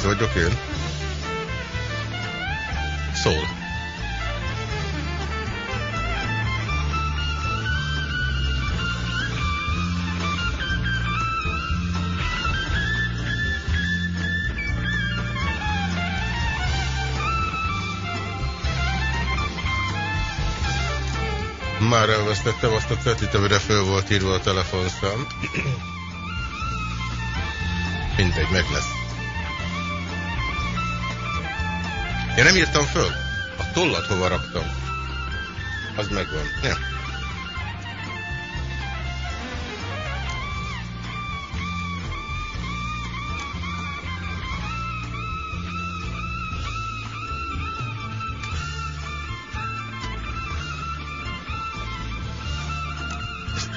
ez vagyok én? Szól. Már elvesztettem azt a cetit, amire föl volt írva a telefonszám. Mindegy, meg lesz. Én nem írtam föl. A tollat hova raktam? Az megvan. Ja.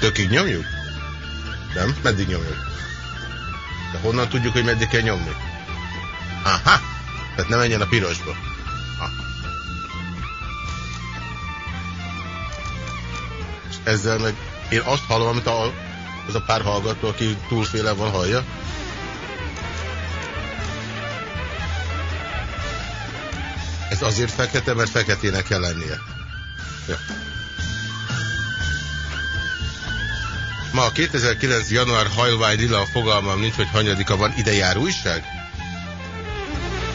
Tökig nyomjuk? Nem? Meddig nyomjuk? De honnan tudjuk, hogy meddig kell nyomni? Aha! Tehát ne menjen a pirosba. Ezzel meg én azt hallom, amit a, az a pár hallgató, aki túlféle van, hallja. Ez azért fekete, mert feketének kell lennie. Ja. Ma 2009. január hajlvány lila fogalmam nincs, hogy hanyadika van. Ide jár újság?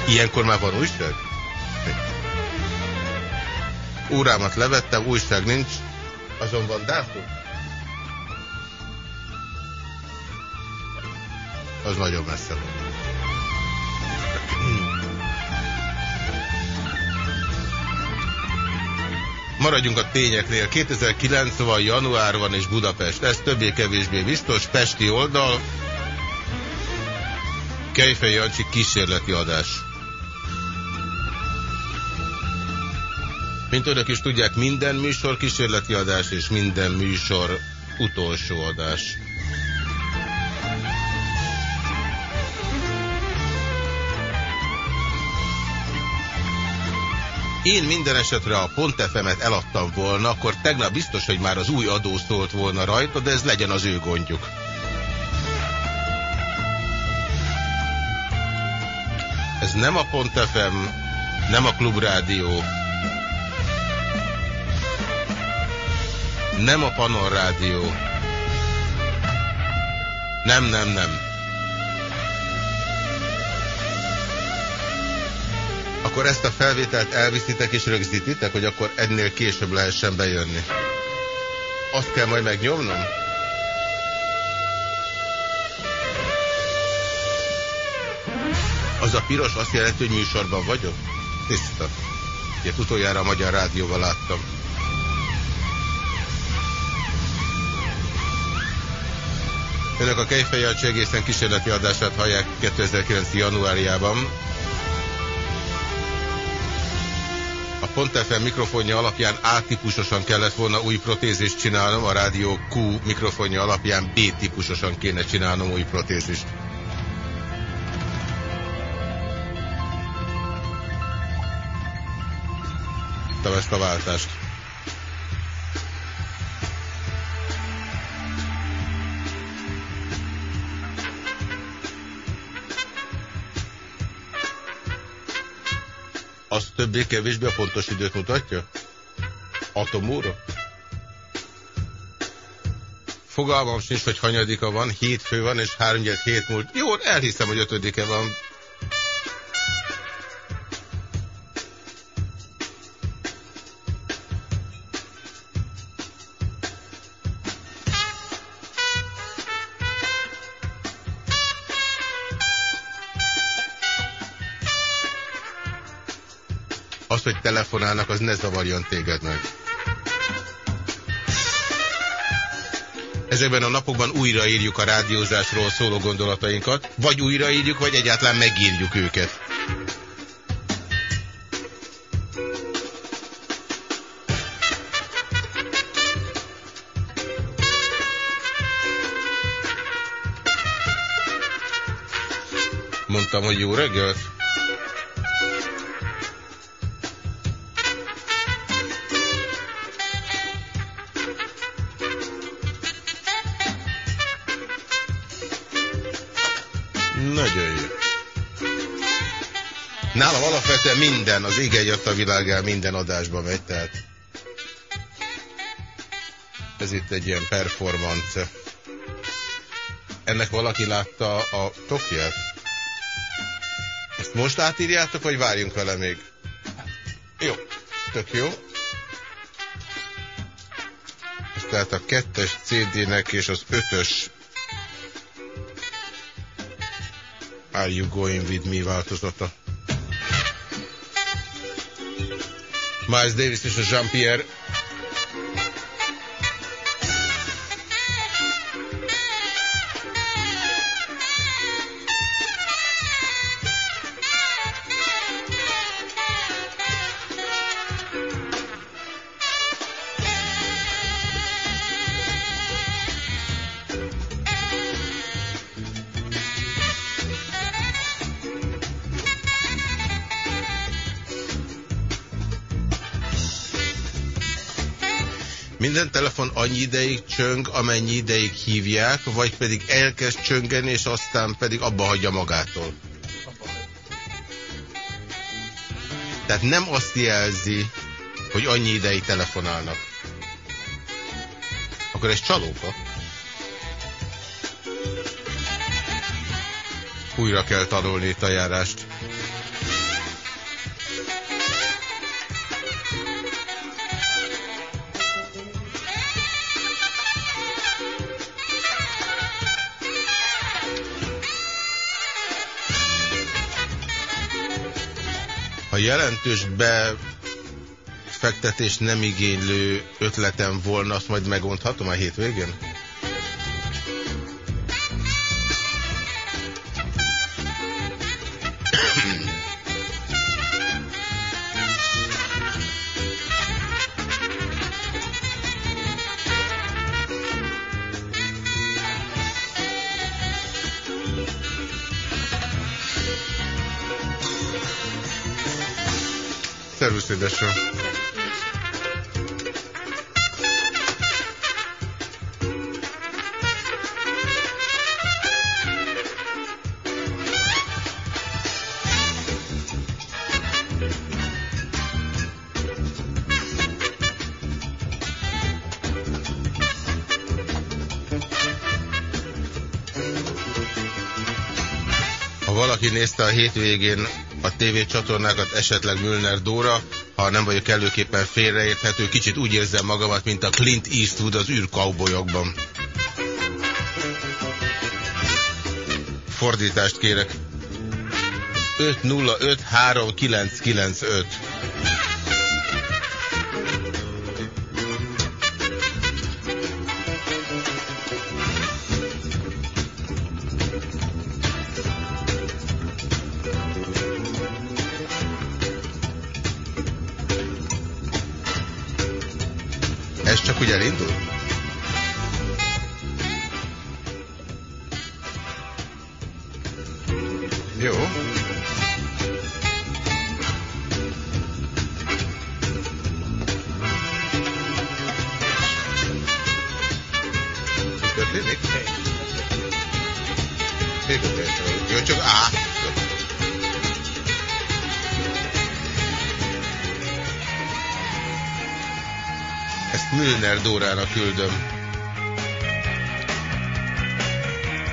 Ilyenkor már van újság? Órámat levettem, újság nincs, azon van dátum. Az nagyon messze van. Maradjunk a tényeknél. 2009 van, január van és Budapest. Ez többé-kevésbé biztos. Pesti oldal. Kejfej Jancsi kísérleti adás. Mint önök is tudják, minden műsor kísérleti adás, és minden műsor utolsó adás. én minden esetre a Pont FM-et eladtam volna, akkor tegnap biztos, hogy már az új adó szólt volna rajta, de ez legyen az ő gondjuk. Ez nem a Pont FM, nem a Klubrádió, nem a Panon Rádió. Nem, nem, nem. Akkor ezt a felvételt elviszitek és rögzítitek, hogy akkor ennél később lehessen bejönni. Azt kell majd megnyomnom? Az a piros azt jelenti, hogy műsorban vagyok? Tiszta. Ilyet utoljára a Magyar Rádióval láttam. Önök a Kejfejancsi egészen kísérleti adását hallják 2009. januárjában. Pont FM mikrofonja alapján A-típusosan kellett volna új protézist csinálnom, a rádió Q mikrofonja alapján B-típusosan kéne csinálnom új protézist. ezt a váltást. Az többé-kevésbé a pontos időt mutatja? Atomóra? Fogalmam sincs, hogy hanyadika van, hétfő van, és három hét múlt. Jó, elhiszem, hogy ötödike van. Telefonálnak, az ne zavarjon téged meg. Ezekben a napokban újraírjuk a rádiózásról szóló gondolatainkat, vagy újraírjuk, vagy egyáltalán megírjuk őket. Mondtam, hogy jó reggelt. Alapvetően minden, az ég a világán minden adásba megy, tehát ez itt egy ilyen performance. Ennek valaki látta a tokját? Ezt most átírjátok, vagy várjunk vele még? Jó, tök jó. Ez tehát a kettes CD-nek és az ötös Are You Going With Me változata. Miles Davis és a Jean-Pierre telefon annyi ideig csöng, amennyi ideig hívják, vagy pedig elkezd csöngeni, és aztán pedig abba hagyja magától. Tehát nem azt jelzi, hogy annyi ideig telefonálnak. Akkor ez csalóka. Újra kell tanulni itt a járást. Jelentős befektetés nem igénylő ötletem volna, azt majd megonthatom a hétvégén? Édesem. Ha valaki nézte a hétvégén a tévécsatornákat, esetleg Mülner Dóra, ha nem vagyok előképpen félreérthető, kicsit úgy érzem magamat, mint a Clint Eastwood az űrkaubolyokban. Fordítást kérek. 505 küldöm.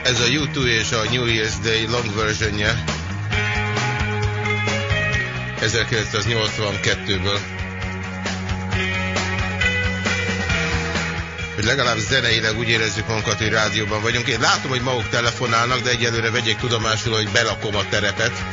Ez a U2 és a New Year's Day long versionje. 1982-ből. Hogy legalább zeneileg úgy érezzük magunkat, hogy rádióban vagyunk. Én látom, hogy maguk telefonálnak, de egyelőre vegyék tudomásul, hogy belakom a terepet.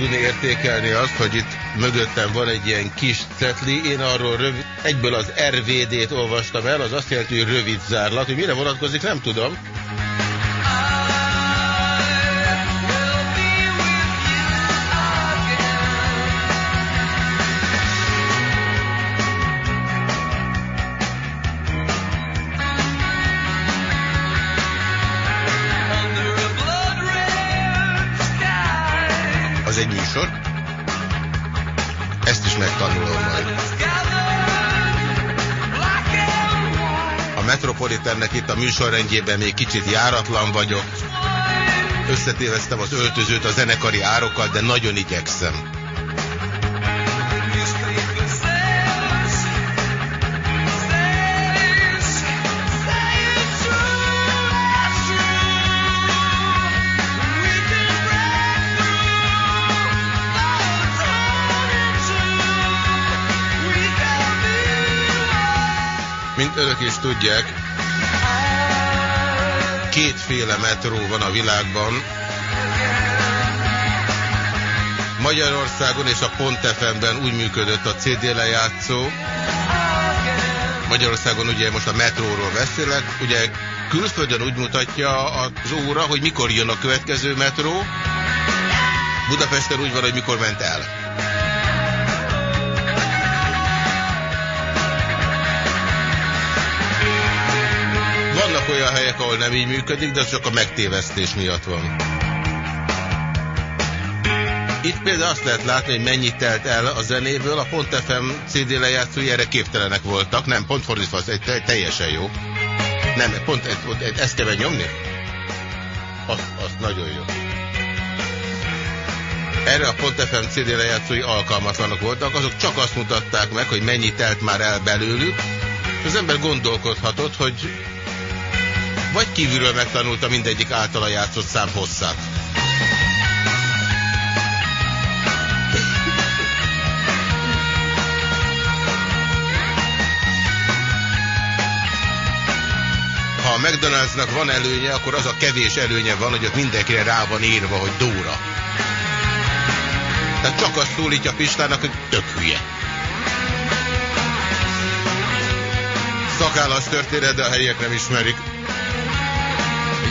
Tudni értékelni azt, hogy itt mögöttem van egy ilyen kis cetli. Én arról rövid, egyből az RVD-t olvastam el, az azt jelenti, hogy rövid zárlat. Hogy mire vonatkozik, nem tudom. Műsorrendjében még kicsit járatlan vagyok. Összetéveztem az öltözőt a zenekari árokkal, de nagyon igyekszem. Mint önök is tudják, kétféle metró van a világban. Magyarországon és a Pont FM-ben úgy működött a CD lejátszó. Magyarországon ugye most a metróról beszélek, ugye külföldön úgy mutatja az óra, hogy mikor jön a következő metró. Budapesten úgy van, hogy mikor ment el. Ahol nem így működik, de az csak a megtévesztés miatt van. Itt például azt lehet látni, hogy mennyit telt el a zenéből, a Pont FM CD lejátszói erre képtelenek voltak, nem, pont fordítva, az egy teljesen jó. Nem, pont, ezt kell nyomni? Azt, azt nagyon jó. Erre a Pont FM CD lejátszói alkalmatlanok voltak, azok csak azt mutatták meg, hogy mennyit telt már el belőlük, és az ember gondolkodhatott, hogy vagy kívülről megtanulta mindegyik általa játszott szám hosszát. Ha a McDonald'snak van előnye, akkor az a kevés előnye van, hogy ott mindenkire rá van írva, hogy Dóra. Tehát csak azt szólítja Pistának, hogy tök hülye. Szakállas történet, de a helyiek nem ismerik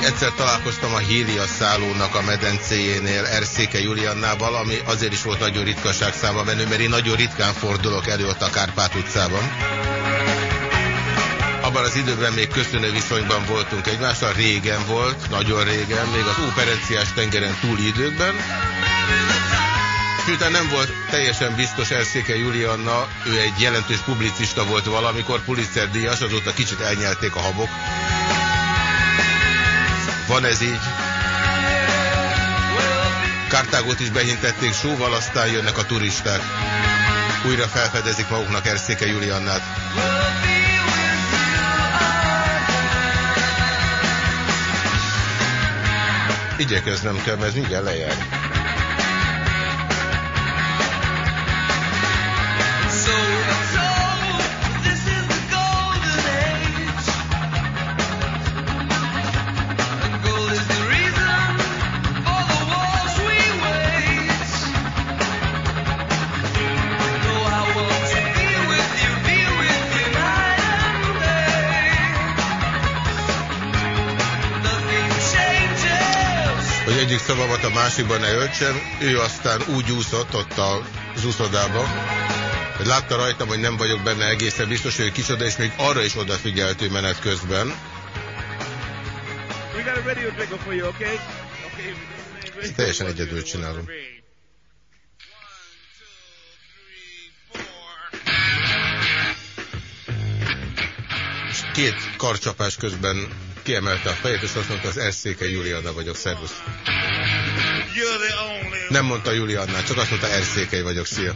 egyszer találkoztam a Hélia szállónak a medencéjénél Erszéke Juliannával, ami azért is volt nagyon ritkaság száma menő, mert én nagyon ritkán fordulok elő ott a Kárpát utcában. Abban az időben még köszönő viszonyban voltunk egymással, régen volt, nagyon régen, még az óperenciás tengeren túli időkben. Miután nem volt teljesen biztos Erszéke Julianna, ő egy jelentős publicista volt valamikor, Pulitzer díjas, azóta kicsit elnyelték a habok. Van ez így? Kartágot is behintették sóval, aztán jönnek a turisták. Újra felfedezik maguknak Erszéke Juliannát. Igyekeznem kell, mert mindjárt lejár. Másikban ne öltsem, ő aztán úgy úszott ott az úszodába, hogy látta rajtam, hogy nem vagyok benne egészen biztos, hogy kicsoda, és még arra is odafigyelt ő menet közben. Ezt teljesen egyedül csinálom. És két karcsapás közben kiemelte a fejét, és azt mondta, az Erszéke Juliana vagyok, szervusz. Nem mondta Juliannál, csak azt mondta, Erszékei vagyok, szia.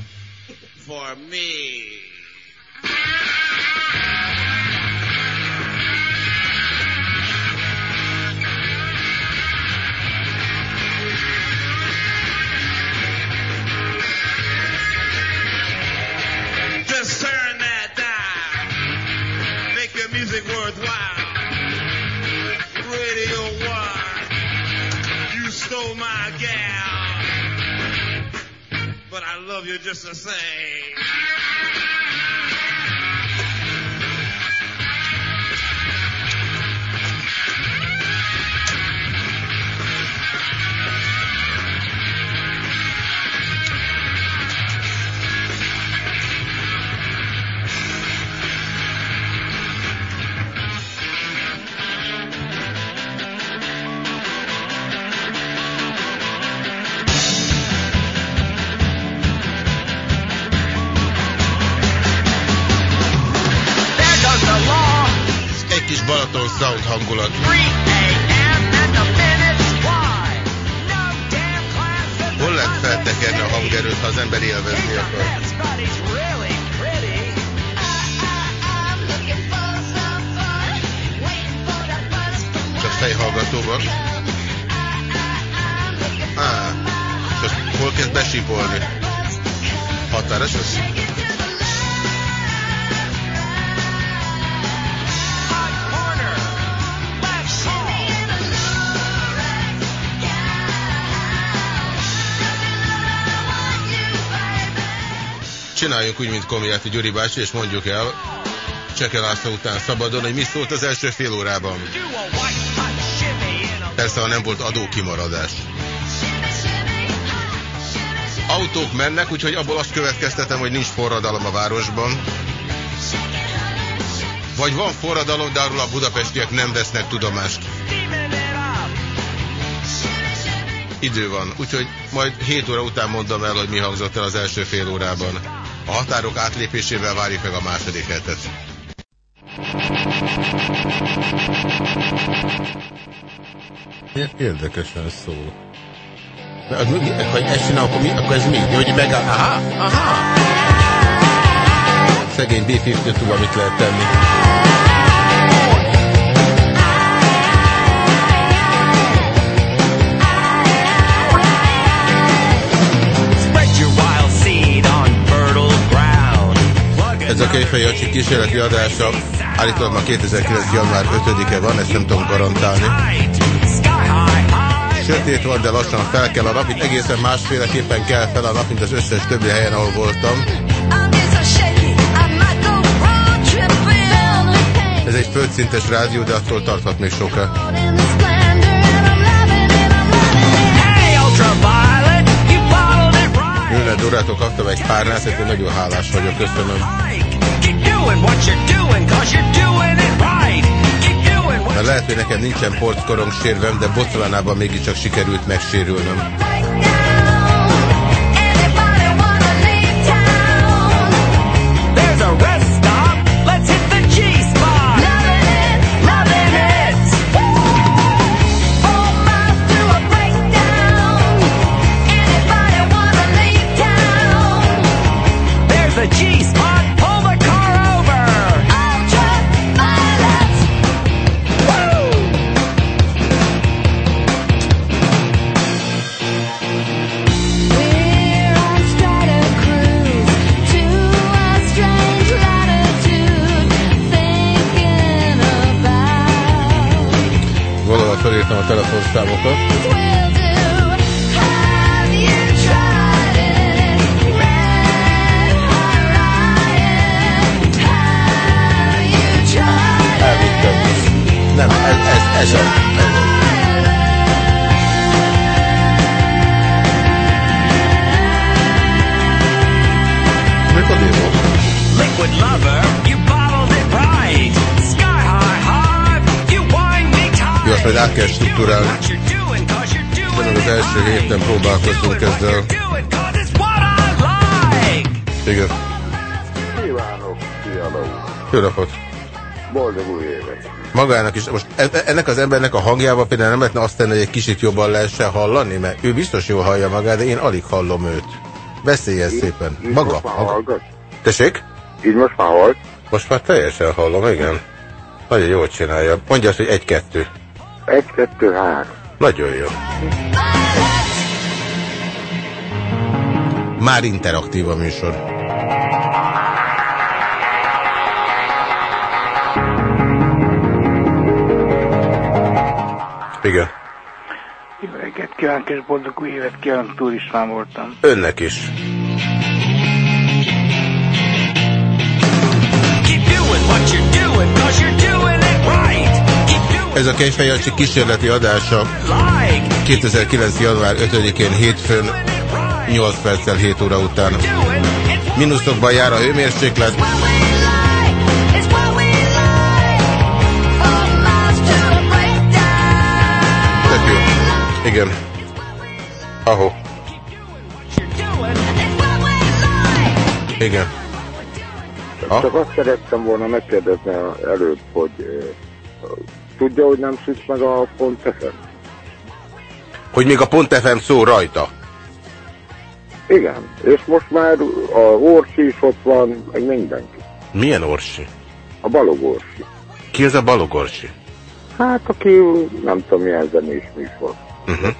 For me. Just turn that down. Make your music worthwhile. Love you just the same. Sound hangulat. Hol lehet feltekerni a hangerőt, ha az ember élvezni akar? Csak fejhallgatóban. Á, és hol kezd besipolni? Határos az? Csináljunk úgy, mint Komiáti Gyuri bácsi, és mondjuk el, Cseke László után szabadon, hogy mi szólt az első fél órában. Persze, ha nem volt adókimaradás. Autók mennek, úgyhogy abból azt következtetem, hogy nincs forradalom a városban. Vagy van forradalom, de arról a budapestiek nem vesznek tudomást. Idő van, úgyhogy majd 7 óra után mondom el, hogy mi hangzott el az első fél órában. A határok átlépésével várjuk meg a második hetet. Érdekesen szól. Ha ezt csinál, akkor, mi, akkor ez mi? Hogy meg... Aha, aha. Szegény B-52, amit lehet tenni. Ez a Kejfej Jacsi kísérleti adása állítólag ma 2009. január 5-e van, ezt nem tudom garantálni. Sötét van, de lassan fel kell a nap. Itt egészen másféleképpen kell fel a nap, mint az összes többi helyen, ahol voltam. Ez egy földszintes rádió, de attól tarthat még soká. Nőne Dorától kaptam egy párnát, ezért nagyon hálás vagyok, köszönöm. Mert lehet, hogy nekem nincsen portkorong sérvem, de Botswanában mégiscsak sikerült megsérülnöm. A telefonszámokat. Nem, ez, ez, ez a... Majd át kell struktúrálni. De az első héten próbálkoztunk ezzel. Igen. Kívánok, Jó napot! Boldog új évet! Magának is, most e- e- ennek az embernek a hangjával például nem lehetne azt tenni, hogy egy kicsit jobban lehessen hallani, mert ő biztos jól hallja magát, de én alig hallom őt. Beszéljen szépen. Így Maga. maga. Tessék? Így most már hall. Most már teljesen hallom, igen. Nagyon jól csinálja. Mondja azt, hogy egy-kettő. Egy, kettő, három. Nagyon jó. Már interaktív a műsor. Igen. Jó reggelt kívánok, és boldog új évet kívánok, Túl voltam. Önnek is. Keep doing what you're doing, cause you're doing ez a Kejfejancsi kísérleti adása 2009. január 5-én hétfőn 8 perccel 7 óra után. Minuszokban jár a hőmérséklet. Igen. Ahó. Igen. Ha? Csak azt szerettem volna megkérdezni előbb, hogy tudja, hogy nem süt meg a pont FM? Hogy még a Pont FM szó rajta. Igen, és most már a Orsi is ott van, meg mindenki. Milyen Orsi? A Balog Orsi. Ki ez a Balogorsi? Hát, aki nem tudom milyen zenés műsor. Uh-huh. There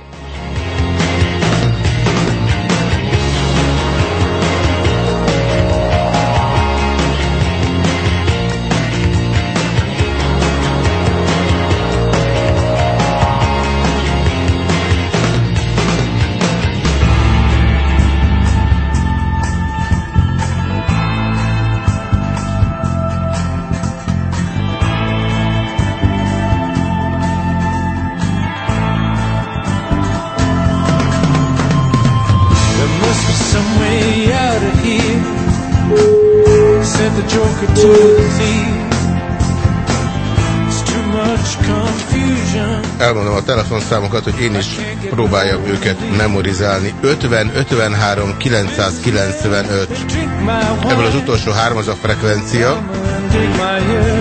a telefonszámokat, hogy én is próbáljam őket memorizálni. 50, 53, 995. Drink my Ebből az utolsó három az a frekvencia.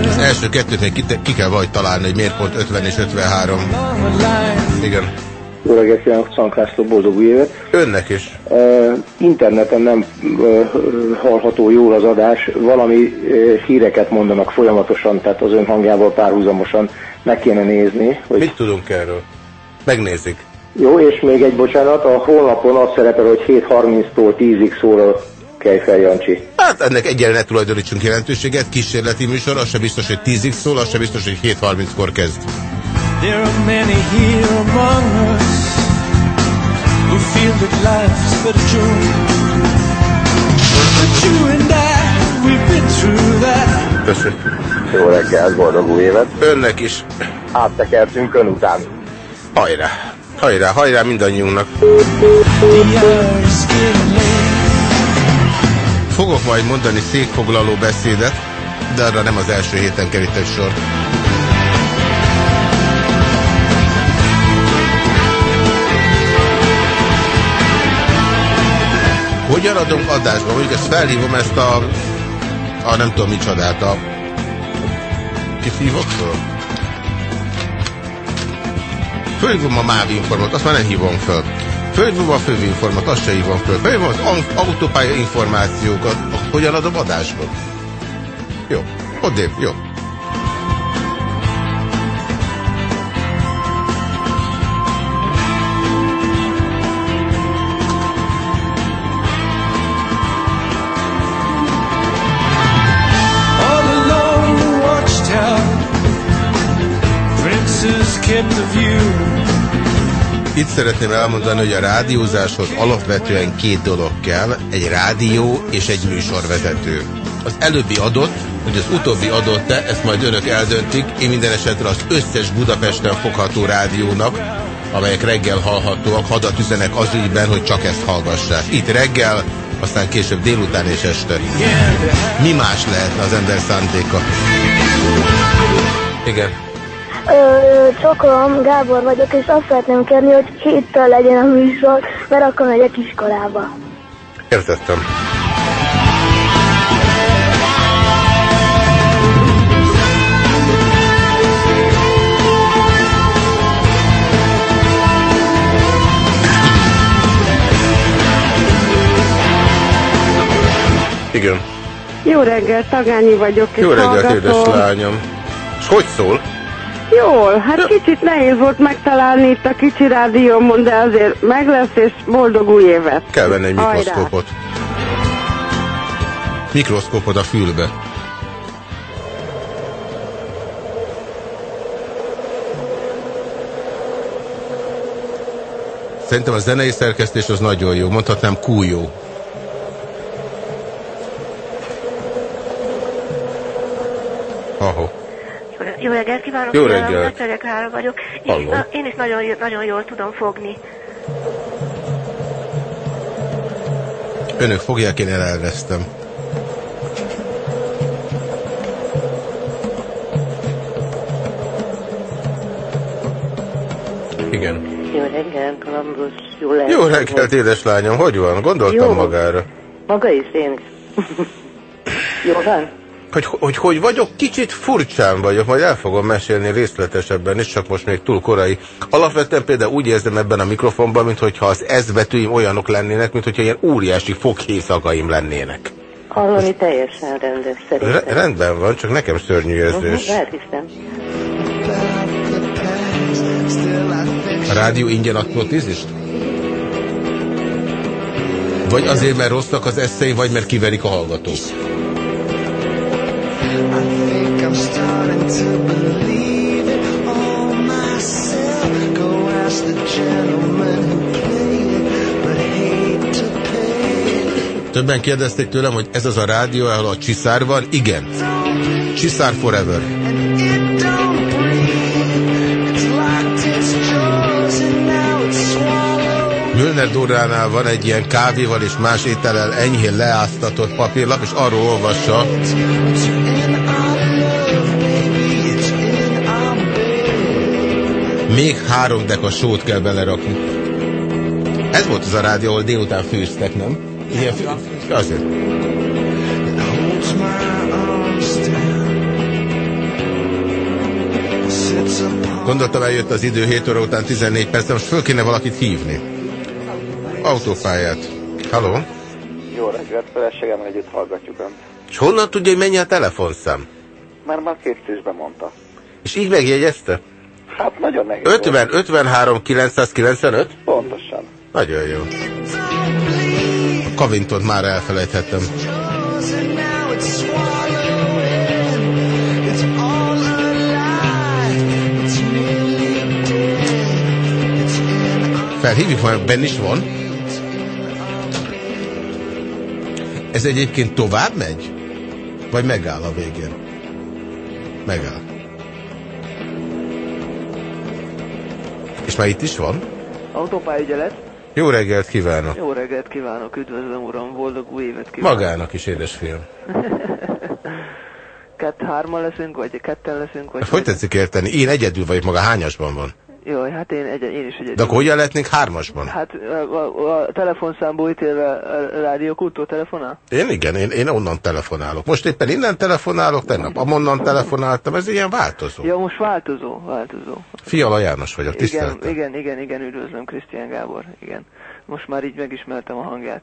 Az első kettőt még ki, kell vagy találni, hogy miért pont 50 és 53. Long a line. Igen. Jó reggelt kívánok, Szank László, boldog új évet! Önnek is. Uh, interneten nem uh, hallható jól az adás, valami uh, híreket mondanak folyamatosan, tehát az ön hangjával párhuzamosan meg kéne nézni. Hogy... Mit tudunk erről? Megnézik. Jó, és még egy bocsánat, a honlapon azt szerepel, hogy 7.30-tól 10-ig szól a Kejfel Jancsi. Hát ennek egyelőre ne tulajdonítsunk jelentőséget. Kísérleti műsor, az se biztos, hogy 10-ig szól, az se biztos, hogy 7.30-kor kezd. There are many here among us who feel that life's but a joke. But you and I, we've been through that. Köszönöm. Jó reggelt, boldog új évet! Önnek is. Áttekertünk ön után. Hajrá! Hajrá, hajrá mindannyiunknak. Fogok majd mondani székfoglaló beszédet, de arra nem az első héten kerítek sor. Hogyan adom adásba? Mondjuk ezt felhívom ezt a... a nem tudom micsodát, a... Kit hívok föl? Fölhívom a MÁV informat, azt már nem hívom föl. Fölhívom a főinformat, azt se hívom föl. Fölhívom az au- autópálya információkat. Hogyan adom adásba? Jó. Odébb, jó. Itt szeretném elmondani, hogy a rádiózáshoz alapvetően két dolog kell, egy rádió és egy műsorvezető. Az előbbi adott, hogy az utóbbi adott-e, ezt majd önök eldöntik. Én minden esetre az összes Budapesten fogható rádiónak, amelyek reggel hallhatóak, hadat üzenek az ügyben, hogy csak ezt hallgassák. Itt reggel, aztán később délután és este. Mi más lehetne az ember szándéka? Igen. Ö, Csokolom, Gábor vagyok, és azt szeretném kérni, hogy héttől legyen a műsor, mert akkor megyek iskolába. Értettem. Igen. Jó reggelt, Tagányi vagyok. és Jó hallgatom. édes lányom. És hogy szól? Jól, hát kicsit nehéz volt megtalálni itt a kicsi rádiómon, de azért meg lesz, és boldog új évet. Kell venni egy mikroszkópot. Mikroszkópot a fülbe. Szerintem a zenei szerkesztés az nagyon jó, mondhatnám kújó. Jó reggelt kívánok! Jó reggelt. Vagyok. Én, Hallom. na, én is nagyon, nagyon jól tudom fogni. Önök fogják, én elelveztem. Igen. Jó reggelt, Kalambusz. Jó, lehet, Jó reggelt, édeslányom, hogy van? Gondoltam Jó. magára. Maga is, én is. Jó van? Hogy, hogy hogy vagyok, kicsit furcsán vagyok, majd el fogom mesélni részletesebben is, csak most még túl korai. Alapvetően például úgy érzem ebben a mikrofonban, mintha az ez betűim olyanok lennének, mint hogyha ilyen óriási foghészagaim lennének. Hallani teljesen rendes szerintem. Re- rendben van, csak nekem szörnyű érzés. Elhiszem. A rádió ingyen ad protizist? Vagy azért, mert rosszak az eszei, vagy mert kiverik a hallgatók. Többen kérdezték tőlem, hogy ez az a rádió, ahol a Csiszár van. Igen. Csiszár Forever. Mülner Dóránál van egy ilyen kávéval és más étellel enyhén leáztatott papírlap, és arról olvassa, még három deka sót kell belerakni. Ez volt az a rádió, ahol délután főztek, nem? Ilyen fő... Azért. Gondoltam, eljött az idő 7 óra után 14 perc, most föl kéne valakit hívni. Autópályát. Halló? Jó reggelt, feleségemmel együtt hallgatjuk Önt. És honnan tudja, hogy mennyi a telefonszám? Már már kétszer is bemondta. És így megjegyezte? Hát nagyon nehéz 50, 53, 995? volt. Pontosan. Nagyon jó. A Kavintont már elfelejthettem. Felhívjuk, majd benn is van. Ez egyébként tovább megy? Vagy megáll a végén? Megáll. És már itt is van? Autópályügyelet. Jó reggelt kívánok! Jó reggelt kívánok, üdvözlöm uram, boldog új évet kívánok. Magának is, édesfiam. Kett hárman leszünk, vagy ketten leszünk, vagy... Hát hogy tetszik érteni? Én egyedül vagyok, maga hányasban van. Jaj, hát én, egy, én is egyedül. De akkor hogyan lehetnénk hármasban? Hát a, a, a telefonszámból ítélve a rádió kultó telefonál? Én igen, én, én onnan telefonálok. Most éppen innen telefonálok, tegnap amonnan telefonáltam, ez ilyen változó. Ja, most változó, változó. Fiala János vagyok, Igen, tiszteltem. igen, igen, igen, üdvözlöm Krisztián Gábor, igen. Most már így megismertem a hangját.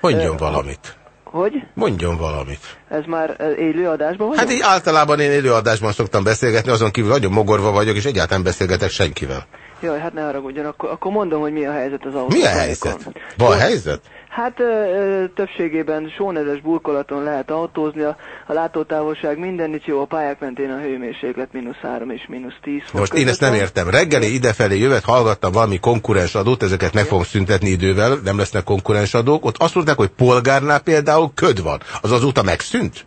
Mondjon Ö, valamit. Hogy? Mondjon valamit. Ez már eh, élő adásban vagy? Hát így általában én előadásban szoktam beszélgetni, azon kívül nagyon mogorva vagyok, és egyáltalán beszélgetek senkivel. Jaj, hát ne haragudjon, akkor, akkor mondom, hogy mi a helyzet az autópályákon. Mi a helyzet? Van helyzet? Hát ö, többségében sónezes burkolaton lehet autózni, a, a látótávolság mindenütt jó, a pályák mentén a hőmérséklet mínusz 3 és mínusz 10 fok most én ezt nem értem. Reggeli idefelé jövet, hallgattam valami konkurens adót, ezeket meg fogom szüntetni idővel, nem lesznek konkurens adók. Ott azt mondták, hogy polgárnál például köd van. Az azóta megszűnt?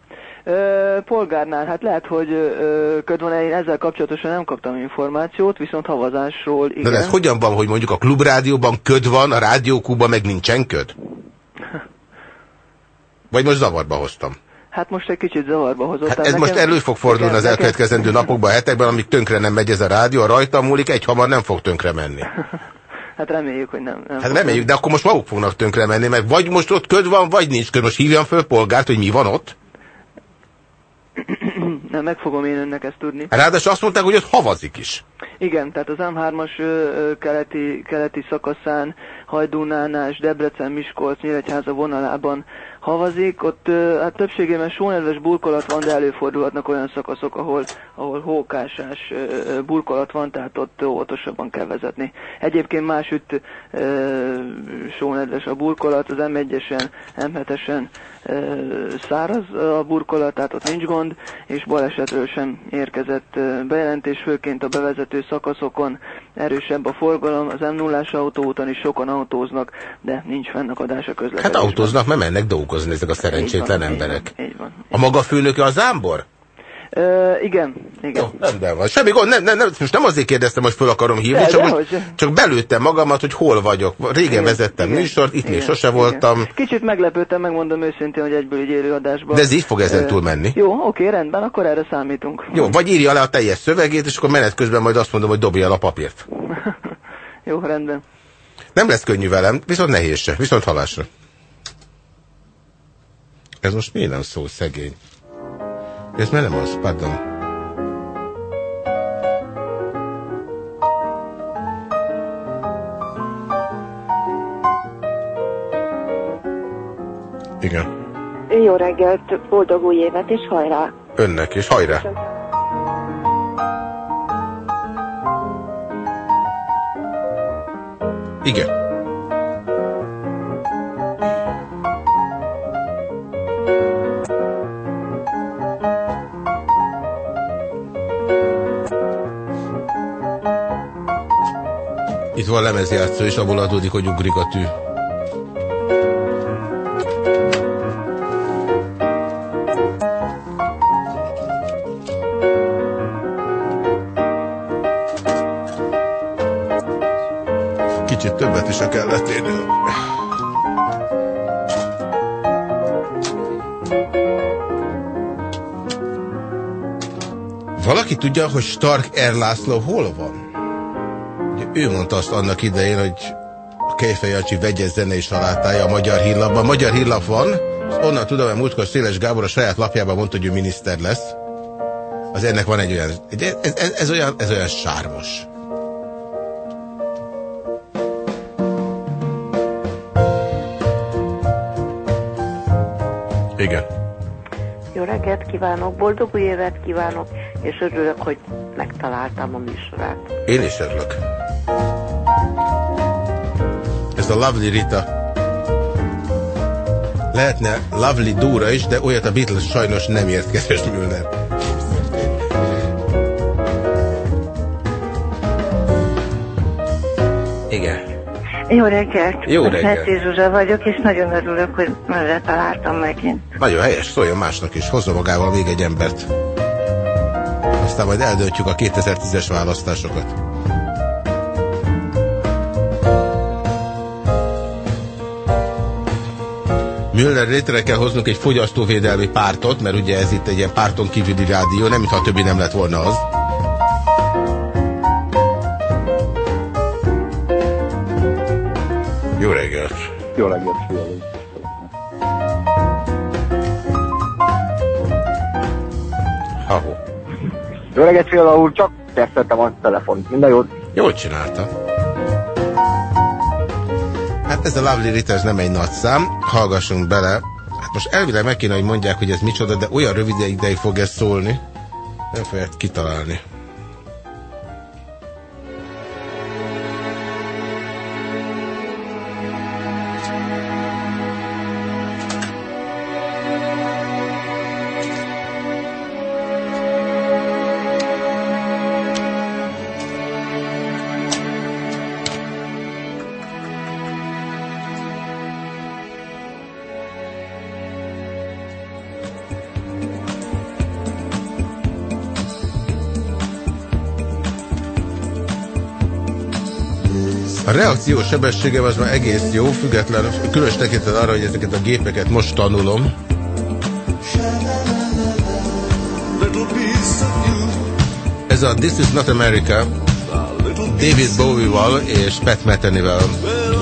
Ö, polgárnál, hát lehet, hogy ö, ö, köd van, én ezzel kapcsolatosan nem kaptam információt, viszont havazásról igen. De ez hogyan van, hogy mondjuk a klubrádióban köd van, a rádiókúban meg nincsen köd? Vagy most zavarba hoztam? Hát most egy kicsit zavarba hozott. Hát ez most nekem- elő fog fordulni nekem- az nekem- elkövetkezendő napokban, hetekben, amíg tönkre nem megy ez a rádió, a rajta múlik, egy hamar nem fog tönkre menni. Hát reméljük, hogy nem. nem Hát reméljük, de akkor most maguk fognak tönkre menni, mert vagy most ott köd van, vagy nincs köd. Most hívjam föl polgárt, hogy mi van ott. Nem, meg fogom én önnek ezt tudni. Ráadásul azt mondták, hogy ott havazik is. Igen, tehát az M3-as ö, ö, keleti, keleti szakaszán, Hajdúnánál és Debrecen, Miskolc, Nyíregyháza vonalában havazik. Ott hát többségében sónedves burkolat van, de előfordulhatnak olyan szakaszok, ahol, ahol hókásás burkolat van, tehát ott óvatosabban kell vezetni. Egyébként másütt sónedves a burkolat, az M1-esen, M7-esen ö, száraz a burkolat, tehát ott nincs gond, és balesetről sem érkezett bejelentés, főként a bevezető szakaszokon erősebb a forgalom, az M0-as autóúton is sokan autóznak, de nincs fennakadás a közlekedésben. Hát autóznak, mert mennek dolgozni ezek a szerencsétlen Így van, emberek. Így van. A maga főnöke a zámbor? Ö, igen, igen. Jó, rendben van. Semmi gond, nem, nem, nem, most nem azért kérdeztem, hogy föl akarom hívni, De, csak, most, csak belőttem magamat, hogy hol vagyok. Régen Igen, vezettem igen, műsort, itt még igen, sose igen. voltam. Kicsit meglepődtem, megmondom őszintén, hogy egyből így élőadásban. De ez így fog ezen túl menni. Jó, oké, rendben, akkor erre számítunk. Jó, vagy írja le a teljes szövegét, és akkor menet közben majd azt mondom, hogy dobja el a papírt. Jó, rendben. Nem lesz könnyű velem, viszont nehéz se, viszont halásra. Ez most miért nem szó szegény? Ez már nem az, pardon. Igen, Jó reggelt, boldog új évet, és hajrá! önnek, és hajrá! Igen. Itt van lemezjátszó, és abból adódik, hogy ugrik a tű. Kicsit többet is a kellett érni. Valaki tudja, hogy Stark R. László hol van? Ő mondta azt annak idején, hogy a Kejfej Jancsi vegyes zenei salátája a Magyar Hírlapban. Magyar Hírlap van, és onnan tudom, hogy múltkor Széles Gábor a saját lapjában mondta, hogy ő miniszter lesz. Az ennek van egy olyan, ez, ez, ez olyan, ez olyan sármos. Igen. Jó reggelt kívánok, boldog új évet kívánok, és örülök, hogy megtaláltam a műsorát. Én is örülök. Ez a Lovely Rita. Lehetne Lovely Dóra is, de olyat a Beatles sajnos nem ért, kedves Müller. Igen. Jó reggelt! Jó reggelt. Heti Zsuzsa vagyok, és nagyon örülök, hogy önre találtam megint. Nagyon helyes, szóljon másnak is, hozza magával még egy embert. Aztán majd eldöntjük a 2010-es választásokat. Müller létre kell hoznunk egy fogyasztóvédelmi pártot, mert ugye ez itt egy ilyen párton kívüli rádió, nem mintha a többi nem lett volna az. Jó reggelt! Jó reggelt, fialó. Ha-ho. Jó reggelt, fialó úr, csak tesztettem a telefont. Minden jót. Jól csinálta. Hát ez a Lovely ez nem egy nagy szám. Hallgassunk bele. Hát most elvileg meg kéne, hogy mondják, hogy ez micsoda, de olyan rövid ideig fog ez szólni. Nem fogják kitalálni. A reakciós sebességem az már egész jó, független, különös tekintet arra, hogy ezeket a gépeket most tanulom. Ez a This is not America, David Bowie-val és Pat Metheny-vel.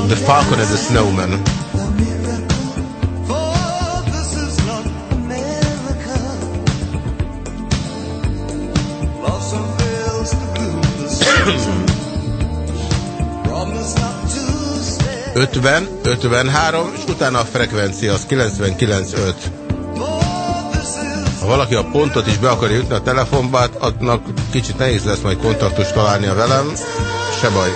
The Falcon and the Snowman. Ötven, 53, és utána a frekvencia az 99.5. Ha valaki a pontot is be akarja jutni a telefonba, hát annak kicsit nehéz lesz majd kontaktust találnia velem, se baj.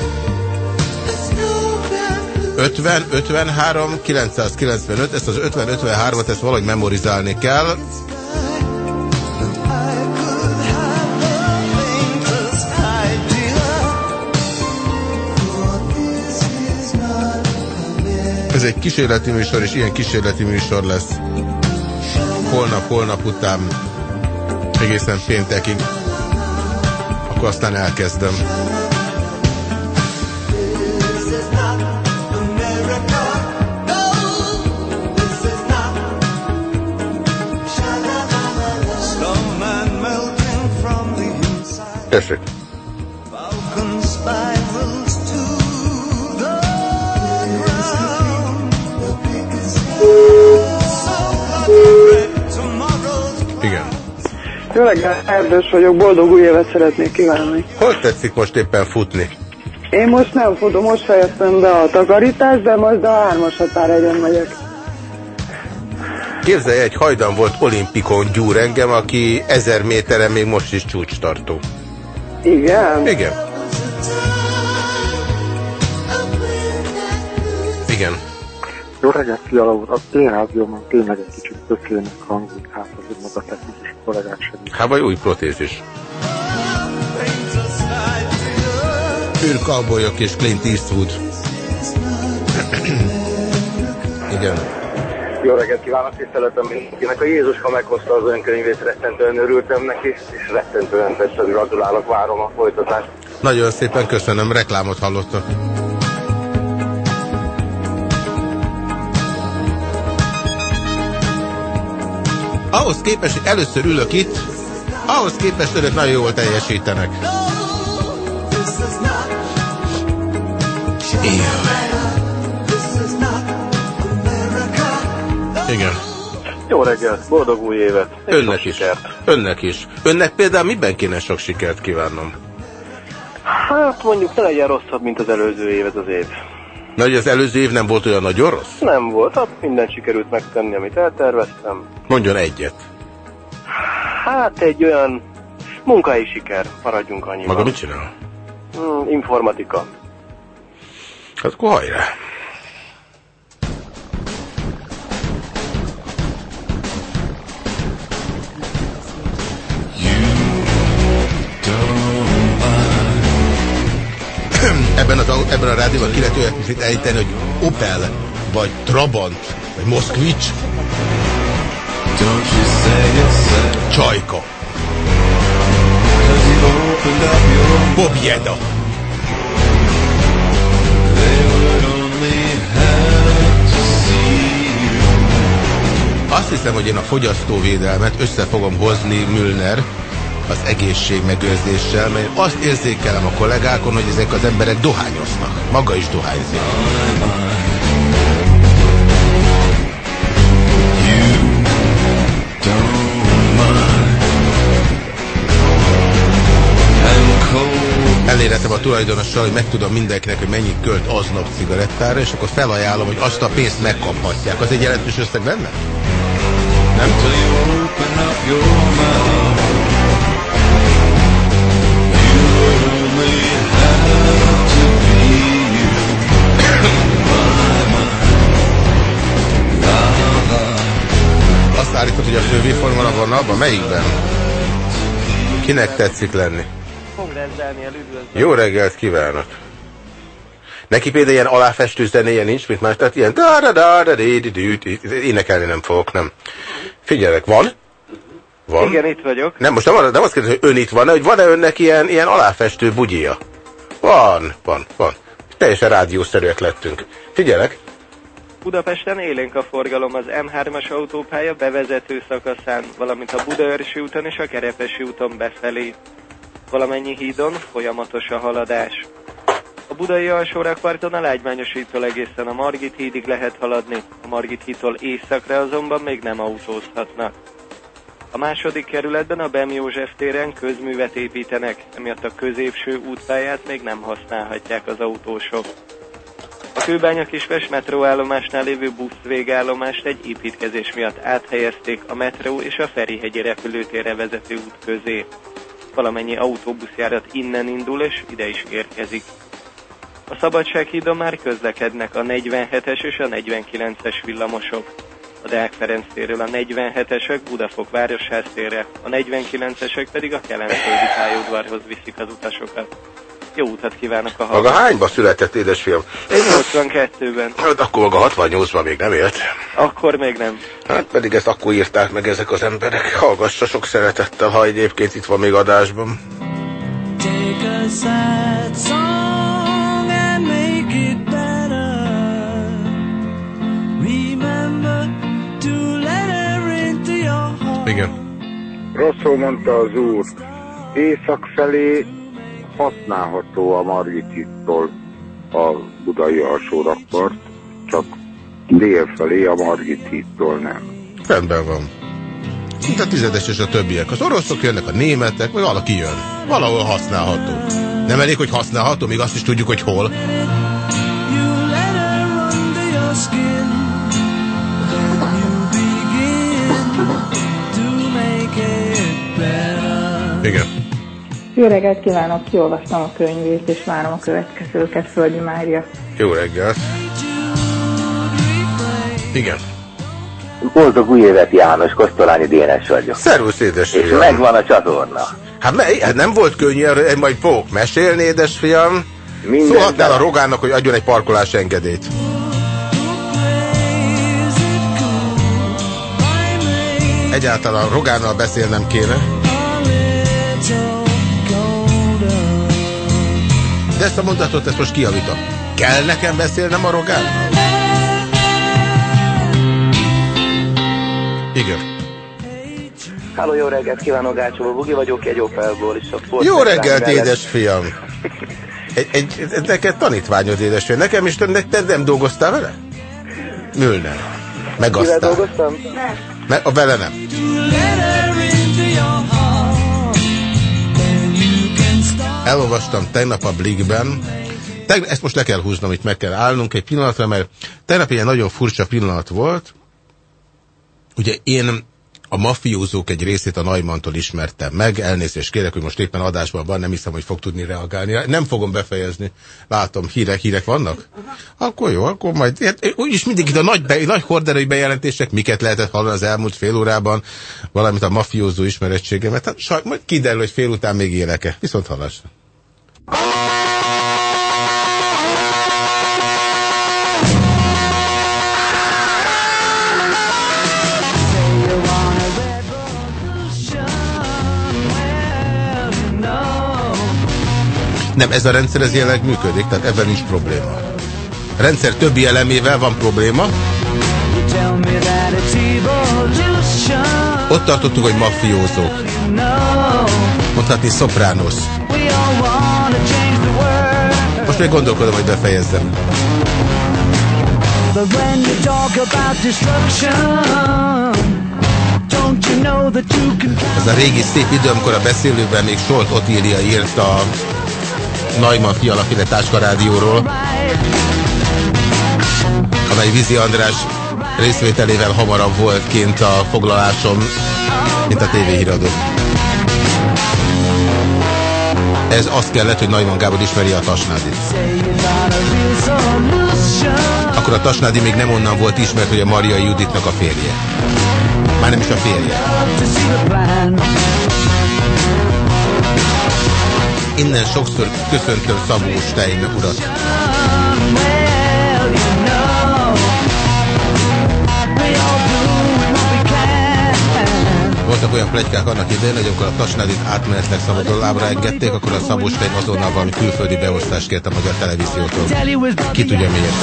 50, 53, 995, ezt az 50-53-at ezt valahogy memorizálni kell. Ez egy kísérleti műsor, és ilyen kísérleti műsor lesz holnap, holnap után. Egészen péntekig. Akkor aztán elkezdem. Tessék. Jó reggelt, Erdős vagyok, boldog új évet szeretnék kívánni. Hol tetszik most éppen futni? Én most nem futom, most fejeztem be a takarítást, de most a hármas határegyen megyek. Képzelj, egy hajdan volt olimpikon gyúr engem, aki ezer méteren még most is csúcstartó. Igen? Igen. Igen. Jó reggelt, Fiala úr! A én rádióban tényleg egy kicsit tökének hangzik, hát azért meg a technikus kollégák segít. Hát vagy új protézis. Űr Cowboyok és Clint Eastwood. Igen. Jó reggelt kívánok, tiszteletem mindenkinek. A Jézuska meghozta az önkönyvét, rettentően örültem neki, és rettentően persze gratulálok, várom a folytatást. Nagyon szépen köszönöm, reklámot hallottak. Ahhoz képest, hogy először ülök itt, ahhoz képest önök nagyon jól teljesítenek. Igen. Jó reggelt, boldog új évet! és Önnek is. sikert. Önnek is. Önnek például miben kéne sok sikert kívánnom? Hát mondjuk ne legyen rosszabb, mint az előző év ez az év. Na, hogy az előző év nem volt olyan nagyon rossz? Nem volt, hát mindent sikerült megtenni, amit elterveztem. Mondjon egyet. Hát egy olyan munkai siker, maradjunk annyiban. Maga mit csinál? Hmm, informatika. Hát akkor hajrá. Ebben, az, ebben a rádióban ki lehet olyat ejteni, hogy Opel, vagy Trabant, vagy Moszkvics. Csajka. Bobjeda. Azt hiszem, hogy én a fogyasztóvédelmet össze fogom hozni Müllner az egészségmegőrzéssel, mert azt érzékelem a kollégákon, hogy ezek az emberek dohányoznak. Maga is dohányzik. Elérhetem a tulajdonossal, hogy megtudom mindenkinek, hogy mennyit költ aznap cigarettára, és akkor felajánlom, hogy azt a pénzt megkaphatják. Az egy jelentős összeg benne? Nem? Azt állítod, hogy a fővéformala van abban? Melyikben? Kinek tetszik lenni? Jó reggelt kívánok! Neki például ilyen aláfestő zenéje nincs, mint más, tehát ilyen da da da da di di énekelni nem fogok, nem. Figyelek, van? Van? Igen, itt vagyok. Nem, most nem, nem azt kérdezem, hogy ön itt van, hogy van-e önnek ilyen, ilyen aláfestő bugyia? Van, van, van. Teljesen rádiószerűek lettünk. Figyelek, Budapesten élénk a forgalom az M3-as autópálya bevezető szakaszán, valamint a Budaörsi úton és a Kerepesi úton befelé. Valamennyi hídon folyamatos a haladás. A budai alsórakparton a Lágymányos hídtól egészen a Margit hídig lehet haladni, a Margit hídtól északra azonban még nem autózhatnak. A második kerületben a Bem József téren közművet építenek, emiatt a középső útpályát még nem használhatják az autósok. A Kőbánya Kispest metróállomásnál lévő busz végállomást egy építkezés miatt áthelyezték a metró és a Ferihegyi repülőtérre vezető út közé. Valamennyi autóbuszjárat innen indul és ide is érkezik. A Szabadsághídon már közlekednek a 47-es és a 49-es villamosok. A Deák Ferenc a 47-esek Budafok Városház térre, a 49-esek pedig a Kelenföldi pályaudvarhoz viszik az utasokat. Jó utat kívánok a Maga hallgatóknak. hányba született, édesfiam? 82-ben. Hát akkor maga 68-ban még nem élt. Akkor még nem. Hát pedig ezt akkor írták meg ezek az emberek. Hallgassa sok szeretettel, ha egyébként itt van még adásban. Take a sad song and make it better. Remember to let her into your heart. Igen. Rosszul mondta az úr, észak felé használható a Margitittól a budai alsó rakpart, csak dél felé a Margitittól nem. Rendben van. Mint a tizedes és a többiek. Az oroszok jönnek, a németek, vagy valaki jön. Valahol használható. Nem elég, hogy használható, még azt is tudjuk, hogy hol. Igen. Jó reggelt kívánok, kiolvastam a könyvét, és várom a következőket, Földi Mária. Jó reggelt. Igen. Boldog új évet János, Kosztolányi Dénes vagyok. Szervusz, édesfiam. És megvan a csatorna. Hát, me, hát nem volt könnyű, majd fogok mesélni, édesfiam. Minden Szólhatnál a Rogának, hogy adjon egy parkolás engedélyt. Egyáltalán Rogánnal beszélnem kéne. De ezt a mondatot, ezt most kiavítom. Kell nekem beszélnem a Rogánnal? Igen. Háló, jó reggelt kívánok, Gácsóval Bugi vagyok, egy Opelból is. A Jó reggelt, édesfiam! Egy, egy, egy, neked tanítványod, édesfiam. Nekem is, te, te nem dolgoztál vele? Mülner. Meg Kivel aztán. dolgoztam? Me, a vele nem. Elolvastam tegnap a Blikben, ezt most le kell húznom, itt meg kell állnunk egy pillanatra, mert tegnap ilyen nagyon furcsa pillanat volt. Ugye én a mafiózók egy részét a Naimantól ismertem meg, elnézést kérek, hogy most éppen adásban van, nem hiszem, hogy fog tudni reagálni. Nem fogom befejezni. Látom, hírek, hírek vannak? Akkor jó, akkor majd, hát, úgyis mindig itt a nagy, be, nagy horderői bejelentések, miket lehetett hallani az elmúlt fél órában, valamit a mafiózó ismerettségemet, hát saj, majd kiderül, hogy fél után még élek-e. Viszont hallásra. Nem, ez a rendszer ez jelenleg működik, tehát ebben nincs probléma. A rendszer többi elemével van probléma. Ott tartottuk, hogy mafiózók. Mondhatni szoprános. Most még gondolkodom, hogy befejezzem. But when you talk about destruction, Ez a régi szép idő, amikor a beszélőben még Solt Otília írt a Neumann fialaféle táska rádióról, amely Vizi András részvételével hamarabb volt kint a foglalásom, mint a tévéhíradó. Ez azt kellett, hogy Neumann Gábor ismeri a Tasnádit. Akkor a Tasnádi még nem onnan volt ismert, hogy a Maria Juditnak a férje. Már nem is a férje. Innen sokszor köszöntöm Szabó Stein urat. Voltak olyan plegykák annak idején, hogy amikor a Tasnádit átmenetleg szabadon lábra engedték, akkor a Szabó Stein azonnal valami külföldi beosztást kért a magyar televíziótól. Ki tudja miért.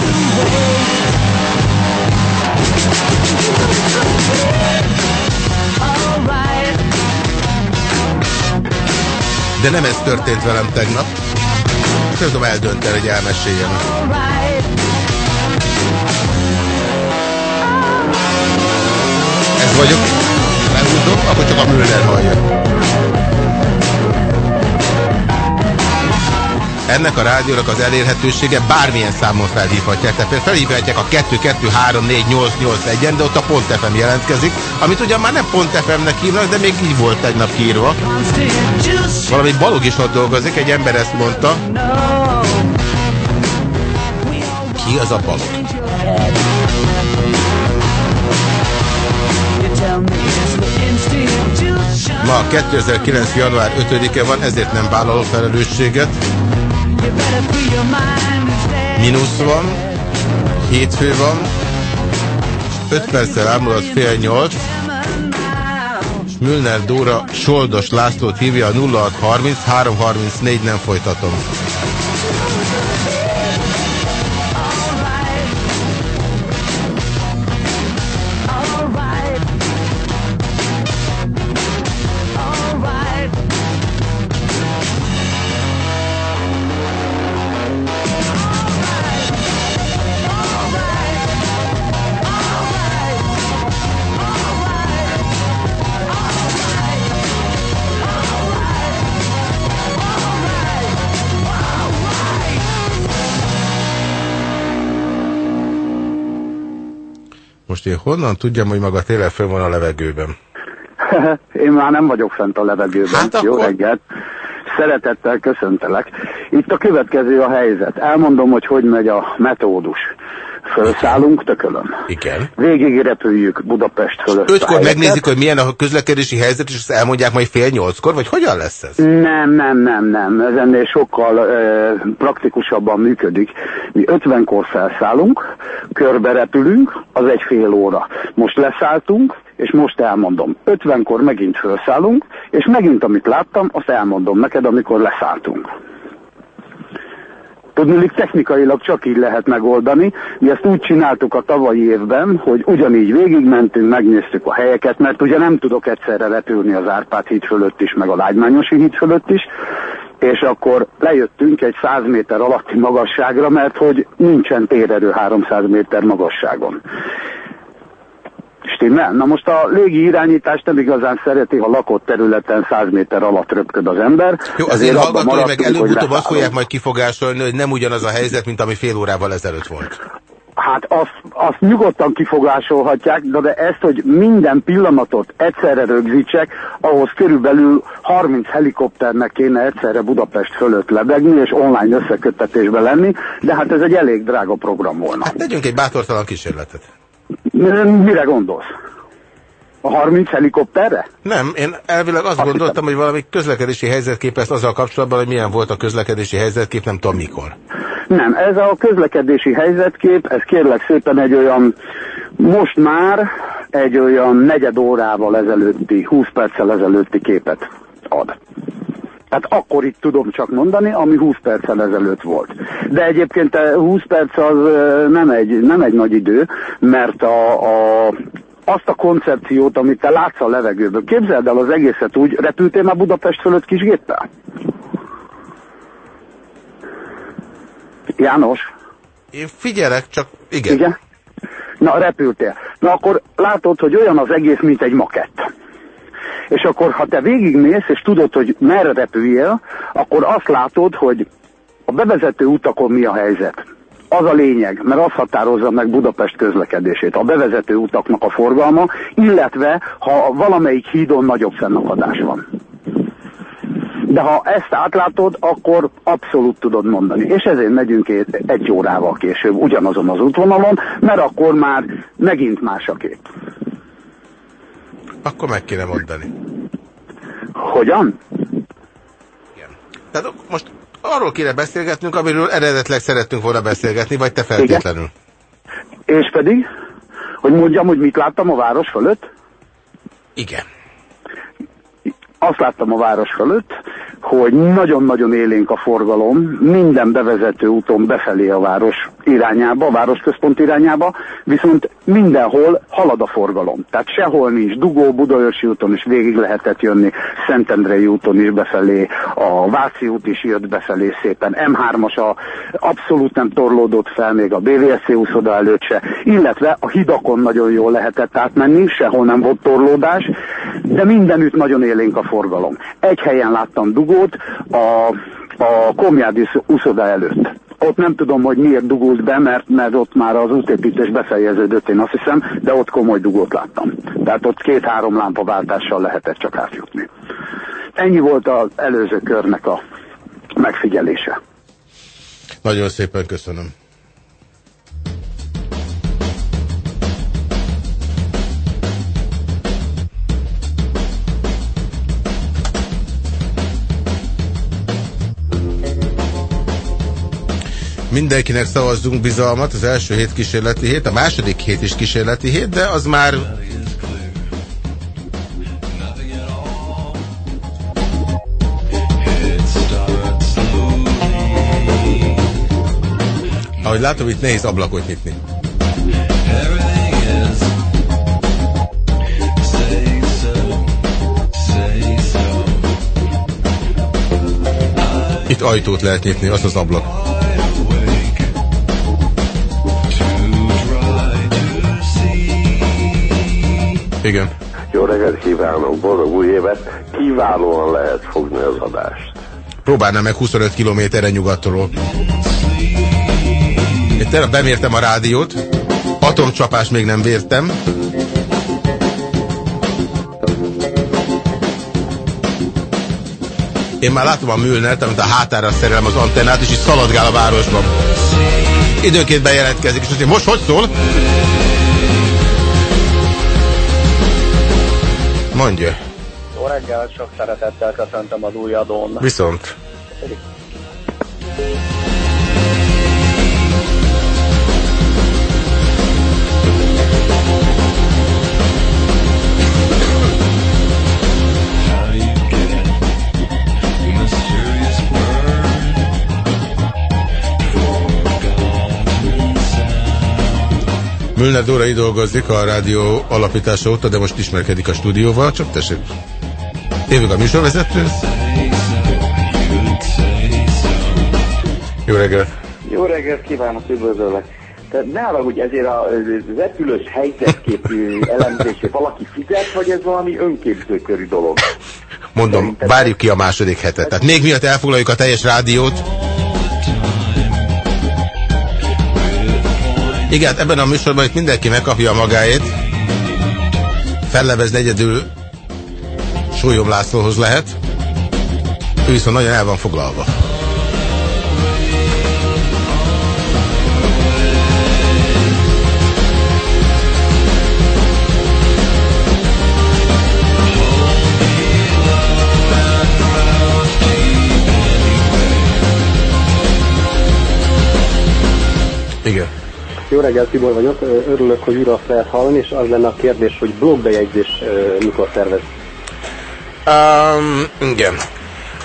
De nem ez történt velem tegnap. Nem tudom eldönteni, hogy elmeséljem. Ez vagyok. Elhúzom, akkor csak a Müller hallja. Ennek a rádiónak az elérhetősége bármilyen számon felhívhatják. Tehát felhívhatják a 2234881-en, de ott a Pont FM jelentkezik, amit ugyan már nem Pont FM-nek hívnak, de még így volt tegnap kiírva. Valami balog is ott dolgozik, egy ember ezt mondta. Ki az a balog? Ma 2009. január 5-e van, ezért nem vállalok felelősséget. Minusz van, hétfő van, 5 perccel elmúlott fél nyolc, és Mülner Dóra Soldos Lászlót hívja a 0630 334 nem folytatom. Most én honnan tudjam, hogy maga tényleg fönn van a levegőben? Én már nem vagyok fent a levegőben. Hát Jó akkor- reggelt. Szeretettel köszöntelek. Itt a következő a helyzet. Elmondom, hogy hogy megy a metódus. Felszállunk, tökölöm. Igen. Végig repüljük Budapest fölött. Ötkor megnézik, hogy milyen a közlekedési helyzet, és azt elmondják majd fél nyolckor, vagy hogyan lesz ez? Nem, nem, nem, nem. Ez ennél sokkal e, praktikusabban működik. Mi 50-kor felszállunk, körbe repülünk, az egy fél óra. Most leszálltunk, és most elmondom. 50-kor megint felszállunk, és megint amit láttam, azt elmondom neked, amikor leszálltunk. Tudnilik technikailag csak így lehet megoldani. Mi ezt úgy csináltuk a tavalyi évben, hogy ugyanígy végigmentünk, megnéztük a helyeket, mert ugye nem tudok egyszerre repülni az Árpád híd fölött is, meg a Lágymányosi híd fölött is, és akkor lejöttünk egy 100 méter alatti magasságra, mert hogy nincsen térerő 300 méter magasságon. Stimmel? Na most a légi irányítást nem igazán szereti, ha lakott területen 100 méter alatt röpköd az ember. Jó, az ezért én abba hallgatói meg előbb-utóbb azt fogják majd kifogásolni, hogy nem ugyanaz a helyzet, mint ami fél órával ezelőtt volt. Hát azt, azt nyugodtan kifogásolhatják, de, de ezt, hogy minden pillanatot egyszerre rögzítsek, ahhoz körülbelül 30 helikopternek kéne egyszerre Budapest fölött lebegni és online összeköttetésbe lenni, de hát ez egy elég drága program volna. Hát tegyünk egy bátortalan kísérletet. Mire gondolsz? A 30 helikopterre? Nem, én elvileg azt, gondoltam, hogy valami közlekedési helyzetkép ezt azzal kapcsolatban, hogy milyen volt a közlekedési helyzetkép, nem tudom mikor. Nem, ez a közlekedési helyzetkép, ez kérlek szépen egy olyan, most már egy olyan negyed órával ezelőtti, 20 perccel ezelőtti képet ad. Tehát akkor itt tudom csak mondani, ami 20 perccel ezelőtt volt. De egyébként a 20 perc az ö, nem egy, nem egy nagy idő, mert a, a, azt a koncepciót, amit te látsz a levegőből, képzeld el az egészet úgy, repültél már Budapest fölött kisgéppel? János? Én figyelek, csak igen. Igen? Na, repültél. Na akkor látod, hogy olyan az egész, mint egy makett. És akkor, ha te végigmész, és tudod, hogy merre repüljél, akkor azt látod, hogy a bevezető utakon mi a helyzet. Az a lényeg, mert az határozza meg Budapest közlekedését, a bevezető utaknak a forgalma, illetve ha valamelyik hídon nagyobb fennakadás van. De ha ezt átlátod, akkor abszolút tudod mondani. És ezért megyünk egy, egy órával később ugyanazon az útvonalon, mert akkor már megint más a kép. Akkor meg kéne mondani. Hogyan? Tehát most arról kéne beszélgetnünk, amiről eredetleg szerettünk volna beszélgetni, vagy te feltétlenül. És pedig, hogy mondjam, hogy mit láttam a város fölött? Igen. Azt láttam a város fölött, hogy nagyon-nagyon élénk a forgalom minden bevezető úton befelé a város irányába, a városközpont irányába, viszont mindenhol halad a forgalom. Tehát sehol nincs dugó, Budaörsi úton is végig lehetett jönni, Szentendrei úton is befelé, a Váci út is jött befelé szépen, M3-as a abszolút nem torlódott fel még a BVSC úszoda előtt se, illetve a hidakon nagyon jól lehetett átmenni, sehol nem volt torlódás, de mindenütt nagyon élénk a forgalom. Egy helyen láttam dugót, a, a Komjádi úszoda előtt. Ott nem tudom, hogy miért dugult be, mert, mert ott már az útépítés befejeződött, én azt hiszem, de ott komoly dugót láttam. Tehát ott két-három lámpaváltással lehetett csak átjutni. Ennyi volt az előző körnek a megfigyelése. Nagyon szépen köszönöm. Mindenkinek szavazzunk bizalmat, az első hét kísérleti hét, a második hét is kísérleti hét, de az már Ahogy látom, itt nehéz ablakot nyitni. Itt ajtót lehet nyitni, az az ablak. Igen. Jó reggelt kívánok, boldog új évet! Kiválóan lehet fogni az adást. Próbálnám meg 25 kilométerre nyugatról. Én tegnap bemértem a rádiót, atomcsapást még nem vértem. Én már látom a Müllnert, amit a hátára szerelem az antennát, és így szaladgál a városban. Időnként bejelentkezik, és most hogy szól? Mondja. Jó reggel, sok szeretettel köszöntöm az új adón. Viszont. Müllner Dóra itt dolgozik a rádió alapítása óta, de most ismerkedik a stúdióval, csak tessék. Évük a műsorvezető. Jó reggelt! Jó reggelt kívánok, üdvözöllek. Tehát ne hogy ezért a repülős helyzetképű elemzését valaki fizet, vagy ez valami önképzőkörű dolog? Mondom, várjuk ki a második hetet. Tehát még miatt elfoglaljuk a teljes rádiót. Igen, hát ebben a műsorban itt mindenki megkapja magáét. Fellebezni egyedül Súlyom Lászlóhoz lehet. Ő viszont nagyon el van foglalva. Igen. Jó reggelt, Tibor vagyok. Örülök, hogy újra azt lehet hallani, és az lenne a kérdés, hogy blogbejegyzés mikor tervez. Um, igen.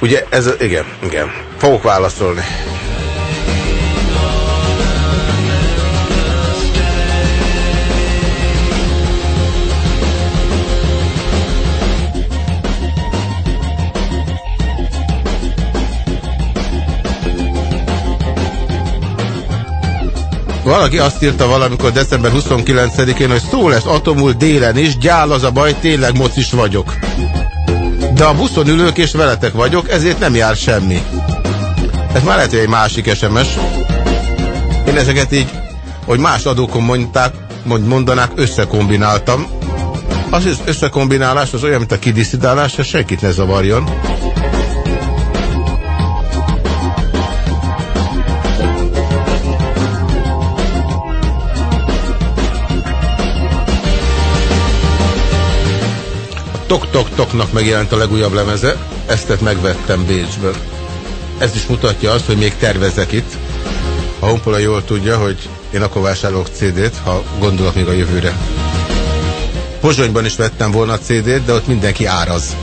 Ugye ez, igen, igen. Fogok válaszolni. Valaki azt írta valamikor december 29-én, hogy szó lesz atomul délen is, gyál az a baj, tényleg mocis vagyok. De a buszon ülők és veletek vagyok, ezért nem jár semmi. Ez már lehet, hogy egy másik SMS. Én ezeket így, hogy más adókon mondták, mond, mondanák, összekombináltam. Az az összekombinálás az olyan, mint a kidiszidálás, ez senkit ne zavarjon. Tok-Tok-Toknak megjelent a legújabb lemeze, ezt megvettem Bécsből. Ez is mutatja azt, hogy még tervezek itt. A Honpola jól tudja, hogy én akkor vásárolok CD-t, ha gondolok még a jövőre. Pozsonyban is vettem volna CD-t, de ott mindenki áraz.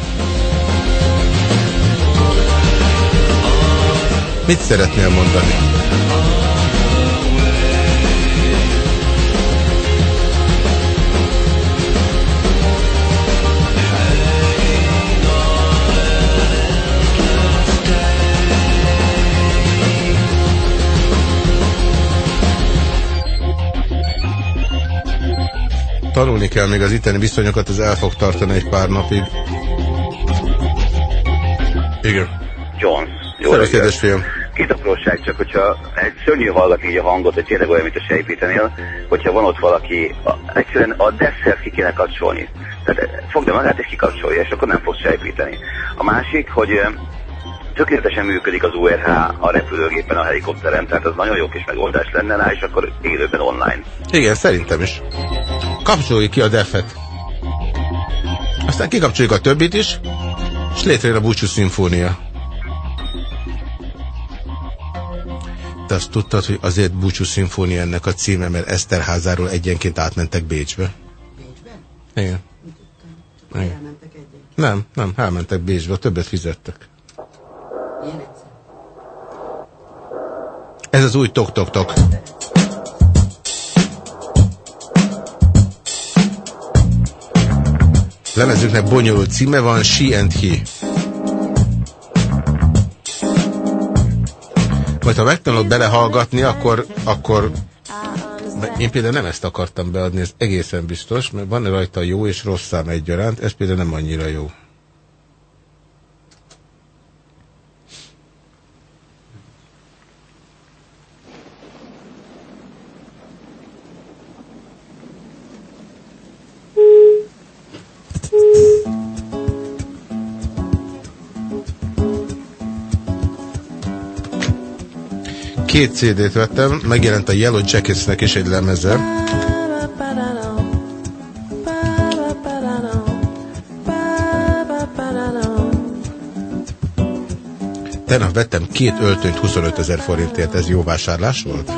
Mit szeretnél mondani? Tanulni kell még az itteni viszonyokat, ez el fog tartani egy pár napig. Igen. John. Jó Szervusz, kedves fiam. Két apróság, csak hogyha egy szörnyű hallgatni így a hangot, hogy tényleg olyan, mint a sejpítenél, hogyha van ott valaki, a, egyszerűen a desszert ki kéne kapcsolni. Tehát eh, fogd be magát és kikapcsolja, és akkor nem fogsz sejpíteni. A másik, hogy eh, tökéletesen működik az URH a repülőgépen, a helikopteren, tehát az nagyon jó kis megoldás lenne rá, és akkor élőben online. Igen, szerintem is. Kapcsoljuk ki a defet. Aztán kikapcsoljuk a többit is, és létrejön a búcsú szimfónia. te azt tudtad, hogy azért Búcsú szimfónia ennek a címe, mert Eszterházáról egyenként átmentek Bécsbe? Bécsbe? Igen. Igen. Nem, nem, elmentek Bécsbe, többet fizettek. Ez az új tok-tok-tok. Lemezüknek bonyolult címe van, She and He. Majd ha megtanulod belehallgatni, akkor, akkor én például nem ezt akartam beadni, ez egészen biztos, mert van rajta jó és rossz szám egyaránt, ez például nem annyira jó. Két CD-t vettem, megjelent a Yellow Jacketsnek is egy lemeze. Tegnap vettem két öltönyt 25 ezer forintért, ez jó vásárlás volt?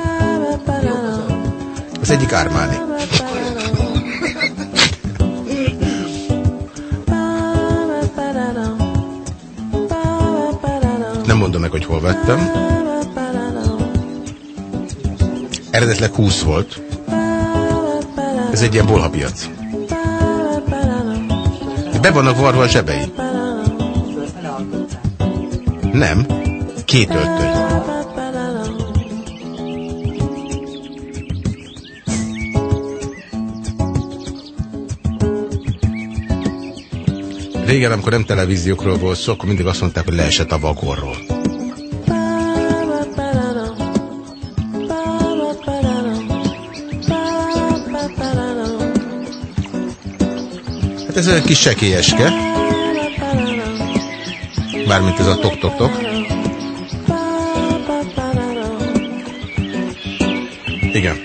Az egyik Armani. Nem mondom meg, hogy hol vettem. Eredetleg 20 volt. Ez egy ilyen bolhapiac. Be vannak varva a zsebei. Nem. Két öltöny. Régen, amikor nem televíziókról volt szó, akkor mindig azt mondták, hogy leesett a vagorról. Ez egy kis sekélyeske. Mármint ez a tok-tok-tok. Igen.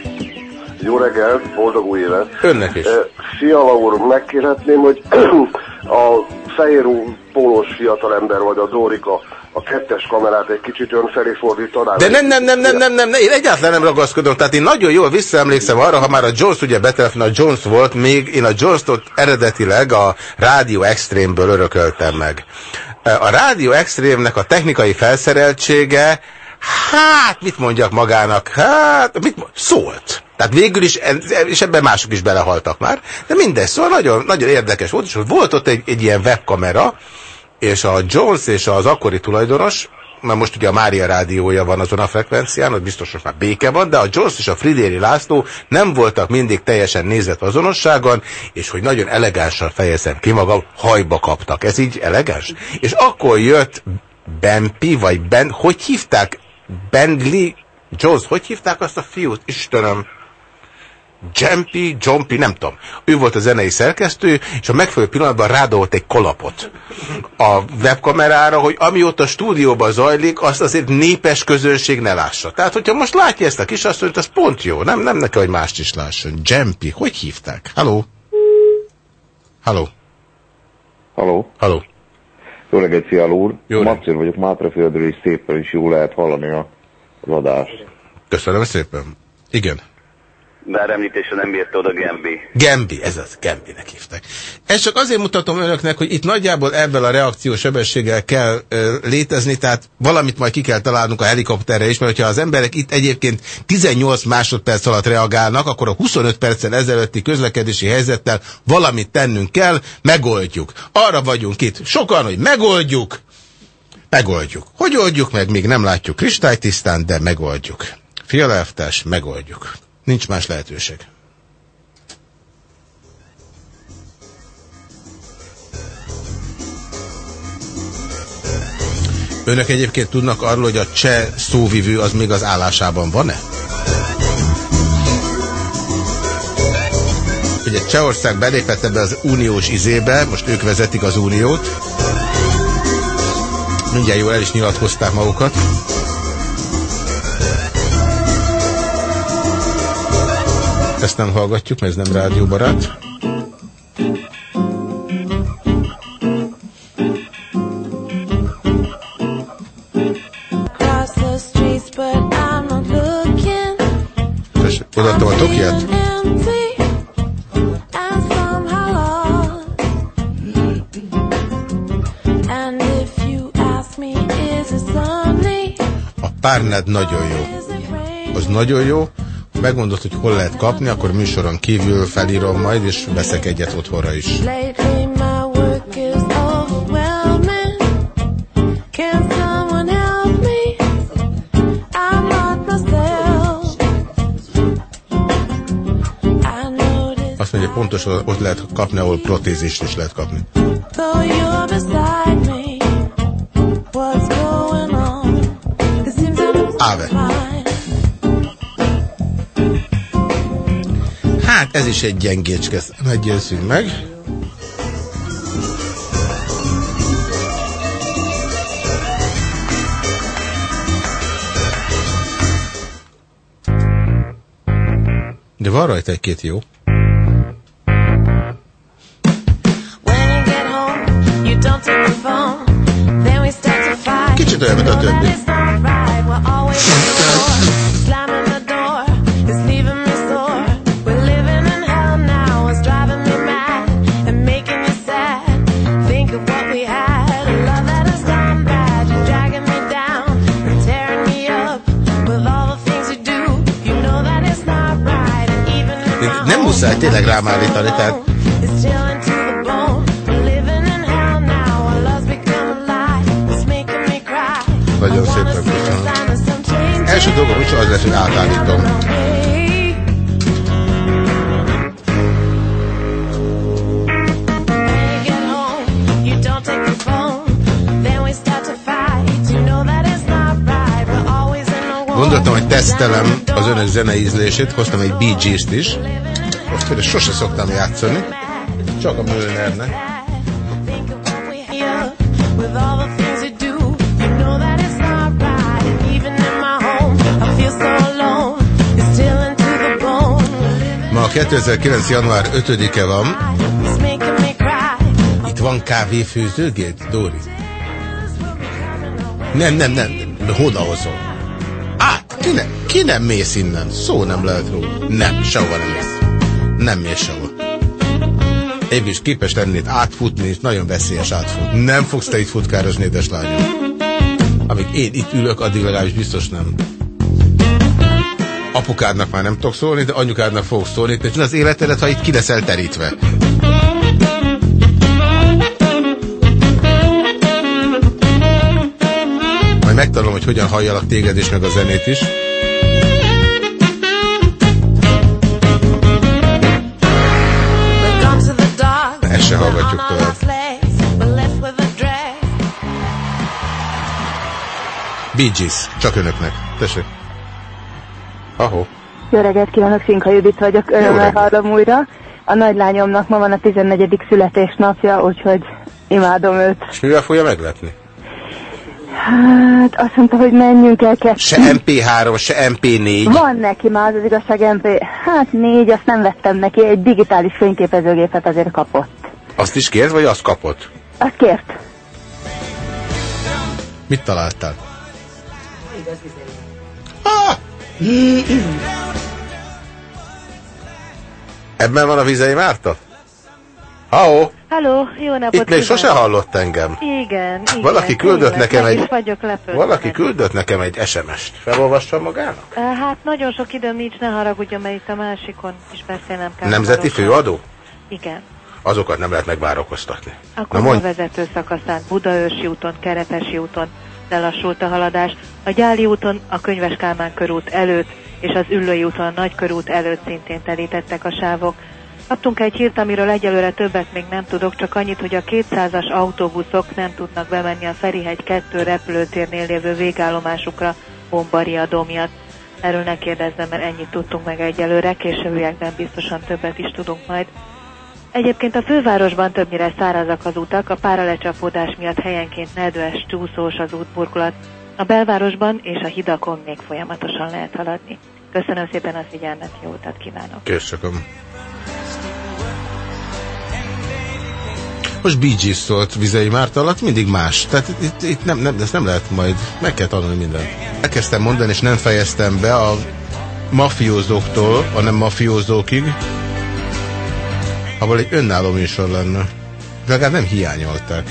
Jó reggelt, boldog új évet! Önnek is. Eh, Fiala úr, megkérhetném, hogy a fehér pólós fiatalember vagy a Dórika a kettes kamerát egy kicsit ön felé fordítaná. De nem, nem, nem, nem, nem, nem, én egyáltalán nem ragaszkodom. Tehát én nagyon jól visszaemlékszem arra, ha már a Jones ugye betelefon, a Jones volt, még én a Jones-ot eredetileg a Rádió Extreme-ből örököltem meg. A Rádió Extreme-nek a technikai felszereltsége, hát mit mondjak magának, hát mit szólt. Tehát végül is, és ebben mások is belehaltak már, de mindez szóval nagyon, nagyon érdekes volt, és volt ott egy, egy ilyen webkamera, és a Jones és az akkori tulajdonos, mert most ugye a Mária rádiója van azon a frekvencián, ott biztos most már béke van, de a Jones és a Fridéri László nem voltak mindig teljesen nézett azonosságon, és hogy nagyon elegánsan fejezem ki magam, hajba kaptak. Ez így elegáns? És akkor jött Bempi, vagy Ben, hogy hívták? Bentley Jones, hogy hívták azt a fiút? Istenem! Jumpy, Jumpy, nem tudom. Ő volt a zenei szerkesztő, és a megfelelő pillanatban rádolt egy kolapot a webkamerára, hogy ami ott a stúdióban zajlik, azt azért népes közönség ne lássa. Tehát, hogyha most látja ezt a kisasszonyt, az pont jó. Nem, nem neki, hogy mást is lásson. Jumpy, hogy hívták? Halló? Halló? Halló? Halló? Jó reggelt, Fiala úr. Jó Macér vagyok, Mátraföldről és szépen is jó lehet hallani a, az adást. Köszönöm szépen. Igen. Bár említésre nem bírta oda Gembi. Gembi, ez az, Gembinek hívták. Ezt csak azért mutatom önöknek, hogy itt nagyjából ebben a reakciós sebességgel kell ö, létezni, tehát valamit majd ki kell találnunk a helikopterre is, mert hogyha az emberek itt egyébként 18 másodperc alatt reagálnak, akkor a 25 perccel ezelőtti közlekedési helyzettel valamit tennünk kell, megoldjuk. Arra vagyunk itt sokan, hogy megoldjuk, megoldjuk. Hogy oldjuk meg, még nem látjuk kristálytisztán, de megoldjuk. Fialelvtárs, megoldjuk. Nincs más lehetőség. Önök egyébként tudnak arról, hogy a cseh szóvivő az még az állásában van-e? Ugye Csehország belépett ebbe az uniós izébe, most ők vezetik az uniót. Mindjárt jól el is nyilatkozták magukat. Ezt nem hallgatjuk, mert ez nem rádióbarát. Odaadtam a tokiát? A párnád nagyon jó. Az nagyon jó, Megmondod, hogy hol lehet kapni, akkor műsoron kívül felírom majd, és veszek egyet otthonra is. Azt mondja, pontosan ott lehet kapni, ahol protézist is lehet kapni. though Hát ez is egy gyengécske, ne győzzünk meg. De van rajta egy-két jó. Kicsit olyan, mint a többi. Muszáj tényleg rám állítani, tehát nagyon szépen köszönöm. Első dolgom is az lesz, hogy átállítom. Gondoltam, hogy tesztelem az önök zeneízlését, hoztam egy Bee Gees-t is. Például sose szoktam játszani, csak a bone. Ma 2009. január 5-e van. Itt van kávéfőzőgét, Dóri? Nem, nem, nem. Hoda hozom. Át, ki nem, ki nem mész innen? Szó nem lehet róla. Nem, sehova nem mész. Nem mész sehova. Én is képes lennéd átfutni, és nagyon veszélyes átfutni. Nem fogsz te itt futkározni, édeslányom. Amíg én itt ülök, addig legalábbis biztos nem. Apukádnak már nem tudok szólni, de anyukádnak fogok szólni, és az életedet, ha itt ki terítve. Majd megtanulom, hogy hogyan halljalak téged is, meg a zenét is. Gees, csak önöknek. Tessék. Ahó. Jó reggelt kívánok, Szinka Judit vagyok, örömmel hallom újra. A nagylányomnak ma van a 14. születésnapja, úgyhogy imádom őt. És mivel fogja meglepni? Hát azt mondta, hogy menjünk el kettő. Se MP3, se MP4. Van neki már az igazság MP. Hát négy, azt nem vettem neki, egy digitális fényképezőgépet azért kapott. Azt is kért, vagy azt kapott? Azt kért. Mit találtál? Ebben van a vizei Márta? Ahó, Halló, jó napot itt még sose hallott engem. Igen, igen. Valaki küldött tényleg, nekem egy- vagyok lepődve. Valaki küldött nekem egy SMS-t. Felolvassam magának? Hát nagyon sok időm nincs, ne haragudjon, mert itt a másikon is beszélnem kell. Nemzeti főadó? Igen. Azokat nem lehet megvárakoztatni. Akkor Na a mondj, vezető szakaszán, Budaörsi úton, Kerepesi úton lelassult a haladás, a Gyáli úton, a Könyves Kálmán körút előtt és az Üllői úton a Nagykörút előtt szintén telítettek a sávok. Kaptunk egy hírt, amiről egyelőre többet még nem tudok, csak annyit, hogy a 200-as autóbuszok nem tudnak bemenni a Ferihegy 2 repülőtérnél lévő végállomásukra bombariadó miatt. Erről ne kérdezzem, mert ennyit tudtunk meg egyelőre, későbbiekben biztosan többet is tudunk majd. Egyébként a fővárosban többnyire szárazak az utak, a páralecsapódás miatt helyenként nedves, csúszós az útburkolat. A belvárosban és a hidakon még folyamatosan lehet haladni. Köszönöm szépen a figyelmet, jó utat kívánok! Köszönöm. Most Bee Gees szólt Vizei Márta alatt, mindig más. Tehát itt, itt, nem, nem, ezt nem lehet majd, meg kell tanulni mindent. Elkezdtem mondani, és nem fejeztem be a mafiózóktól, a nem mafiózókig, ahol egy önálló műsor lenne. De legalább nem hiányolták.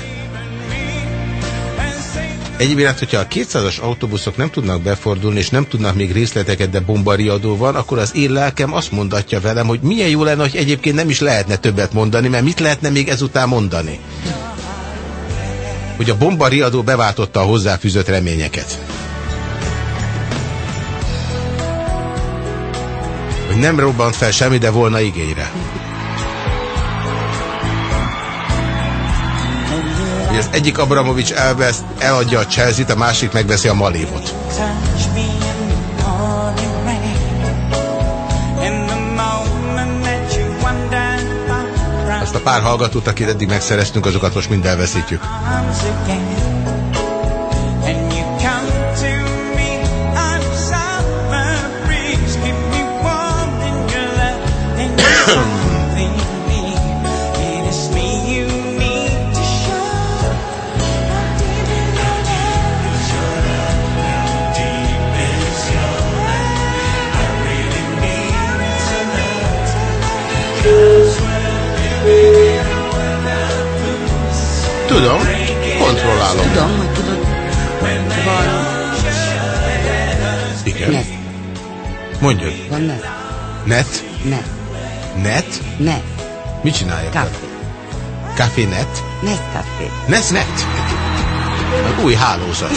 Egyéb iránt, hogyha a 200-as autóbuszok nem tudnak befordulni, és nem tudnak még részleteket, de bombariadó van, akkor az én lelkem azt mondatja velem, hogy milyen jó lenne, hogy egyébként nem is lehetne többet mondani, mert mit lehetne még ezután mondani? Hogy a bombariadó beváltotta a hozzáfűzött reményeket. Hogy nem robbant fel semmi, de volna igényre. Hogy az egyik Abramovics elvesz, eladja a Chelsea-t, a másik megveszi a Malévot. Azt a pár hallgatót, akit eddig megszereztünk, azokat most mind elveszítjük. Tudom, kontrollálom. Tudom, hogy tudod. Van. Igen. Net. Mondjad. Van net. Net? Net. Net? Net. Mit csinálják? Café. Café net? Net café. Nesnet? Az új hálózat.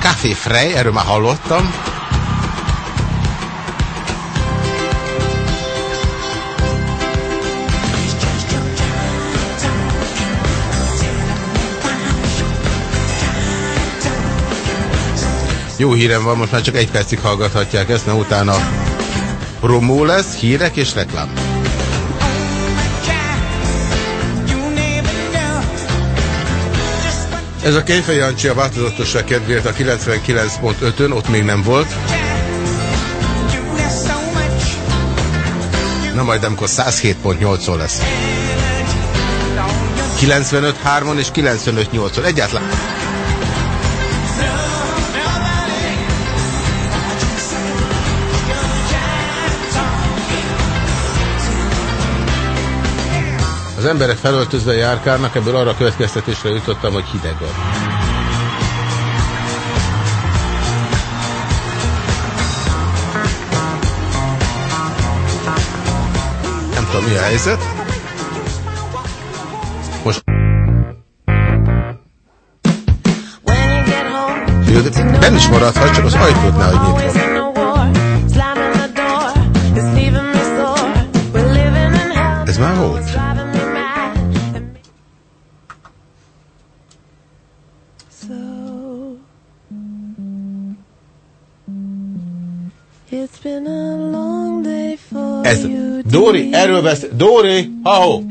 Café Frey, erről már hallottam. Jó hírem van, most már csak egy percig hallgathatják ezt, mert utána promó lesz, hírek és reklám. Ez a Kejfej Jancsi a változatosság kedvéért a 99.5-ön, ott még nem volt. Na majd amikor 107.8-on lesz. 95.3-on és 95.8-on. Egyáltalán. Az emberek felöltözve járkálnak, ebből arra a következtetésre jutottam, hogy hideg van. Nem tudom, mi a helyzet. Most... Benn is maradhat, csak az ajtót ne hagyj nyitva. Erről vesz... Dóri, ha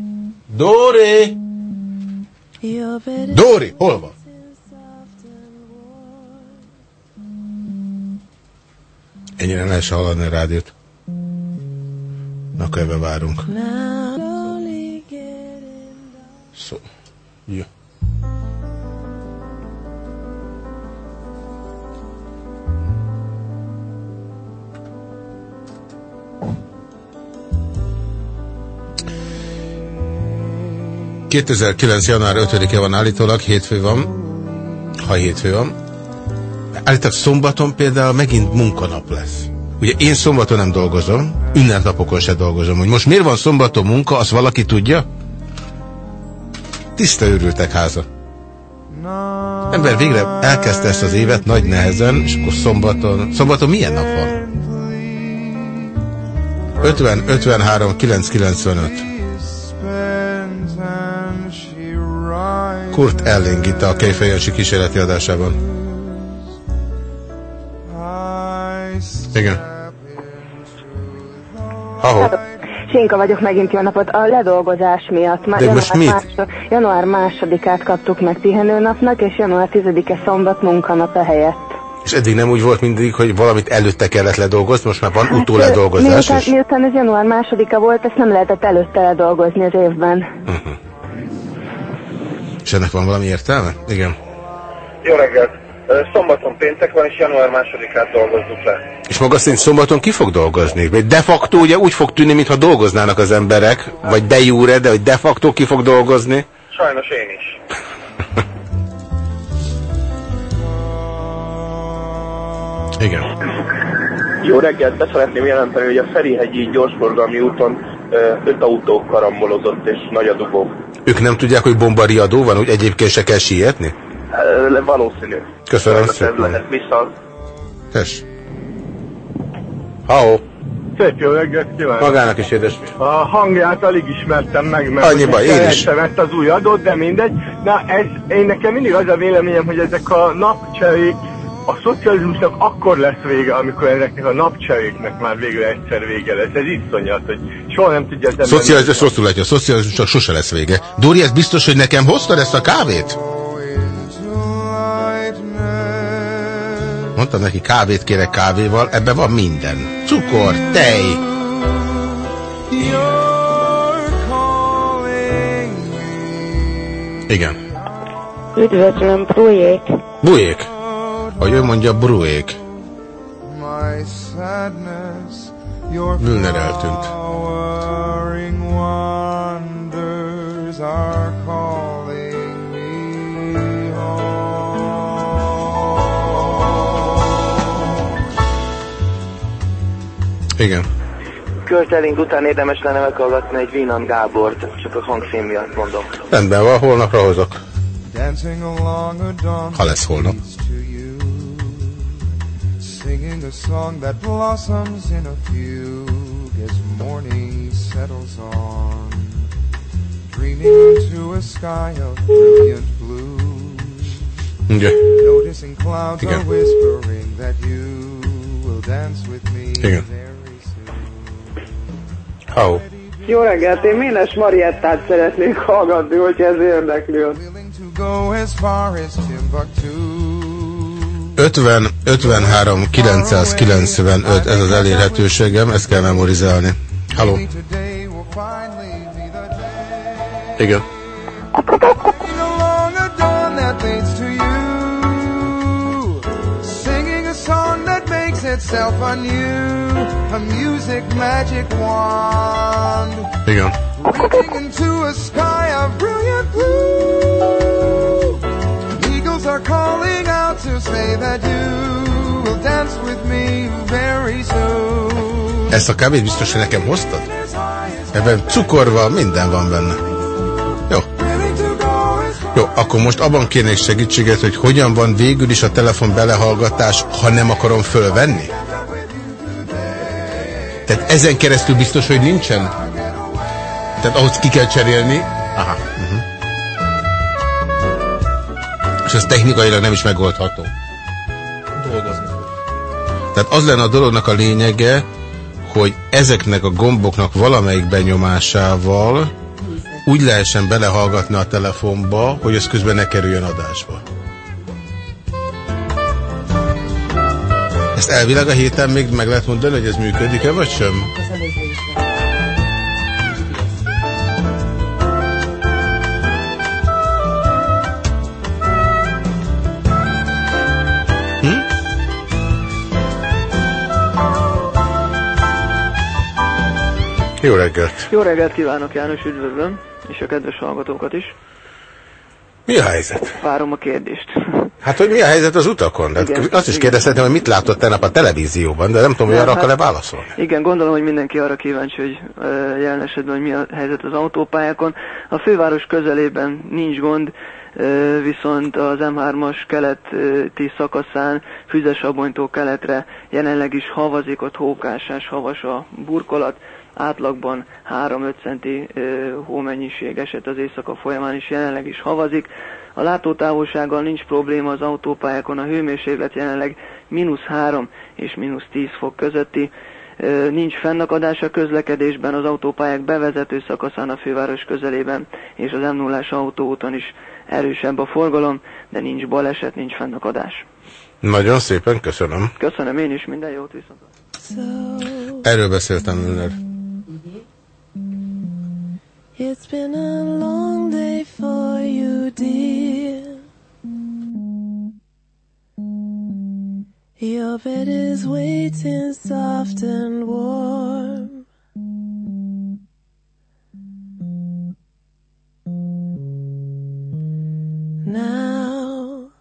Dóri! Dóri, hol van? Ennyire ne se hallani a rádiót. Na, ebbe várunk. Szó. Jó. ...2009. január 5-e van állítólag, hétfő van, ha hétfő van. Állítólag szombaton például megint munkanap lesz. Ugye én szombaton nem dolgozom, ünnepnapokon se dolgozom. Hogy most miért van szombaton munka, azt valaki tudja? Tiszta őrültek háza. Ember végre elkezdte ezt az évet nagy nehezen, és akkor szombaton... Szombaton milyen nap van? 50, 53, 995. Kurt Elling itt a Kejfejancsi kísérleti adásában. Igen. Ahol? Sinka vagyok megint, jó napot. A ledolgozás miatt. Már De most január mit? másod- január másodikát kaptuk meg pihenőnapnak, és január tizedike szombat munkanap helyett. És eddig nem úgy volt mindig, hogy valamit előtte kellett ledolgozni, most már van utóledolgozás Hát, miután, is. miután ez január másodika volt, ezt nem lehetett előtte ledolgozni az évben. És ennek van valami értelme? Igen. Jó reggelt! Szombaton péntek van, és január másodikát dolgozzuk le. És maga szerint szombaton ki fog dolgozni? De facto ugye úgy fog tűnni, mintha dolgoznának az emberek, vagy de jure, de hogy de facto ki fog dolgozni? Sajnos én is. Igen. Jó reggelt, be szeretném jelenteni, hogy a Ferihegyi gyorsforgalmi úton öt autó karambolozott és nagy a dugó. Ők nem tudják, hogy bombariadó van, úgy egyébként se kell sietni? Valószínű. Köszönöm szépen. vissza. Tess. Halló. Szép jó reggelt kívánok! Magának is édes. A hangját alig ismertem meg, mert Annyi baj, én is. ezt az új adót, de mindegy. Na, ez, én nekem mindig az a véleményem, hogy ezek a napcserék, a szocializmusnak akkor lesz vége, amikor ezeknek a napcseréknek már végre egyszer vége lesz. Ez iszonyat, hogy soha nem tudja az ember... Szocializmus, rosszul látja, a szocializmusnak sose lesz vége. Dóri, ez biztos, hogy nekem hoztad ezt a kávét? Mondtam neki, kávét kérek kávéval, ebben van minden. Cukor, tej. Igen. Üdvözlöm, Brujék. Bujék. Ahogy ő mondja, brujék. My sadness, your Müllner eltűnt. Igen. Költelénk után érdemes lenne meghallgatni egy Vínan Gábort, csak a hangszín miatt mondom. Rendben van, holnapra hozok. Ha lesz holnap. To you, singing a song that blossoms in a fugue as morning settles on, dreaming into a sky of brilliant blue. Ugye? Noticing clouds are whispering that you will dance with me Igen. very soon. Hau. Jó reggelt, én Ménes Mariettát szeretnék hallgatni, hogyha ez érdekli. To go as far as Timbuktu. 50, 53, 995, ez az elérhetőségem, ezt kell memorizálni. Halló. Igen. leads to you, itself a music magic wand, Igen. reaching into a sky of brilliant blue. Are calling out to say that you will dance with me very soon. Ezt a kávét biztos, hogy nekem hoztad? Ebben cukor van, minden van benne. Jó. Jó, akkor most abban kérnék segítséget, hogy hogyan van végül is a telefon belehallgatás, ha nem akarom fölvenni? Tehát ezen keresztül biztos, hogy nincsen? Tehát ahhoz ki kell cserélni? Aha. Uh-huh. És ez technikailag nem is megoldható. Dolgozni. Tehát az lenne a dolognak a lényege, hogy ezeknek a gomboknak valamelyik benyomásával úgy lehessen belehallgatni a telefonba, hogy ez közben ne kerüljön adásba. Ezt elvileg a héten még meg lehet mondani, hogy ez működik-e, vagy sem? Jó reggelt! Jó reggelt kívánok, János, üdvözlöm, és a kedves hallgatókat is. Mi a helyzet? Várom a kérdést. Hát, hogy mi a helyzet az utakon? Hát Igen, azt is igen. kérdezhetem, hogy mit látott tegnap a televízióban, de nem tudom, hogy arra hát- akar-e válaszolni. Igen, gondolom, hogy mindenki arra kíváncsi, hogy jelen esetben, hogy mi a helyzet az autópályákon. A főváros közelében nincs gond, ö, viszont az M3-as keleti szakaszán Füzesabonytól keletre jelenleg is havazik, ott hókásás, havas a burkolat, átlagban 3-5 centi hómennyiség esett az éjszaka folyamán is jelenleg is havazik. A látótávolsággal nincs probléma az autópályákon, a hőmérséklet jelenleg mínusz 3 és mínusz 10 fok közötti. Nincs fennakadás a közlekedésben az autópályák bevezető szakaszán a főváros közelében, és az m 0 autóúton is erősebb a forgalom, de nincs baleset, nincs fennakadás. Nagyon szépen köszönöm. Köszönöm én is, minden jót viszont. Erről beszéltem Müller. It's been a long day for you, dear. Your bed is waiting soft and warm. Now.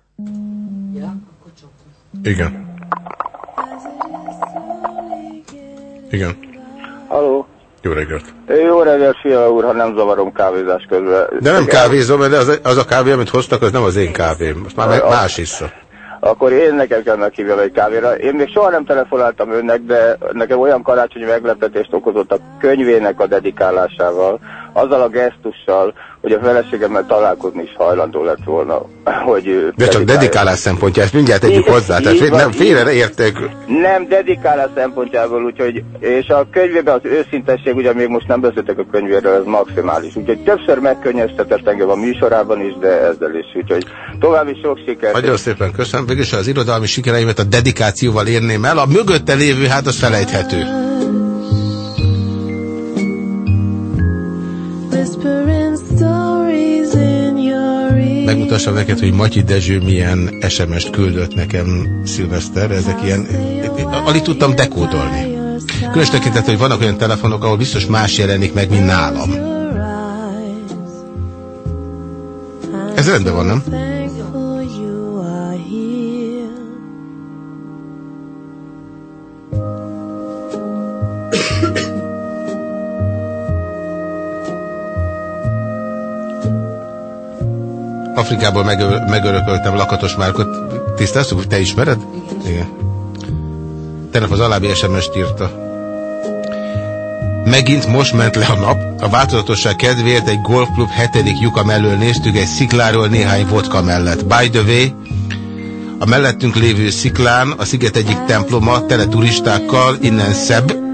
Yeah. Igen. Igen. Jó reggelt. Jó reggelt, Fia úr, ha nem zavarom kávézás közben. De nem kávézom, de az, az a kávé, amit hoztak, az nem az én kávém. Most már meg másissza. Akkor én nekem kell meghívjam egy kávéra. Én még soha nem telefonáltam önnek, de nekem olyan karácsonyi meglepetést okozott a könyvének a dedikálásával, azzal a gesztussal, hogy a feleségemmel találkozni is hajlandó lett volna, hogy De csak dedikálás szempontja, ezt mindjárt tegyük hozzá. Tehát fél, nem, félre érték. Nem, dedikálás szempontjából, úgyhogy, és a könyvében az őszintesség, ugye még most nem beszéltek a könyvéről, ez maximális. Úgyhogy többször megkönnyeztetett engem a műsorában is, de ezzel is. Úgyhogy további sok sikert. Nagyon szépen köszönöm. Végülis az irodalmi sikereimet a dedikációval érném el. A mögötte lévő, hát az felejthető. Megmutassam neked, hogy Matyi Dezső milyen SMS-t küldött nekem szilveszter. Ezek ilyen... Alig tudtam dekódolni. Különös tekintet, hogy vannak olyan telefonok, ahol biztos más jelenik meg, mint nálam. Ez rendben van, nem? Afrikából megö- megörököltem Lakatos Márkot. Tisztáztuk, te ismered? Igen. Tegnap az alábbi SMS-t írta. Megint most ment le a nap. A változatosság kedvéért egy golfklub hetedik lyuka mellől néztük egy szikláról néhány vodka mellett. By the way, a mellettünk lévő sziklán a sziget egyik temploma tele turistákkal, innen szebb.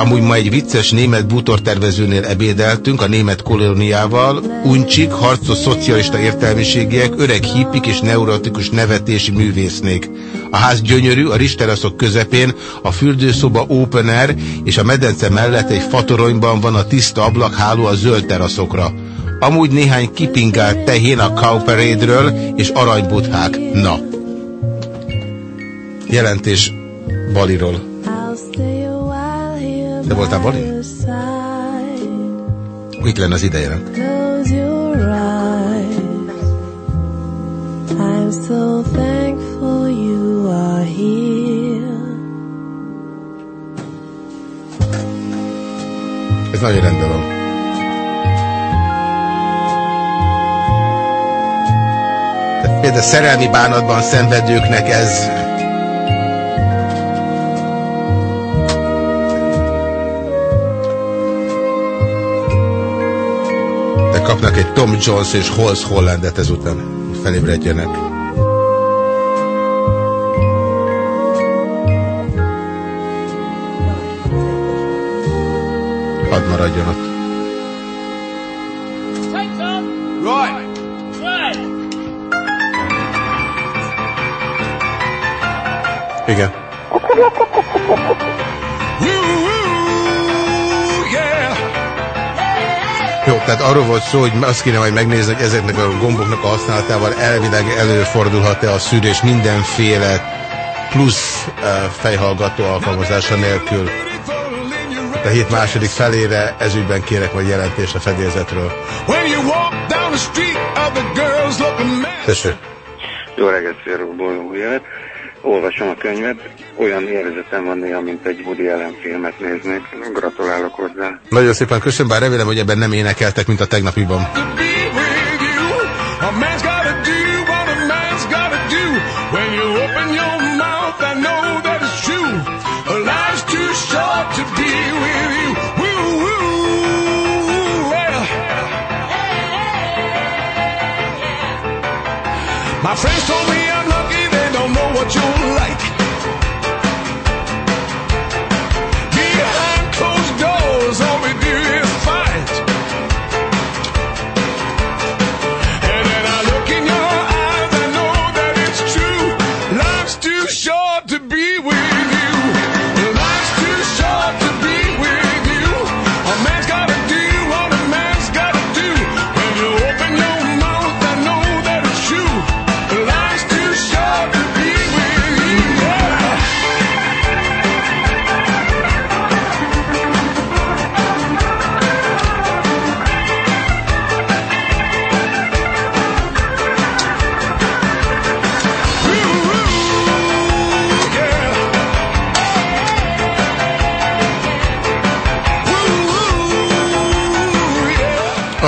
Amúgy ma egy vicces német bútortervezőnél ebédeltünk a német kolóniával, uncsik, harcos szocialista értelmiségiek, öreg hippik és neurotikus nevetési művésznék. A ház gyönyörű, a risteraszok közepén, a fürdőszoba open air, és a medence mellett egy fatoronyban van a tiszta ablakháló a zöld teraszokra. Amúgy néhány kipingált tehén a Cowparade-ről és aranybuthák. Na. Jelentés Baliról. Te voltál side. Itt lenne az ideje. Close your eyes. I'm so thankful you are here. Ez nagyon rendben van. Például szerelmi bánatban szenvedőknek ez de kapnak egy Tom Jones és Holz Hollandet ezután, hogy felébredjenek. Hadd maradjon ott. Right. Right. Igen. Jó, tehát arról volt szó, hogy azt kéne majd megnézni, hogy ezeknek a gomboknak a használatával elvileg előfordulhat-e a szűrés mindenféle plusz uh, fejhallgató alkalmazása nélkül. Hát a hét második felére ezügyben kérek majd jelentést a fedélzetről. Tessék. Jó reggelt, Féró, boldog. Olvasom a könyvet, olyan érzetem van néha, mint egy Woody Allen filmet néznék. Gratulálok hozzá. Nagyon szépen köszönöm, bár remélem, hogy ebben nem énekeltek, mint a tegnapiban. My friends told me what you're like.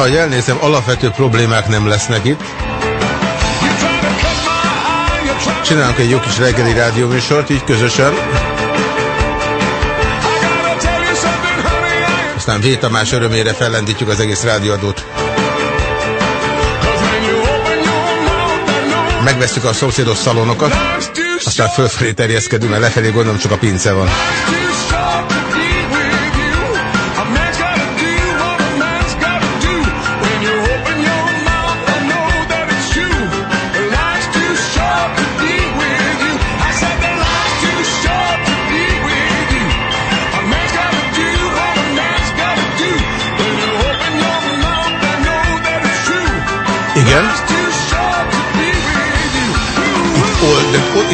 Ahogy elnézem, alapvető problémák nem lesznek itt. Csinálunk egy jó kis reggeli rádióműsort, így közösen. Aztán V. Tamás örömére fellendítjük az egész rádióadót. Megvesztük a szomszédos szalonokat, aztán fölfelé terjeszkedünk, mert lefelé gondolom csak a pince van.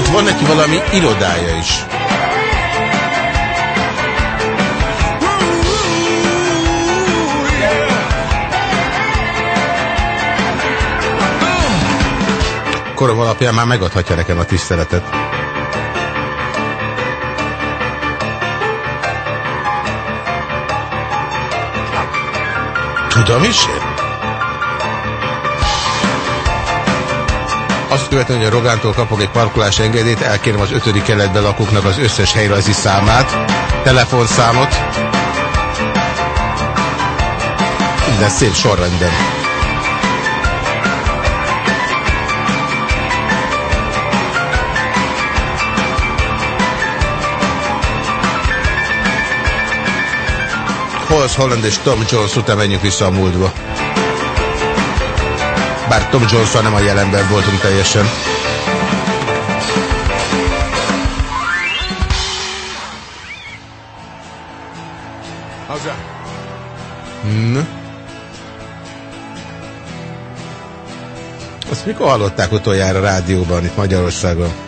Itt van neki valami irodája is. Korom alapján már megadhatja nekem a tiszteletet. Tudom is én. Azt követően, hogy a Rogántól kapok egy parkolás engedélyt, elkérem az ötödik keletben lakóknak az összes helyrajzi számát, telefonszámot. Minden szép sorrendben. Holmes Holland és Tom Jones után menjünk vissza a múltba. Bár Tom jones nem a jelenben voltunk teljesen. Haza. Na. Azt mikor hallották utoljára rádióban itt Magyarországon?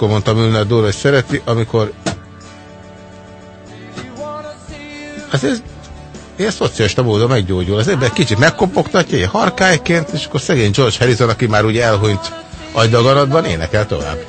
Akkor mondtam Ülner Dóra, hogy szereti, amikor... Hát ez ilyen szociálista módon meggyógyul. Az ember kicsit megkopogtatja, ilyen harkályként, és akkor szegény George Harrison, aki már ugye elhunyt agydaganatban, énekel tovább.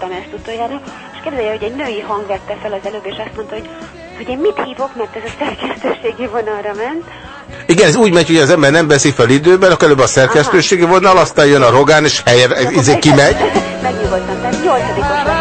Hallottam ezt utoljára, és képzelje, hogy egy női hang vette fel az előbb, és azt mondta, hogy, hogy én mit hívok, mert ez a szerkesztőségi vonalra ment. Igen, ez úgy megy, hogy az ember nem veszi fel időben, akkor előbb a szerkesztőségi vonal, aztán jön a rogán, és helyre, izé kimegy. Megnyugodtam, tehát 8-os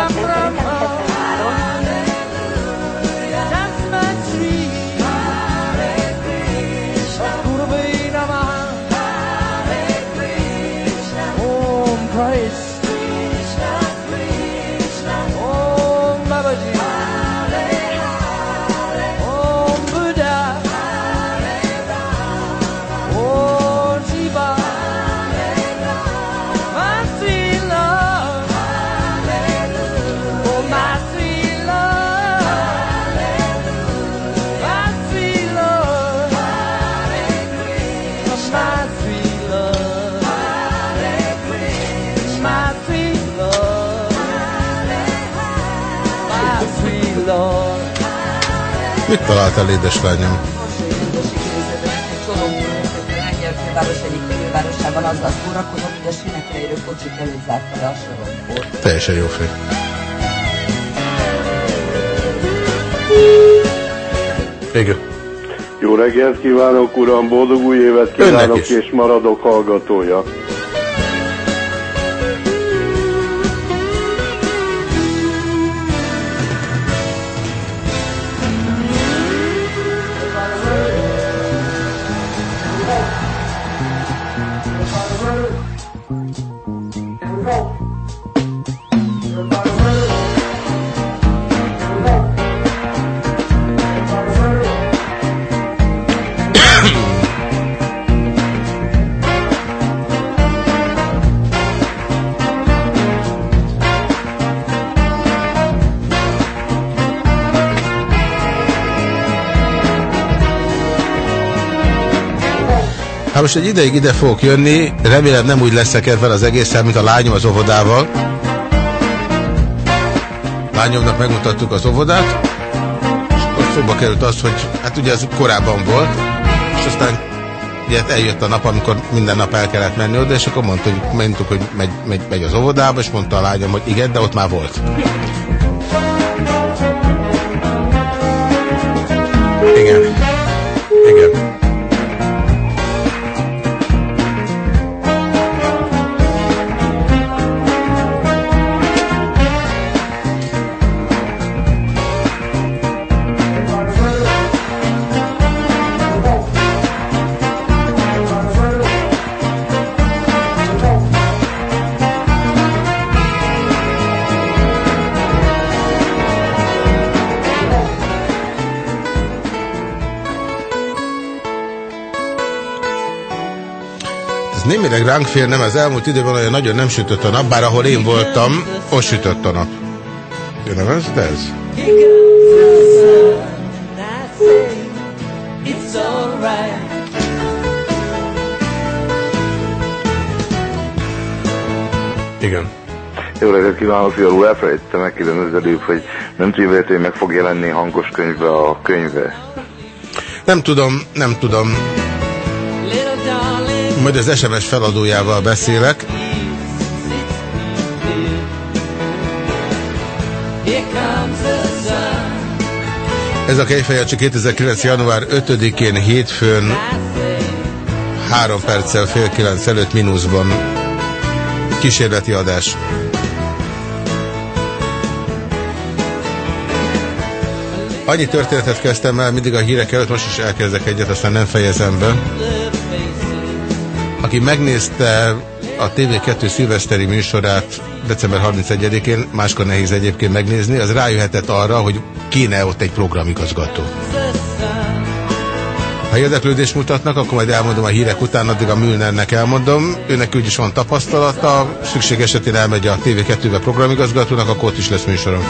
Mit találtál, édeslányom? Főváros egyik fővárosában azzal szórakozott, hogy a sünnetelérő kocsik előtt zárta le a sorompót. Teljesen jó fej. Igen. Jó reggelt kívánok, uram, boldog új évet kívánok, és maradok hallgatója. Most egy ideig ide fogok jönni, remélem nem úgy leszek ezzel az egészen, mint a lányom az óvodával. Lányomnak megmutattuk az óvodát, és akkor szóba került az, hogy hát ugye ez korábban volt, és aztán ugye eljött a nap, amikor minden nap el kellett menni oda, és akkor mondtuk, hogy, mondtuk, hogy megy, megy, megy az óvodába, és mondta a lányom, hogy igen, de ott már volt. Igen. Ez némileg ránk fél, nem az elmúlt időben olyan nagyon nem sütött a nap, bár ahol én voltam, ott sütött a nap. Jó, nem ez? De ez. Igen. Jó reggelt kívánok, fialú, elfelejtettem megkérdezni az előbb, hogy nem tudja véletlenül, hogy meg fog jelenni hangos könyvbe a könyve. Nem tudom, nem tudom. Majd az SMS feladójával beszélek. Ez a Kejfejancsi 2009. január 5-én hétfőn 3 perccel fél 9 előtt mínuszban. Kísérleti adás. Annyi történetet kezdtem el mindig a hírek előtt, most is elkezdek egyet, aztán nem fejezem be. Aki megnézte a TV2 szilveszteri műsorát december 31-én, máskor nehéz egyébként megnézni, az rájöhetett arra, hogy kéne ott egy programigazgató. Ha érdeklődést mutatnak, akkor majd elmondom a hírek után, addig a Mülnernek elmondom. Őnek úgyis van tapasztalata, szükség esetén elmegy a TV2-be programigazgatónak, akkor ott is lesz műsorom.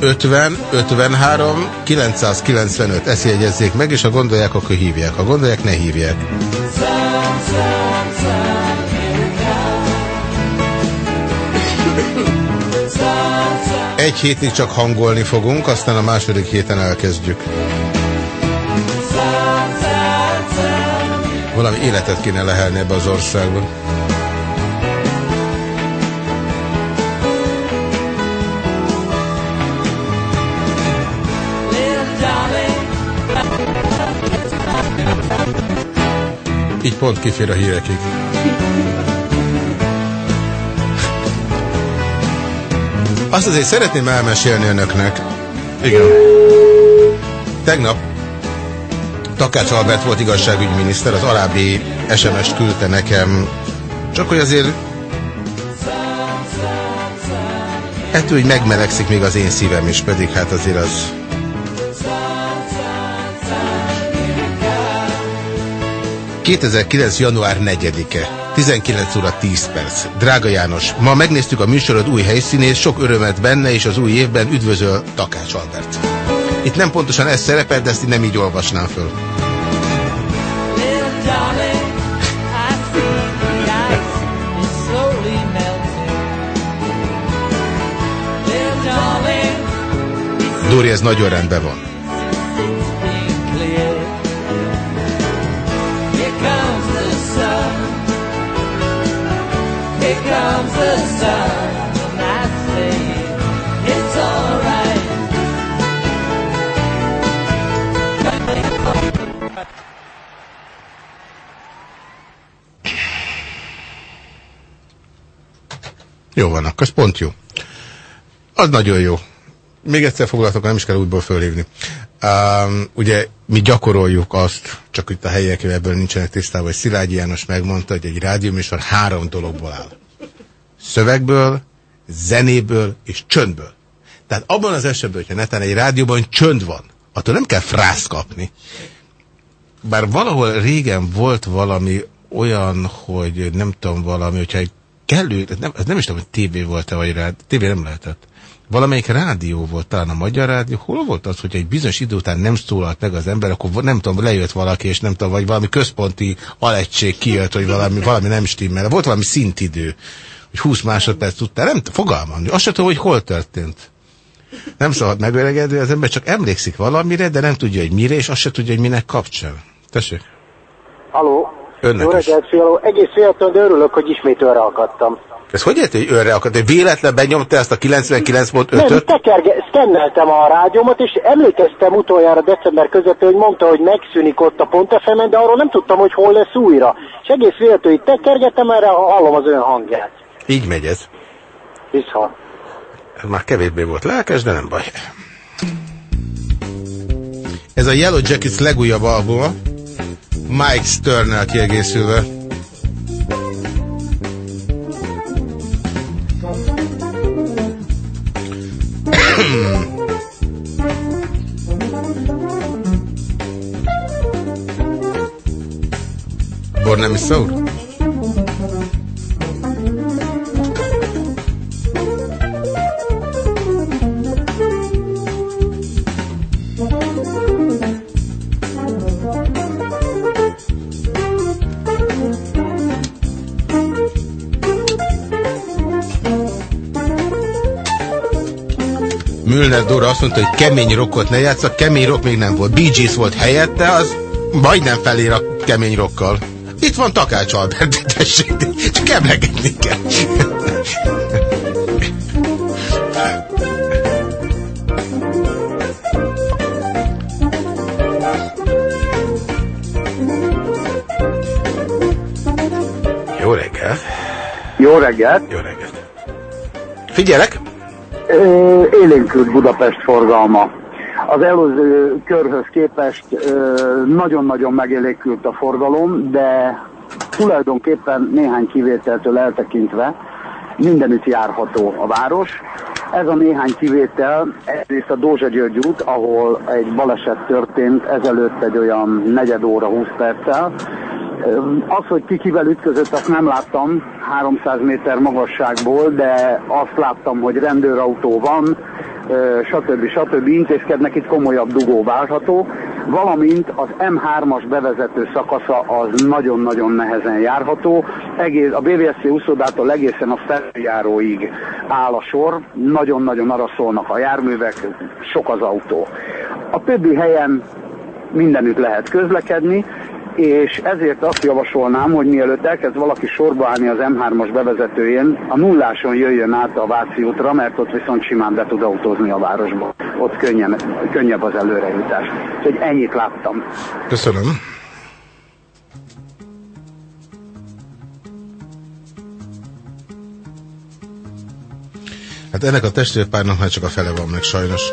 50 53 995. Ezt jegyezzék meg, és ha gondolják, akkor hívják. Ha gondolják, ne hívják. Egy hétig csak hangolni fogunk, aztán a második héten elkezdjük. Valami életet kéne lehelni ebbe az országba. Így pont kifér a hírekig. Azt azért szeretném elmesélni önöknek. Igen. Tegnap Takács Albert volt igazságügyminiszter, az alábbi SMS-t küldte nekem, csak hogy azért ettől, hogy megmelegszik még az én szívem is, pedig hát azért az... ...2009. január 4-e, 19 óra 10 perc. Drága János, ma megnéztük a műsorod új helyszínét, sok örömet benne, és az új évben üdvözöl Takács Albert. Itt nem pontosan ez szerepel, de ezt nem így olvasnám föl. Dóri, ez nagyon rendben van. Jó van, akkor ez pont jó. Az nagyon jó. Még egyszer foglaltok, nem is kell újból fölhívni. Um, ugye mi gyakoroljuk azt, csak itt a helyiek ebből nincsenek tisztában, hogy Szilágyi János megmondta, hogy egy rádióműsor három dologból áll. Szövegből, zenéből és csöndből. Tehát abban az esetben, hogyha netán egy rádióban csönd van, attól nem kell frász kapni. Bár valahol régen volt valami olyan, hogy nem tudom valami, hogyha egy kellő, nem, nem is tudom, hogy tévé volt-e, vagy rád, tévé nem lehetett. Valamelyik rádió volt, talán a Magyar Rádió. Hol volt az, hogy egy bizonyos idő után nem szólalt meg az ember, akkor nem tudom, lejött valaki, és nem tudom, vagy valami központi alegység kijött, hogy valami, valami nem stimmel. Volt valami szintidő, hogy 20 másodperc tudtál, nem fogalmam. Azt sem tudom, hogy hol történt. Nem szabad megöregedni, az ember csak emlékszik valamire, de nem tudja, hogy mire, és azt se tudja, hogy minek kapcsán. Tessék. Aló. Önnek Jó reggelt. Egész véletlenül, de örülök, hogy ismét őre akadtam. Ez hogy érti, hogy őre akad? Hogy véletlen benyomta ezt a Nem, 99.5-öt? tekerge, szkenneltem a rádiómat, és emlékeztem utoljára december közepén, hogy mondta, hogy megszűnik ott a Pont fm de arról nem tudtam, hogy hol lesz újra. És egész véletlenül itt tekergetem, erre hallom az ön hangját. Így megy ez. Vissza. Ez már kevésbé volt lelkes, de nem baj. Ez a Yellow Jackets legújabb albuma, Mike Sternel kiegészülve. Hum. Borna Missouri. Müller Dóra azt mondta, hogy kemény rockot ne játszak, kemény rock még nem volt. Bee Gees volt helyette, az majdnem felér a kemény rockkal. Itt van Takács Albert, tessék, csak emlegetni kell. Jó reggelt! Jó reggelt! Jó reggelt! Élénkült Budapest forgalma. Az előző körhöz képest nagyon-nagyon megélénkült a forgalom, de tulajdonképpen néhány kivételtől eltekintve mindenütt járható a város. Ez a néhány kivétel, egyrészt a Dózsa György út, ahol egy baleset történt ezelőtt egy olyan negyed óra, 20 perccel. Az, hogy ki kivel ütközött, azt nem láttam 300 méter magasságból, de azt láttam, hogy rendőrautó van, stb. stb. intézkednek, itt komolyabb dugó várható. valamint az M3-as bevezető szakasza az nagyon-nagyon nehezen járható. Egész, a BVSC úszódától egészen a feljáróig áll a sor, nagyon-nagyon arra szólnak a járművek, sok az autó. A többi helyen mindenütt lehet közlekedni, és ezért azt javasolnám, hogy mielőtt elkezd valaki sorba állni az M3-as bevezetőjén, a nulláson jöjjön át a Váci útra, mert ott viszont simán be tud autózni a városba. Ott könnyen, könnyebb az előrejutás. Úgyhogy ennyit láttam. Köszönöm. Hát ennek a testvérpárnak már csak a fele van meg sajnos.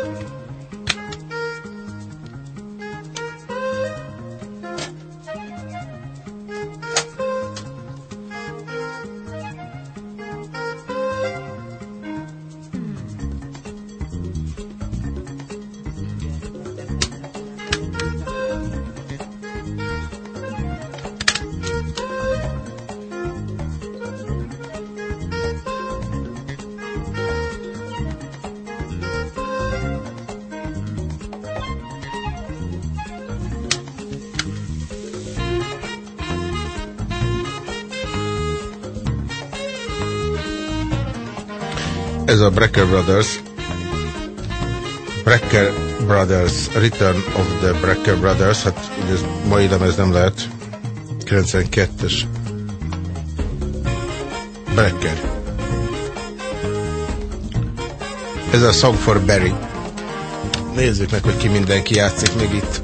A Brecker Brothers. Brecker Brothers, Return of the Brecker Brothers, hát ugye ez mai ez nem lehet. 92-es. Brecker. Ez a Song for Barry. Nézzük meg, hogy ki mindenki játszik még itt.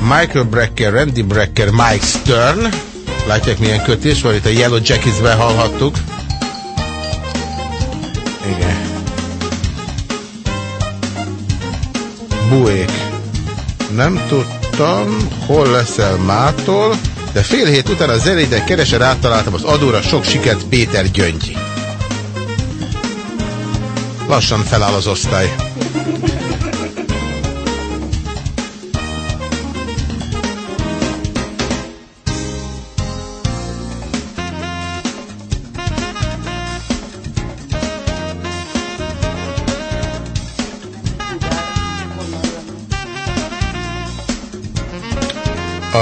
Michael Brecker, Randy Brecker, Mike Stern. Látják milyen kötés van, itt a Yellow Jackets-ben hallhattuk. Igen. Buék. Nem tudtam, hol leszel mától, de fél hét után a zenét keresel áttaláltam az adóra sok sikert Péter Gyöngyi. Lassan feláll az osztály.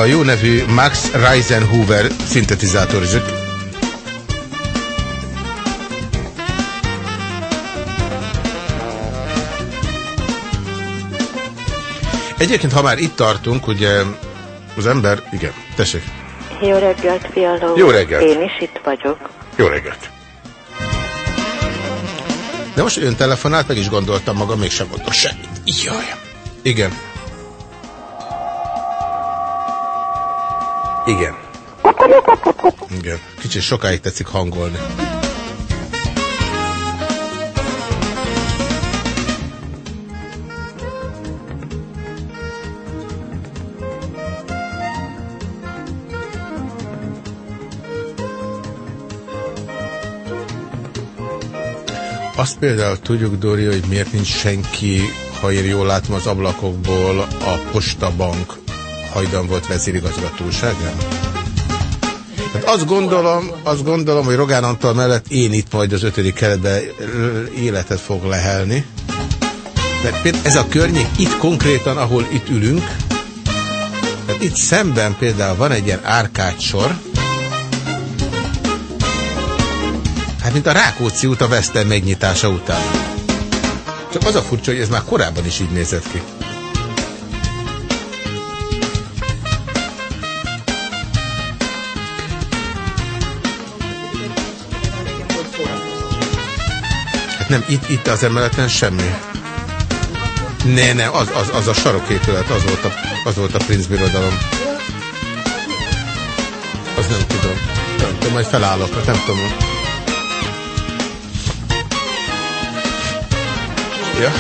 A jó nevű Max Reisenhuber szintetizátorizik. Egyébként, ha már itt tartunk, ugye az ember, igen, tessék. Jó reggelt, Fialó. Jó reggelt. Én is itt vagyok. Jó reggelt. De most, ön telefonált, meg is gondoltam magam, mégsem mondok semmit. Jaj. Igen. Igen. Igen. Kicsit sokáig tetszik hangolni. Azt például tudjuk, Dori, hogy miért nincs senki, ha én jól látom az ablakokból, a Postabank hajdan volt vezérigazgatóságán? Hát azt gondolom, azt gondolom, hogy Rogán Antal mellett én itt majd az ötödik keretben életet fog lehelni. Mert például ez a környék itt konkrétan, ahol itt ülünk, tehát itt szemben például van egy ilyen árkádsor, hát mint a Rákóczi út a Veszter megnyitása után. Csak az a furcsa, hogy ez már korábban is így nézett ki. Nem, itt, itt az emeleten semmi. Ne, ne, az, az, az a saroképület, az volt a, az volt a Prince Birodalom. Az nem tudom. Nem tudom, majd felállok, nem tudom. Ja.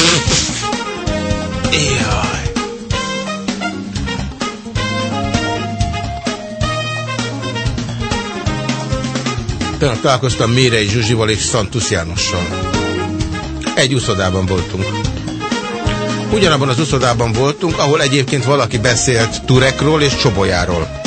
Jaj. Találkoztam Mérei Zsuzsival és Szantusz Jánossal. Egy úszodában voltunk. Ugyanabban az úszodában voltunk, ahol egyébként valaki beszélt Turekról és Csobolyáról.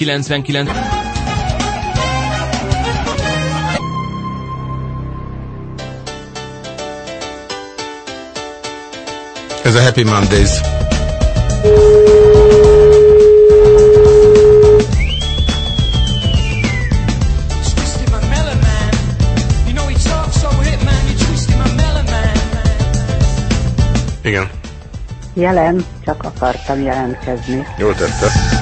99... Ez a Happy Mondays. Igen, Jelen, csak akartam jelentkezni. jól tette.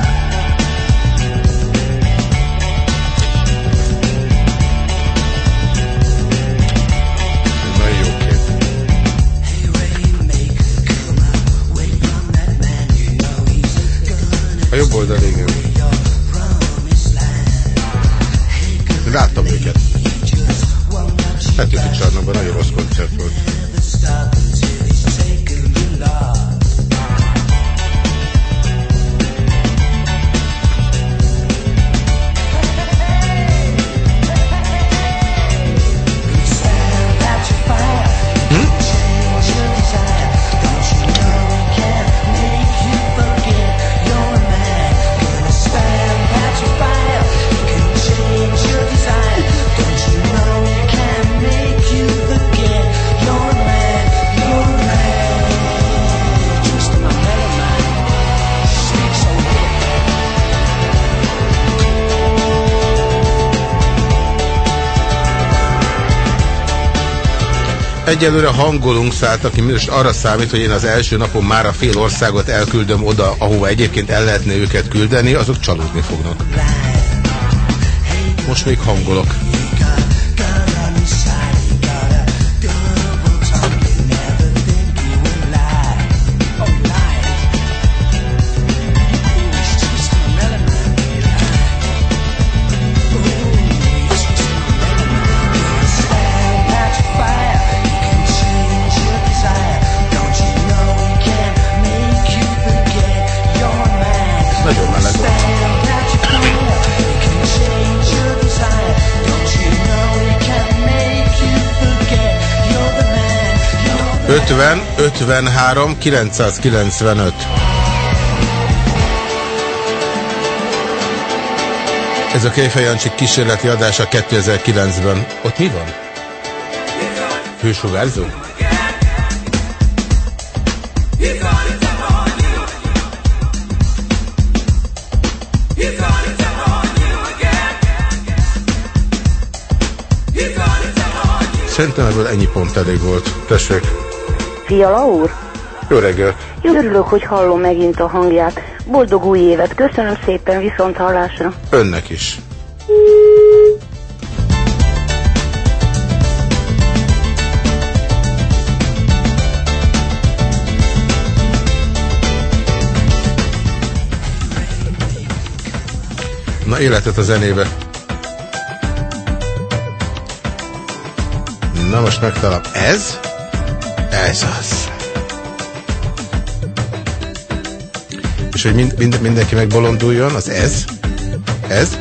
Egyelőre hangolunk szállt, aki most arra számít, hogy én az első napon már a fél országot elküldöm oda, ahova egyébként el lehetne őket küldeni, azok csalódni fognak. Most még hangolok. 50, 53, 995. Ez a Kejfej Jancsi kísérleti adása 2009-ben. Ott mi van? Hősugárzó? Szerintem ebből ennyi pont elég volt. Tessék. Fiala úr? Jó reggelt. Örülök, hogy hallom megint a hangját. Boldog új évet. Köszönöm szépen, viszont hallásra. Önnek is. Na, életet a zenébe. Na, most megtalálom. Ez? Ez az. És hogy mind, mind, mindenki megbolonduljon, az ez? Ez?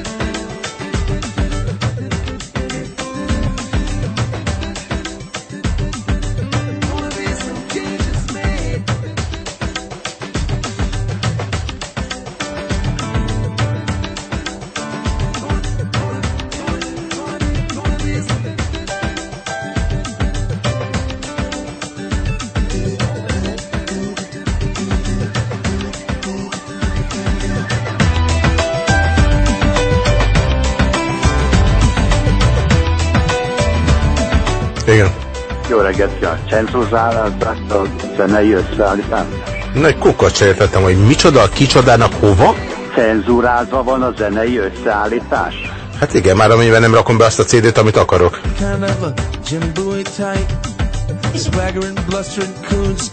Cenzúzálásban a zenei összeállítás. Na, egy kukat se értettem, hogy micsoda, kicsodának, hova? Cenzúrázva van a zenei összeállítás. Hát igen, már amennyiben nem rakom be azt a CD-t, amit akarok.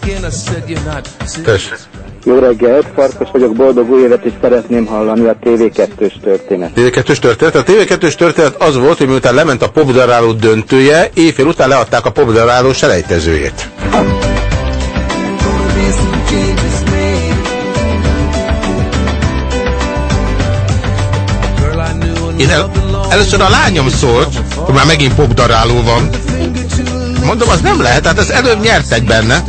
kind Jó reggelt, Farkas vagyok, boldog új évet, és szeretném hallani a TV2-s történet. TV2-s történet. A TV2-s történet az volt, hogy miután lement a popdaráló döntője, éjfél után leadták a popdaráló selejtezőjét. Én el, először a lányom szólt, hogy már megint popdaráló van. Mondom, az nem lehet, hát ez előbb nyert egy benne.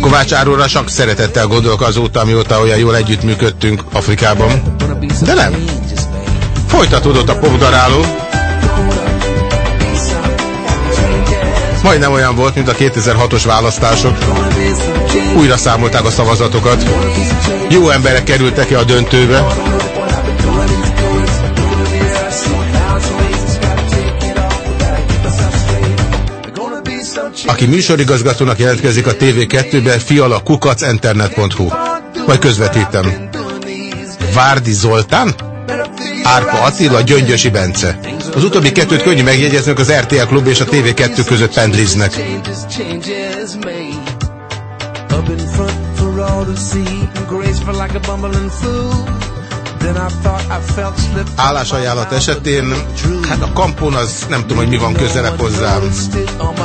Kovács Áróra sok szeretettel gondolok azóta, amióta olyan jól együttműködtünk Afrikában. De nem. Folytatódott a popdaráló. Majdnem olyan volt, mint a 2006-os választások. Újra számolták a szavazatokat. Jó emberek kerültek ki a döntőbe. Aki műsorigazgatónak jelentkezik a TV2-be, fiala kukacinternet.hu. Majd közvetítem. Várdi Zoltán? Árpa Attila, Gyöngyösi Bence. Az utóbbi kettőt könnyű megjegyezni, az RTL Klub és a TV2 között pendliznek. Up in front for all to see, graceful like a bumbling fool. Állásajánlat esetén, hát a kampón az nem tudom, hogy mi van közelebb hozzám.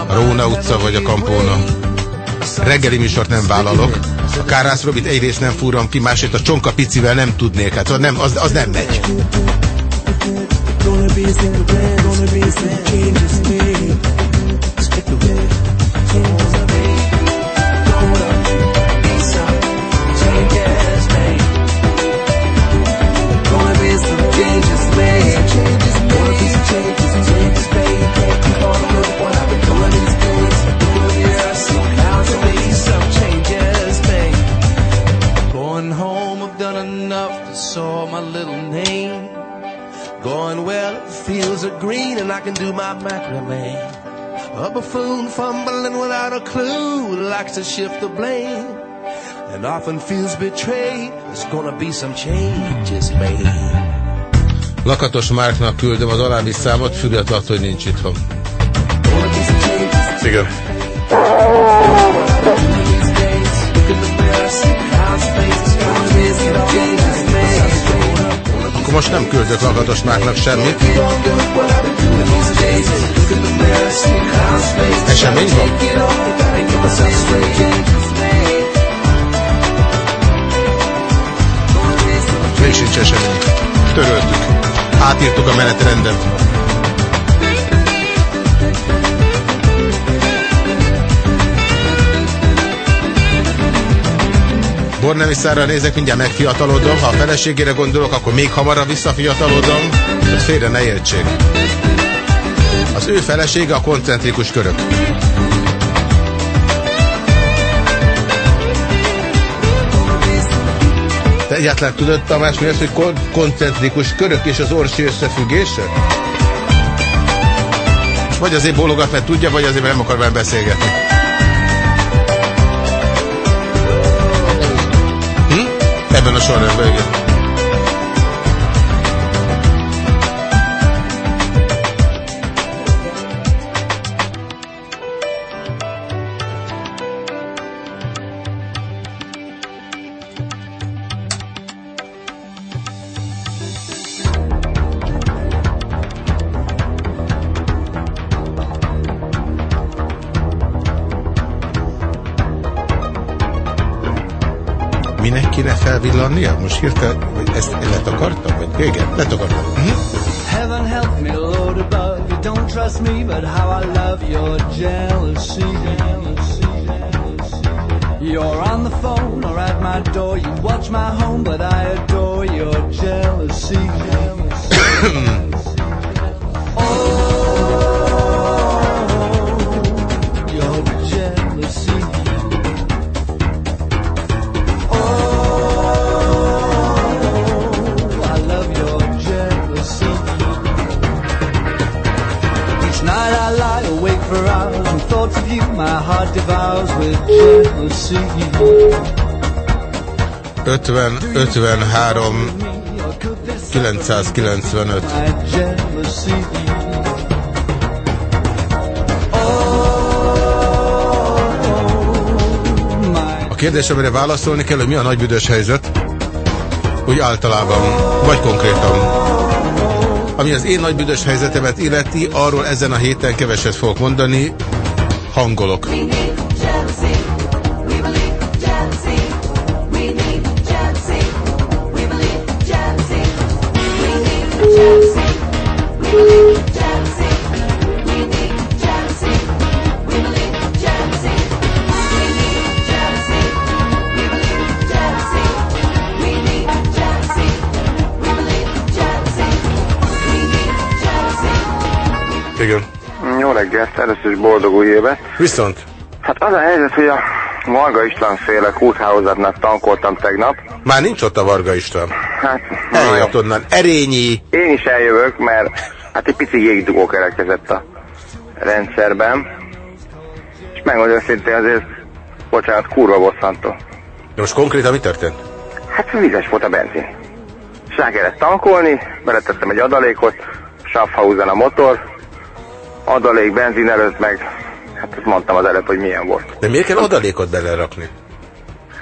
A Róna utca vagy a kampóna. Reggeli műsort nem vállalok. A Kárász Robit egyrészt nem fúrom ki, másrészt a Csonka picivel nem tudnék. Hát nem, az, az nem megy. Gonna be some grand, gonna be some changes made. To be some changes made. Going home, I've done enough to sow my little name. Going well, it feels agreed, and I can do my macrame. A buffoon fumblin' without a clue, likes to shift the blame and often feels betrayed. There's gonna be some changes made. Lakatos Márknak küldöm az alábbi számot, függetlenül attól, hogy nincs itthon. Igen. Akkor most nem küldök Lakatos Márknak semmit. Esemény van? Még sincs esemény. Töröltük. Átírtuk a menetrendet. Borneviszára nézek, mindjárt megfiatalodom. Ha a feleségére gondolok, akkor még hamarabb visszafiatalodom. Ez félre ne értsék. Az ő felesége a koncentrikus körök. Te egyáltalán tudod, Tamás, mi az, hogy kon- koncentrikus körök és az orsi összefüggése? Vagy azért bólogat, mert tudja, vagy azért, mert nem akar velem beszélgetni. Hm? Ebben a sorrendben, igen. Felvillannia? Most hirtelen, hogy ezt letakartam? Vagy igen, letakartam. Mhm. Heaven help me, Lord above. You don't trust me, but how I love your jealousy. You're on the phone or at my door. You watch my home, but I adore your jealousy. oh, My heart devours with jealousy. 50, 53, 995. My jealousy. A kérdésemre válaszolni kell, hogy mi a nagybüdös helyzet, úgy általában, vagy konkrétan. Ami az én nagybüdös helyzetemet illeti, arról ezen a héten keveset fogok mondani, hangolok. Is boldog új évet. Viszont? Hát az a helyzet, hogy a Varga István féle kúthálózatnál tankoltam tegnap. Már nincs ott a Varga István. Hát, Eljött onnan. Erényi. Én is eljövök, mert hát egy pici jégdugó kerekezett a rendszerben. És megmondom őszintén azért, bocsánat, kurva bosszantó. De most konkrétan mi történt? Hát vizes volt a benzin. És rá kellett tankolni, beletettem egy adalékot, Schaffhausen a motor, adalék benzin előtt meg, hát ezt mondtam az előbb, hogy milyen volt. De miért kell adalékot belerakni?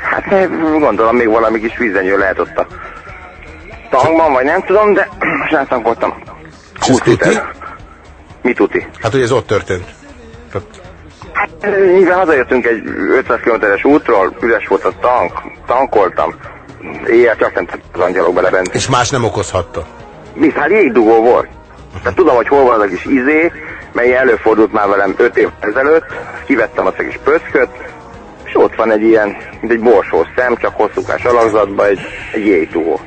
Hát eh, gondolom még valami kis vízenyő lehet ott a tankban, vagy nem tudom, de most rátankoltam. És ez tuti? Mi tuti? Hát, hogy ez ott történt. Hát, Mivel hazajöttünk egy 500 km-es útról, üres volt a tank, tankoltam, éjjel csak nem az angyalok bele benne. És más nem okozhatta. Mi? Hát jégdugó volt. Tehát tudom, hogy hol van az a kis izé, mely előfordult már velem 5 év ezelőtt, kivettem azt a kis pöszköt, és ott van egy ilyen, mint egy borsós szem, csak hosszúkás alakzatban egy, egy jégdugó.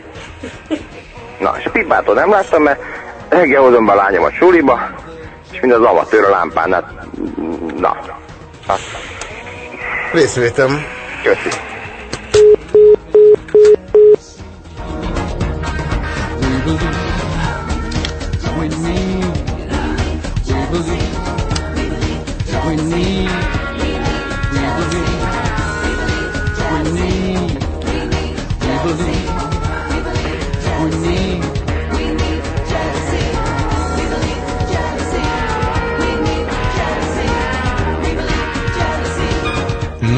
Na, és a pipától nem láttam, mert reggel hozom be a lányomat suliba, és mind az amatőr a lámpánál. Na, hát, Részvétem. köszi. We need, believe, we need, we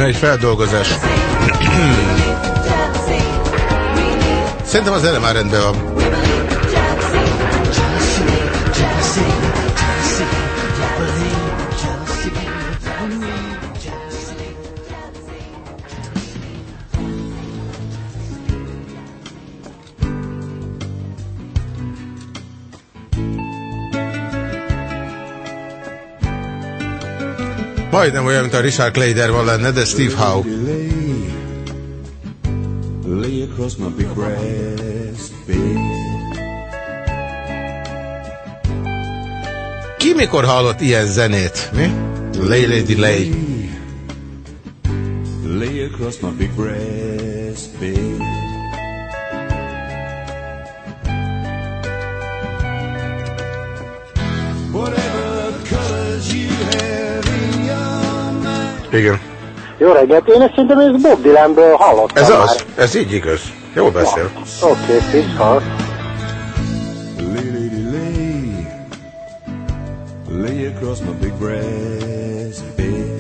egy feldolgozás. Szerintem az ele már rendben van. Majdnem olyan, mint a Richard Kleiderman lenne, de Steve Howe. Lay across my big breast bed. Ki mikor hallott ilyen zenét? Mi? Lay Lady Lay. Lay across my big breast bed. Igen. Jó reggelt, én ezt szerintem ez Bob Dylanből hallottam Ez már. az? Ez így igaz. Jól beszél. Oké, okay, viszont. Lay, lady, lay. Lay across my big breast bed.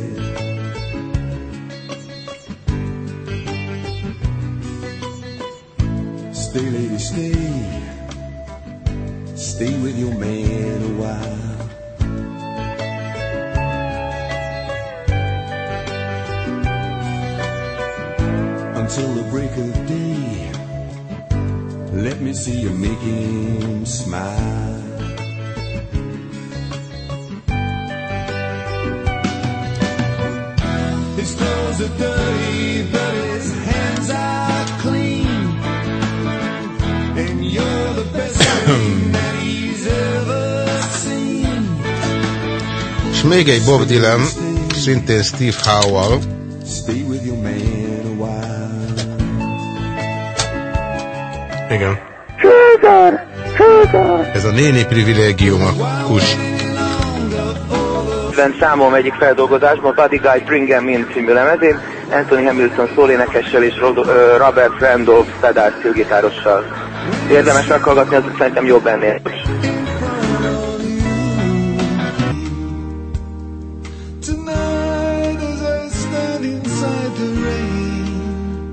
Stay, lady, stay. Stay with your man a while. Until the break of day. Let me see you make him smile. His clothes are dirty, but his hands are clean. And you're the best thing that he's ever seen. És még egy Bob Dylan, szintén Steve Howe-val. Stay with your man a while. Igen. Sugar, sugar. Ez a néni privilégium a kus. Számom egyik feldolgozásban, Buddy Guy Bring 'em In című lemezén, Anthony Hamilton szólénekessel és Robert Randolph pedál szőgitárossal. Érdemes meghallgatni, az szerintem jobb ennél.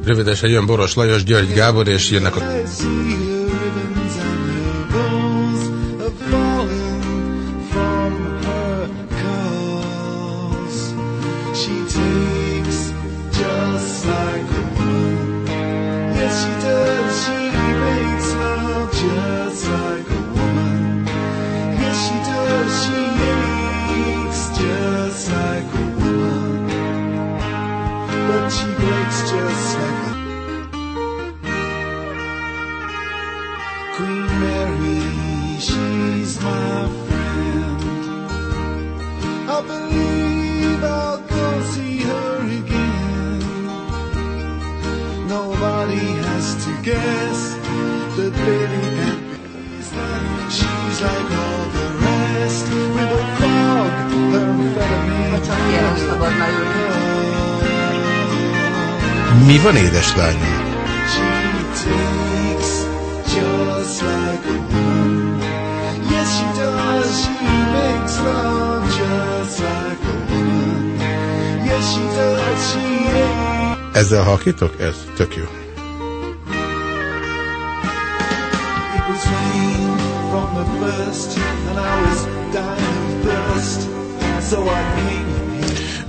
Rövidesen jön Boros Lajos, György Gábor, és jönnek a... ain't. Ezzel halkítok? Ez tök jó.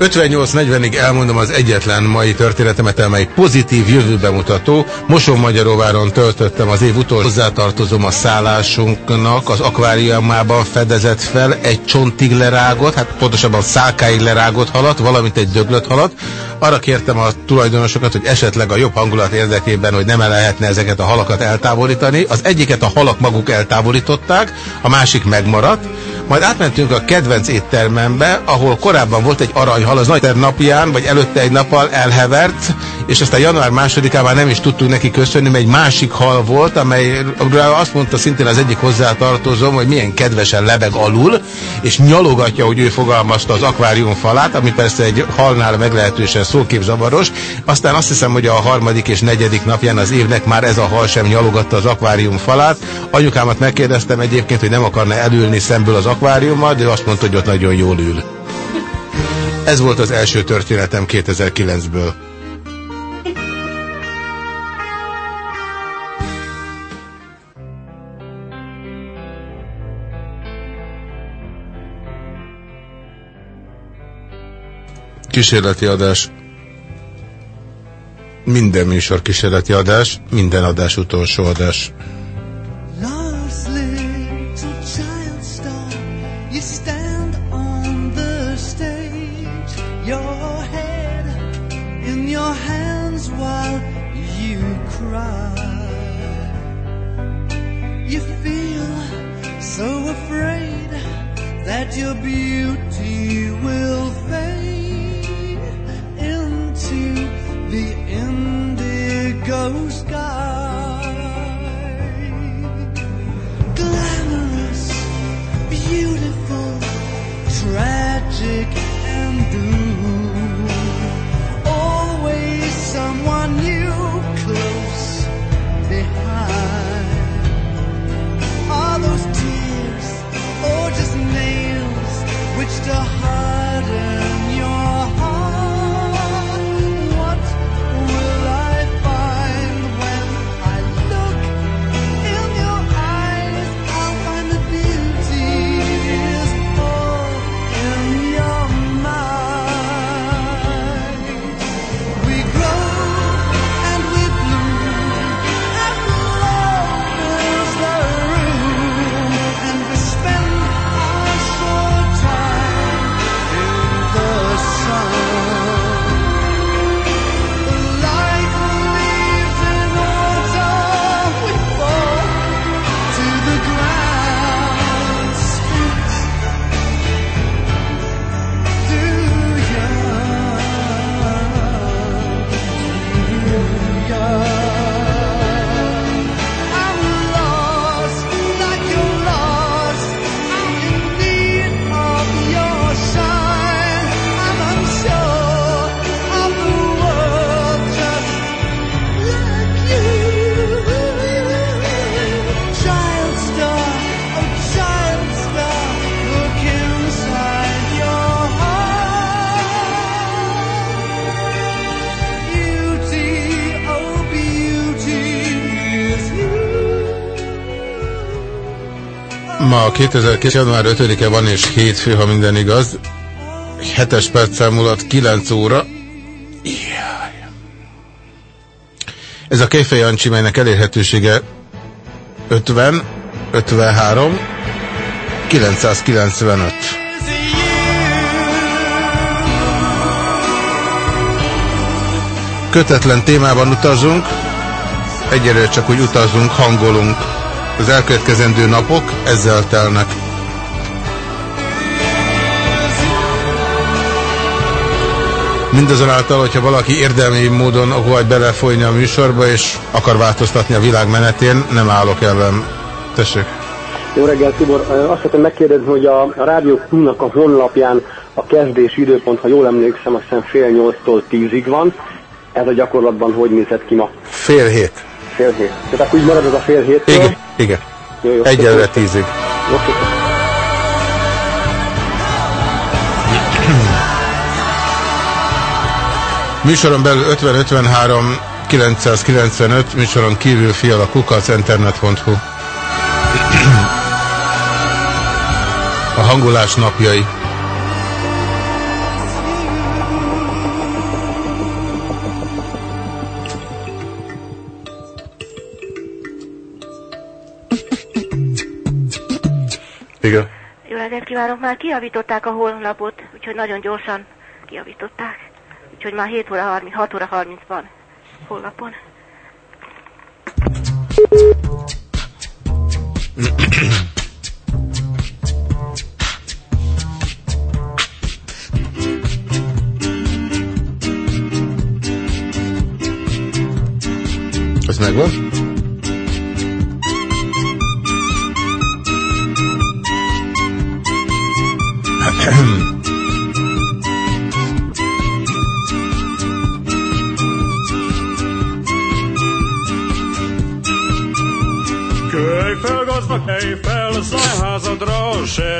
58-40-ig elmondom az egyetlen mai történetemet, amely pozitív jövőbemutató. Mosonmagyaróváron töltöttem az év utolsó. Hozzátartozom a szállásunknak, az akváriumában fedezett fel egy csontig lerágott, hát pontosabban szálkáig lerágott halat, valamint egy döglött halat. Arra kértem a tulajdonosokat, hogy esetleg a jobb hangulat érdekében, hogy nem lehetne ezeket a halakat eltávolítani. Az egyiket a halak maguk eltávolították, a másik megmaradt. Majd átmentünk a kedvenc éttermembe, ahol korábban volt egy aranyhal, az nagy napján, vagy előtte egy nappal elhevert, és aztán január másodikán már nem is tudtunk neki köszönni, mert egy másik hal volt, amelyről azt mondta szintén az egyik hozzátartozom, hogy milyen kedvesen lebeg alul, és nyalogatja, hogy ő fogalmazta az akvárium falát, ami persze egy halnál meglehetősen szóképzavaros. Aztán azt hiszem, hogy a harmadik és negyedik napján az évnek már ez a hal sem nyalogatta az akvárium falát. Anyukámat megkérdeztem egyébként, hogy nem akarna elülni szemből az akváriummal, de azt mondta, hogy ott nagyon jól ül. Ez volt az első történetem 2009-ből. Kísérleti adás. Minden műsor kísérleti adás, minden adás utolsó adás. 2002. január 5-e van és hétfő, ha minden igaz. 7-es perccel múlott 9 óra. Jaj. Ez a Kejfej Jancsi, melynek elérhetősége 50, 53, 995. Kötetlen témában utazunk, egyelőre csak úgy utazunk, hangolunk. Az elkövetkezendő napok ezzel telnek. Mindazonáltal, hogyha valaki érdemi módon akar belefolyni a műsorba, és akar változtatni a világ menetén, nem állok ellen. Tessék. Jó reggelt, Tibor. Azt szeretném megkérdezni, hogy a, a Rádió Q-nak a honlapján a kezdési időpont, ha jól emlékszem, azt hiszem fél nyolctól tízig van. Ez a gyakorlatban hogy nézett ki ma? Fél hét. Fél hét. Tehát akkor úgy marad az a fél héttől? Igen, igen. Jó, jó. Egyelőre tízig. Jó, köszönöm. Műsoron belül 50-53 995, műsoron kívül fiala kukac internet.hu. A hangulás napjai. Kívánok! Már kiavították a honlapot, úgyhogy nagyon gyorsan kiavították. Úgyhogy már 7 óra 30, 6 óra 30 van honlapon. Ez megvan?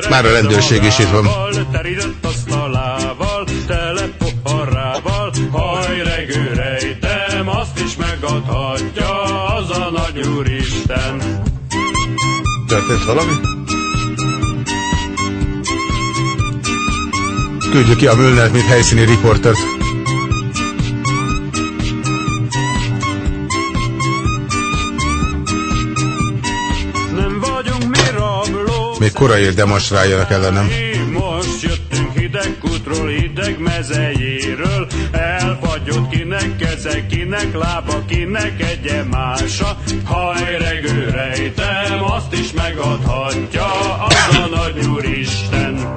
Már a rendőrség is itt van. Terített asztalával, Küldjük ki a Müllnert, mint helyszíni riportert. Még korai demonstráljanak ellenem. Most jöttünk hideg kutról, hideg mezejéről, elfagyott kinek keze, kinek lába, kinek egye mása. Hajregő rejtem, azt is megadhatja az a nagy úristen.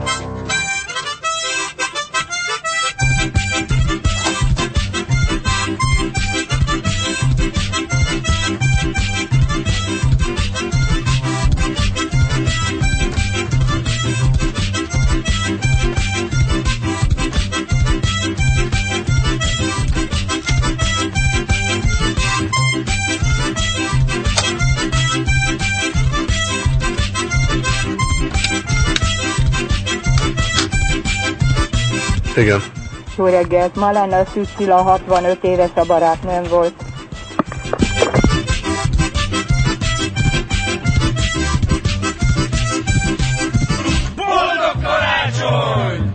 Igen. Jó reggelt, ma lenne a Szüsszila 65 éves a barátnőm volt. Boldog karácsony!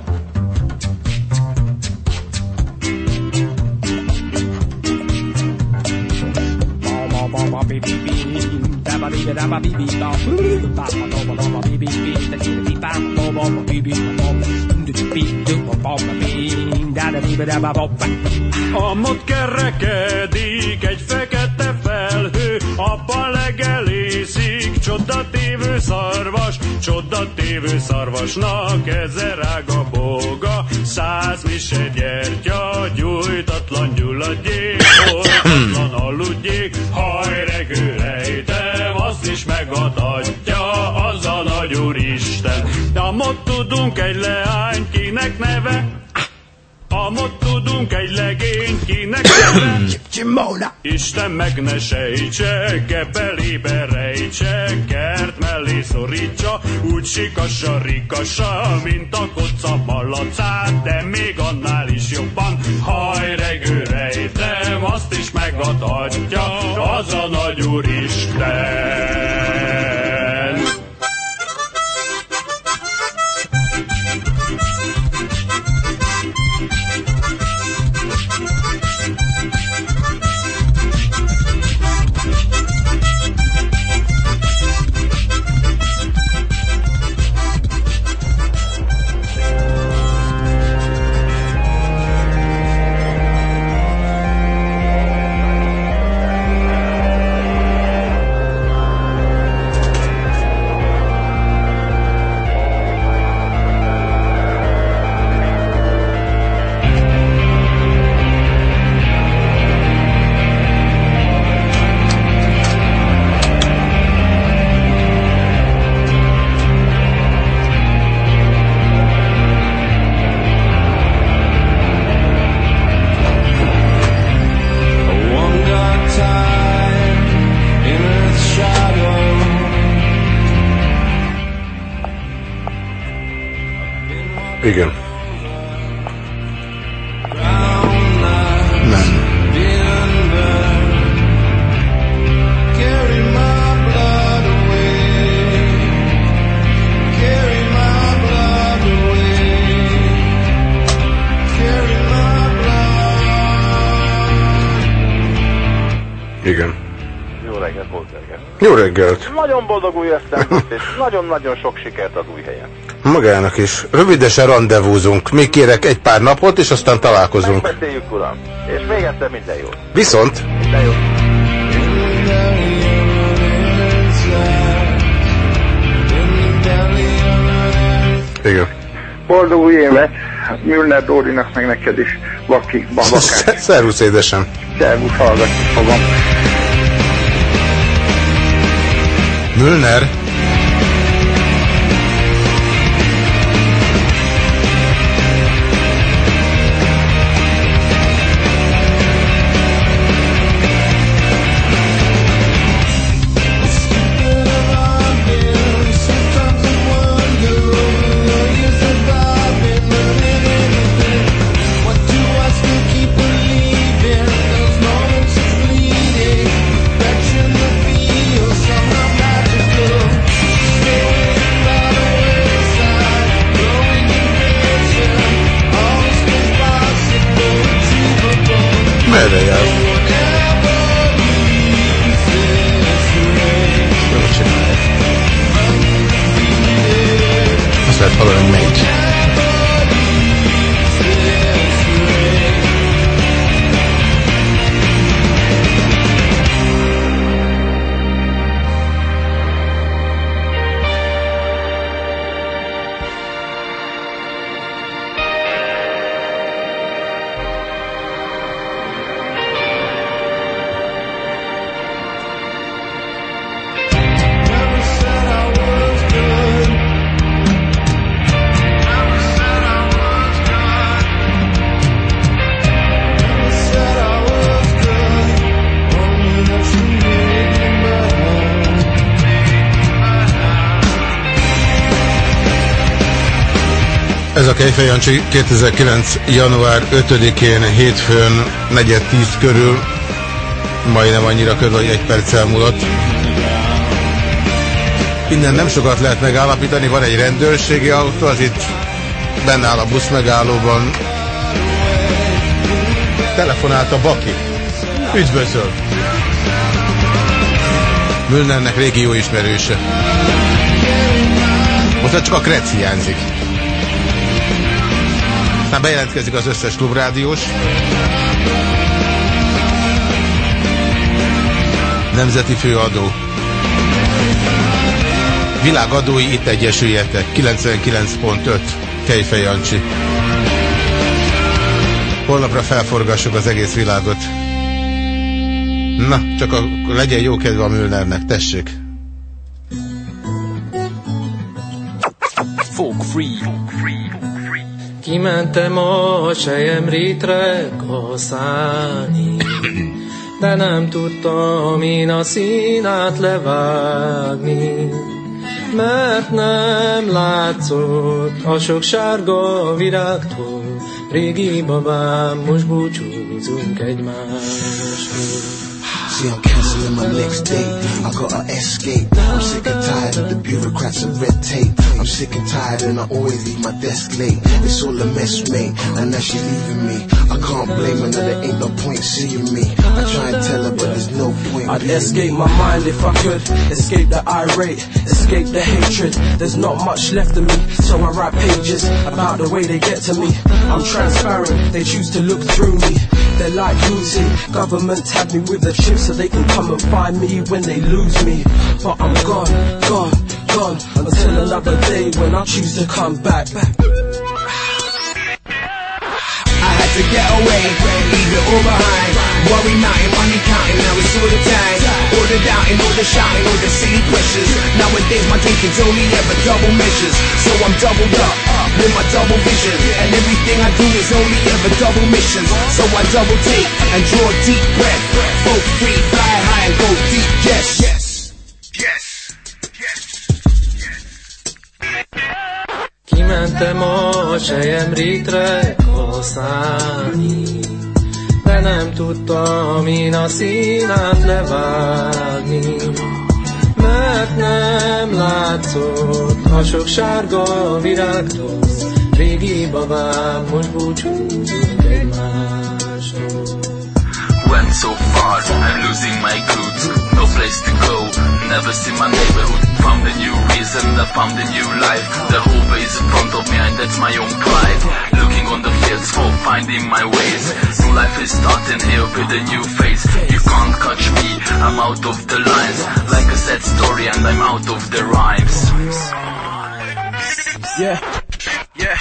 Amott kerekedik egy fekete felhő, abban legelészik csodatévő szarvas, csodatévő szarvasnak ezer ága boga, száz mise gyertya, gyújtatlan gyulladjék, oltatlan aludjék, hajregő rejtem, azt is megadhatja az a nagy úristen. Amott tudunk egy leány, kinek neve Amott tudunk egy legényt, kinek Isten meg ne sejtse, gebelébe rejtse Kert mellé szorítsa, úgy sikassa, rikassa Mint a koca malacát, de még annál is jobban. Hajregő rejtem, azt is megadhatja Az a nagy úristen Igen. Nem. Igen. Jó reggelt, Bolterger. Jó reggelt. Nagyon boldog új esztendőt, és nagyon-nagyon sok sikert az új helyen. Magának is. Rövidesen rendezvúzunk. Még kérek egy pár napot, és aztán találkozunk. Megbeszéljük, uram. És még egyszer minden jót. Viszont. Minden jót. Igen. Boldog új évet Müller Dórinak, meg neked is, Vaki, Babakás. Szervusz édesem. Szervusz, hallgatni fogom. Müllner. 2009. január 5-én hétfőn 4.10 körül, majdnem annyira körül, hogy egy perc elmúlott. Innen nem sokat lehet megállapítani, van egy rendőrségi autó, az itt benne áll a busz megállóban. Telefonált a Baki. Üdvözöl! Régi jó ismerőse. Most csak a Krec hiányzik. Aztán bejelentkezik az összes klubrádiós. Nemzeti főadó. Világadói itt egyesüljetek. 99.5. Kejfej Jancsi. Holnapra felforgassuk az egész világot. Na, csak akkor legyen jó kedve a Müllnernek, tessék. Kimentem a sejemrétre kaszálni, de nem tudtam én a színát levágni, mert nem látszott a sok sárga virágtól, régi babám, most búcsúzunk egymástól. See, I'm canceling my next date. I gotta escape. I'm sick and tired of the bureaucrats and red tape. I'm sick and tired and I always leave my desk late. It's all a mess, mate. And now she's leaving me. I can't blame her, no, there ain't no point seeing me. I try and tell her, but there's no point. I'd escape me. my mind if I could. Escape the irate, escape the hatred. There's not much left of me, so I write pages about the way they get to me. I'm transparent, they choose to look through me. They're like losing. Government tag me with a chip so they can come and find me when they lose me. But I'm gone, gone, gone until another day when I choose to come back. I had to get away, leave it all behind. Worry mountain, money counting, now it's all the time. All the doubting, all the shouting, all the silly questions. Nowadays my drinking's only ever double measures. So I'm doubled up with my double vision. And everything I do is only ever double missions. So I double take and draw a deep breath. Both free, fly high and go deep, yes. Yes. Kimentem a sejemrétre kaszálni. De nem tudtam én a színát levágni, mert nem látszott a sok sárga virágtól. Régi babám, most búcsúzunk egymástól. Went so far, I'm losing my goods. No place to go, never see my neighborhood. Found a new reason, I found a new life. The whole way is in front of me, and that's my own pride. Looking on the fields for finding my ways. New life is starting here with a new face. You can't catch me, I'm out of the lines. Like a sad story, and I'm out of the rhymes. Yeah. Yeah.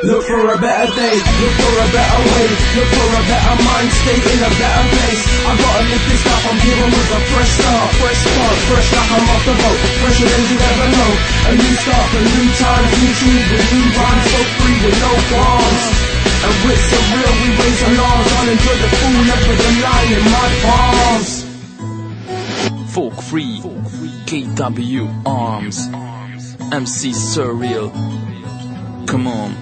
Look for a better day, look for a better way, look for a better mind state in a better place. I gotta live this life, I'm here with a fresh start, fresh start, fresh like I'm off the boat, fresher than you ever know. A new start, a new time, a new tune with new rhymes, so free with no qualms. And with some real, we raise alarms, I'll enjoy the full left with the line in my palms. Folk free, fork free, KW Arms, MC Surreal. Come on.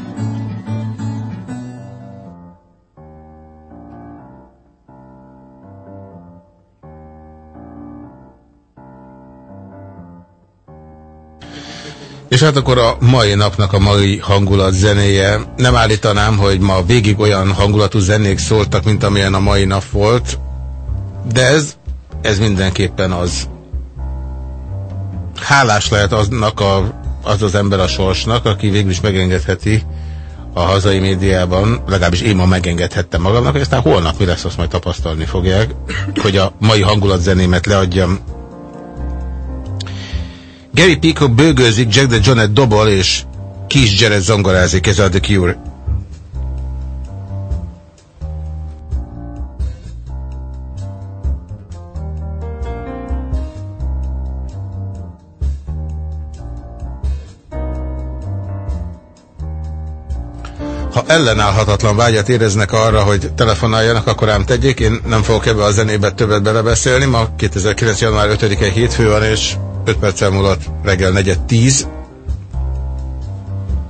És hát akkor a mai napnak a mai hangulat zenéje. Nem állítanám, hogy ma végig olyan hangulatú zenék szóltak, mint amilyen a mai nap volt, de ez, ez mindenképpen az. Hálás lehet aznak a, az az ember a sorsnak, aki végül is megengedheti a hazai médiában, legalábbis én ma megengedhettem magamnak, hogy aztán holnap mi lesz, azt majd tapasztalni fogják, hogy a mai hangulatzenémet leadjam Gary Pico bőgőzik, Jack the Jonet dobol, és Kis Jared zongorázik, ez a The Cure. Ha ellenállhatatlan vágyat éreznek arra, hogy telefonáljanak, akkor ám tegyék. Én nem fogok ebbe a zenébe többet belebeszélni. Ma 2009. január 5-e hétfő van, és 5 perccel múlott reggel 4.10.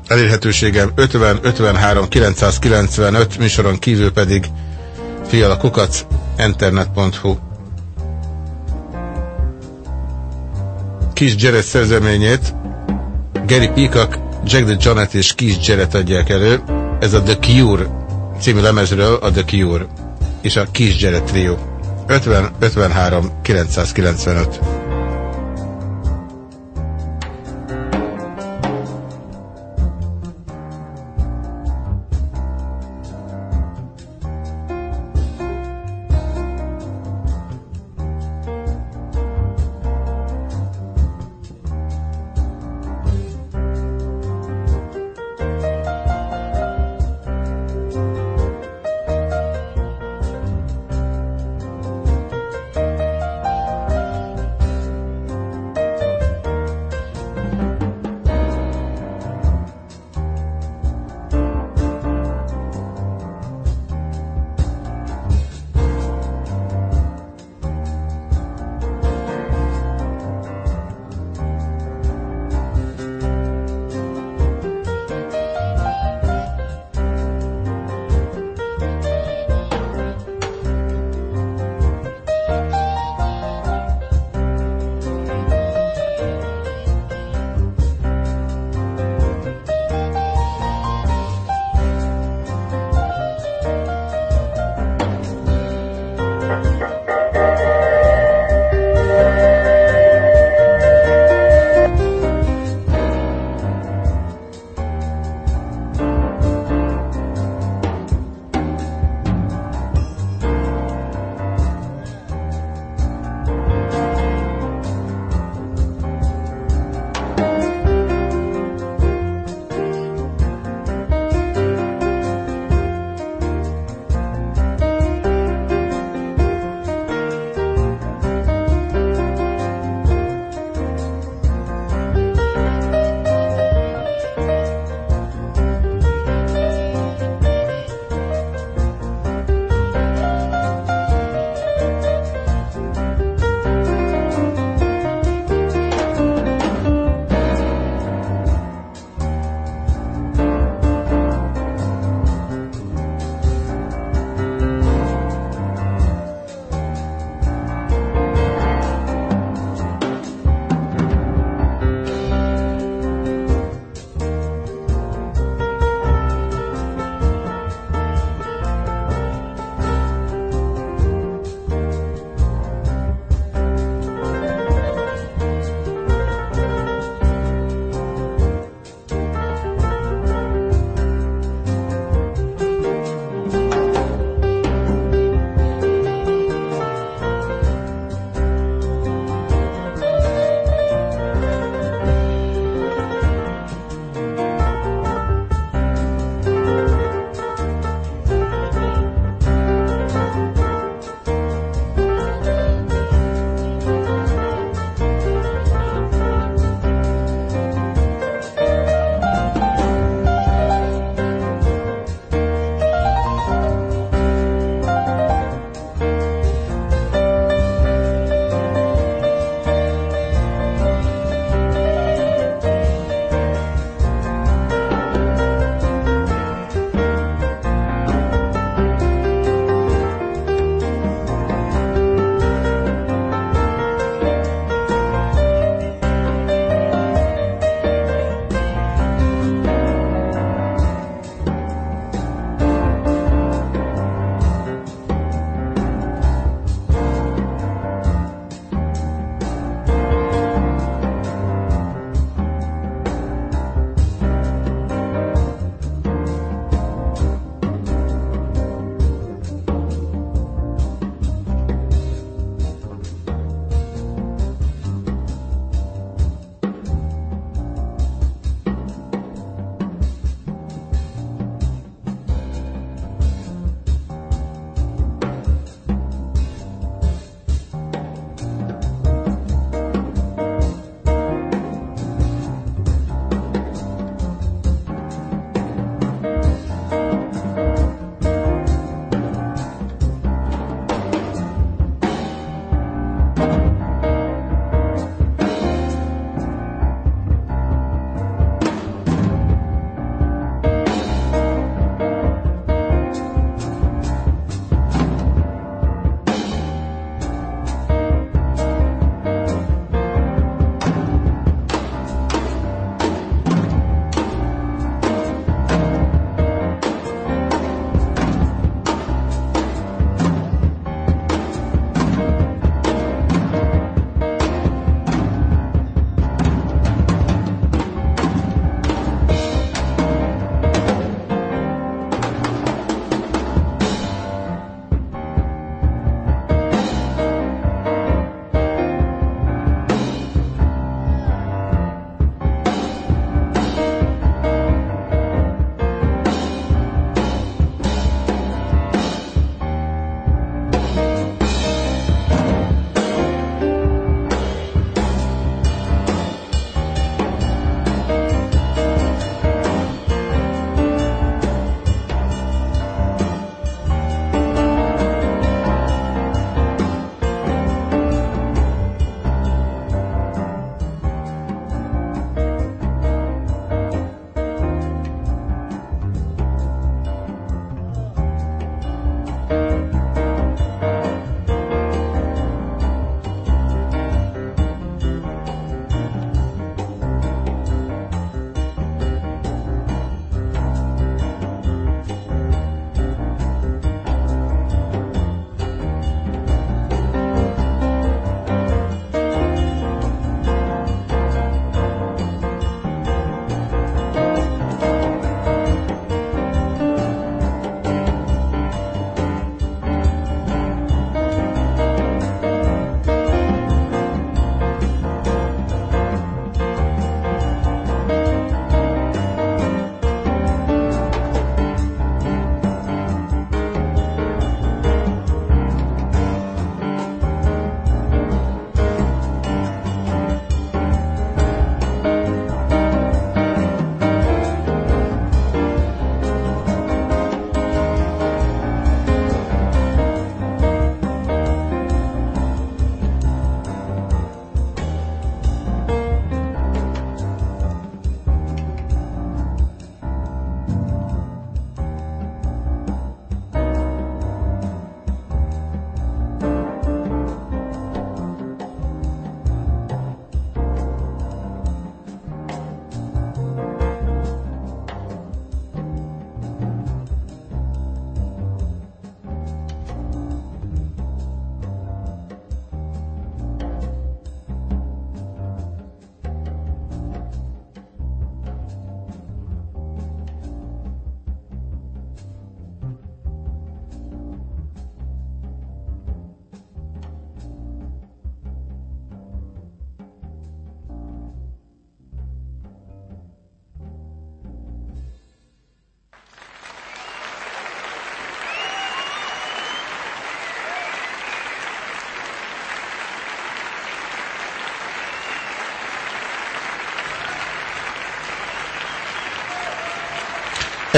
Elérhetőségem 50 53 995, műsoron kívül pedig fiala kukac internet.hu. Kis Jared szerzeményét Gary Peacock, Jack the Jonet és Kis Jared adják elő. Ez a The Cure című lemezről a The Cure és a Kis Jared Trio. 50 53 995.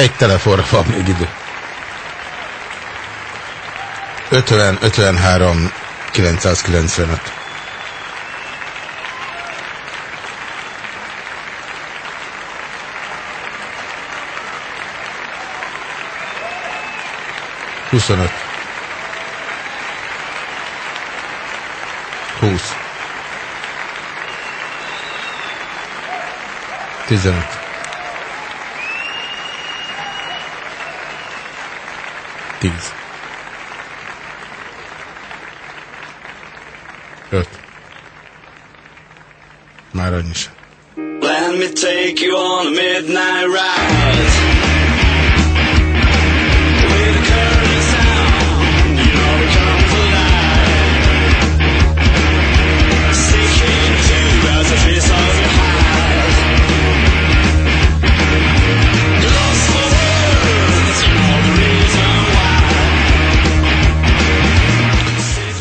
Egy telefonra van még idő. 50, 53, 995. Huszonöt. Húsz. Tizenöt. Már annyi sem. Let me take you on a midnight ride.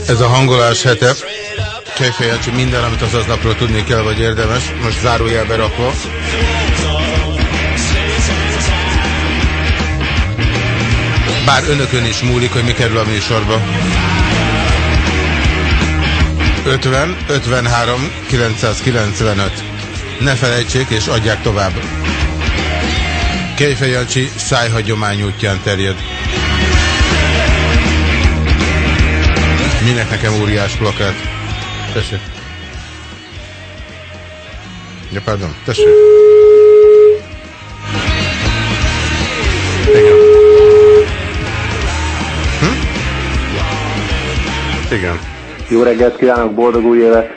Ez a hangolás hete. Kejfejancsi minden, amit az aznapról tudni kell, vagy érdemes. Most zárójelbe rakva. Bár önökön is múlik, hogy mi kerül a műsorba. 50, 53, 995. Ne felejtsék és adják tovább. Kejfej Jancsi szájhagyomány útján terjed. Minek nekem óriás plakát? Tessék. Ja, pardon, tessék. Igen. Hm? Igen. Jó reggelt kívánok, boldog új évet!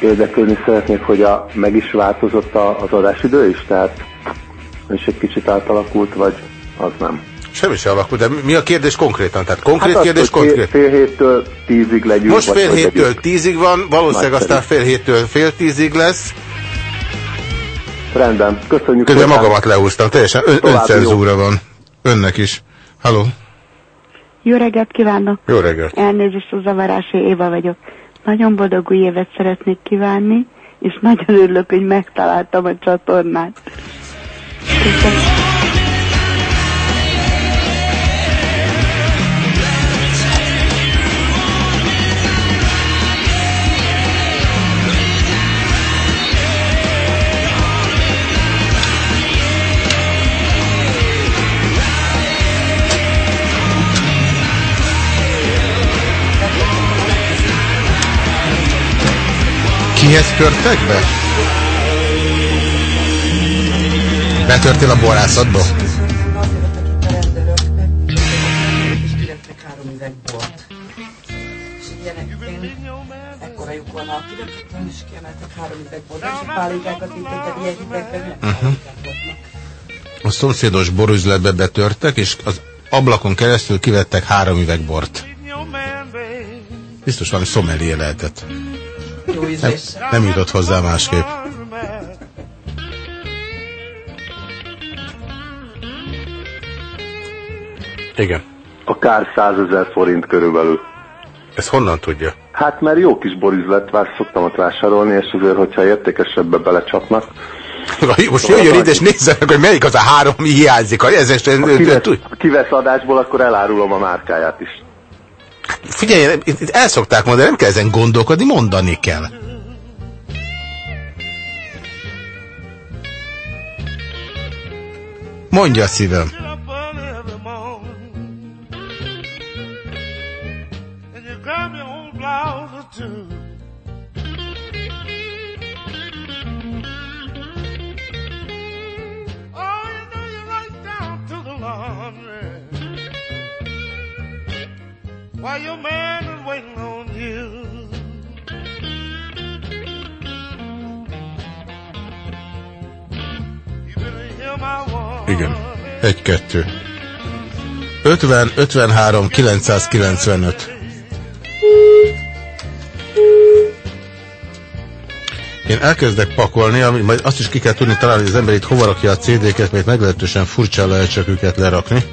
Érdeklődni szeretnék, hogy a, meg is változott a, az adásidő is, tehát is egy kicsit átalakult, vagy az nem. Semmi se alakult, de mi a kérdés konkrétan? Tehát konkrét hát kérdés, az, konkrét? Fél, fél héttől tízig legyünk. Most fél héttől legyünk. tízig van, valószínűleg Nagyszerű. aztán fél héttől fél tízig lesz. Rendben, köszönjük Közben szépen. magamat lehúztam, teljesen ön, öncenzúra van. Önnek is. Halló? Jó reggelt kívánok! Jó reggelt. Elnézést a zavarási Éva vagyok. Nagyon boldog új évet szeretnék kívánni, és nagyon örülök, hogy megtaláltam a csatornát. Köszönöm. Kihez törtek be? Betörtél a borászatba? és. És ekkora lyuk van, a kivettekről is kiemeltek három üveg bort, és pálinkákat vittek, ilyen hidegben nem Uh-huh. pálinkák voltak. A szomszédos borüzletbe betörtek, és az ablakon keresztül kivettek három üveg bort. Biztos valami szomelié lehetett. Jó Nem, ízlés. nem jutott hozzá másképp. Igen. A kár 100 ezer forint körülbelül. Ez honnan tudja? Hát mert jó kis borizlet, vár, szoktam ott vásárolni, és azért, hogyha értékesebbe belecsapnak. Most jöjjön ide, és nézze meg, hogy melyik az a három, ami hiányzik. Ha ez Ha kivesz, kivesz adásból, akkor elárulom a márkáját is. Figyelj, itt el szokták mondani, nem kell ezen gondolkodni, mondani kell. Mondja szívem. While your man is waiting on you. Igen. Egy-kettő. 50, 53, 995. Én elkezdek pakolni, ami, majd azt is ki kell tudni találni, hogy az ember itt hova rakja a CD-ket, mert meglehetősen furcsa lehet csak őket lerakni.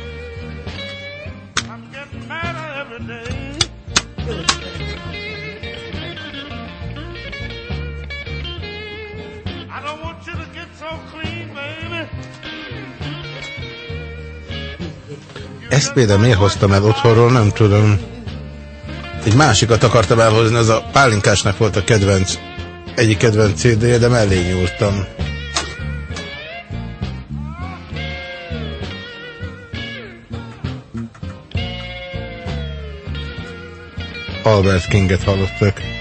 Például miért hoztam el otthonról, nem tudom. Egy másikat akartam elhozni, az a Pálinkásnak volt a kedvenc, egyik kedvenc CD-je, de mellé nyúltam. Albert Kinget hallottak.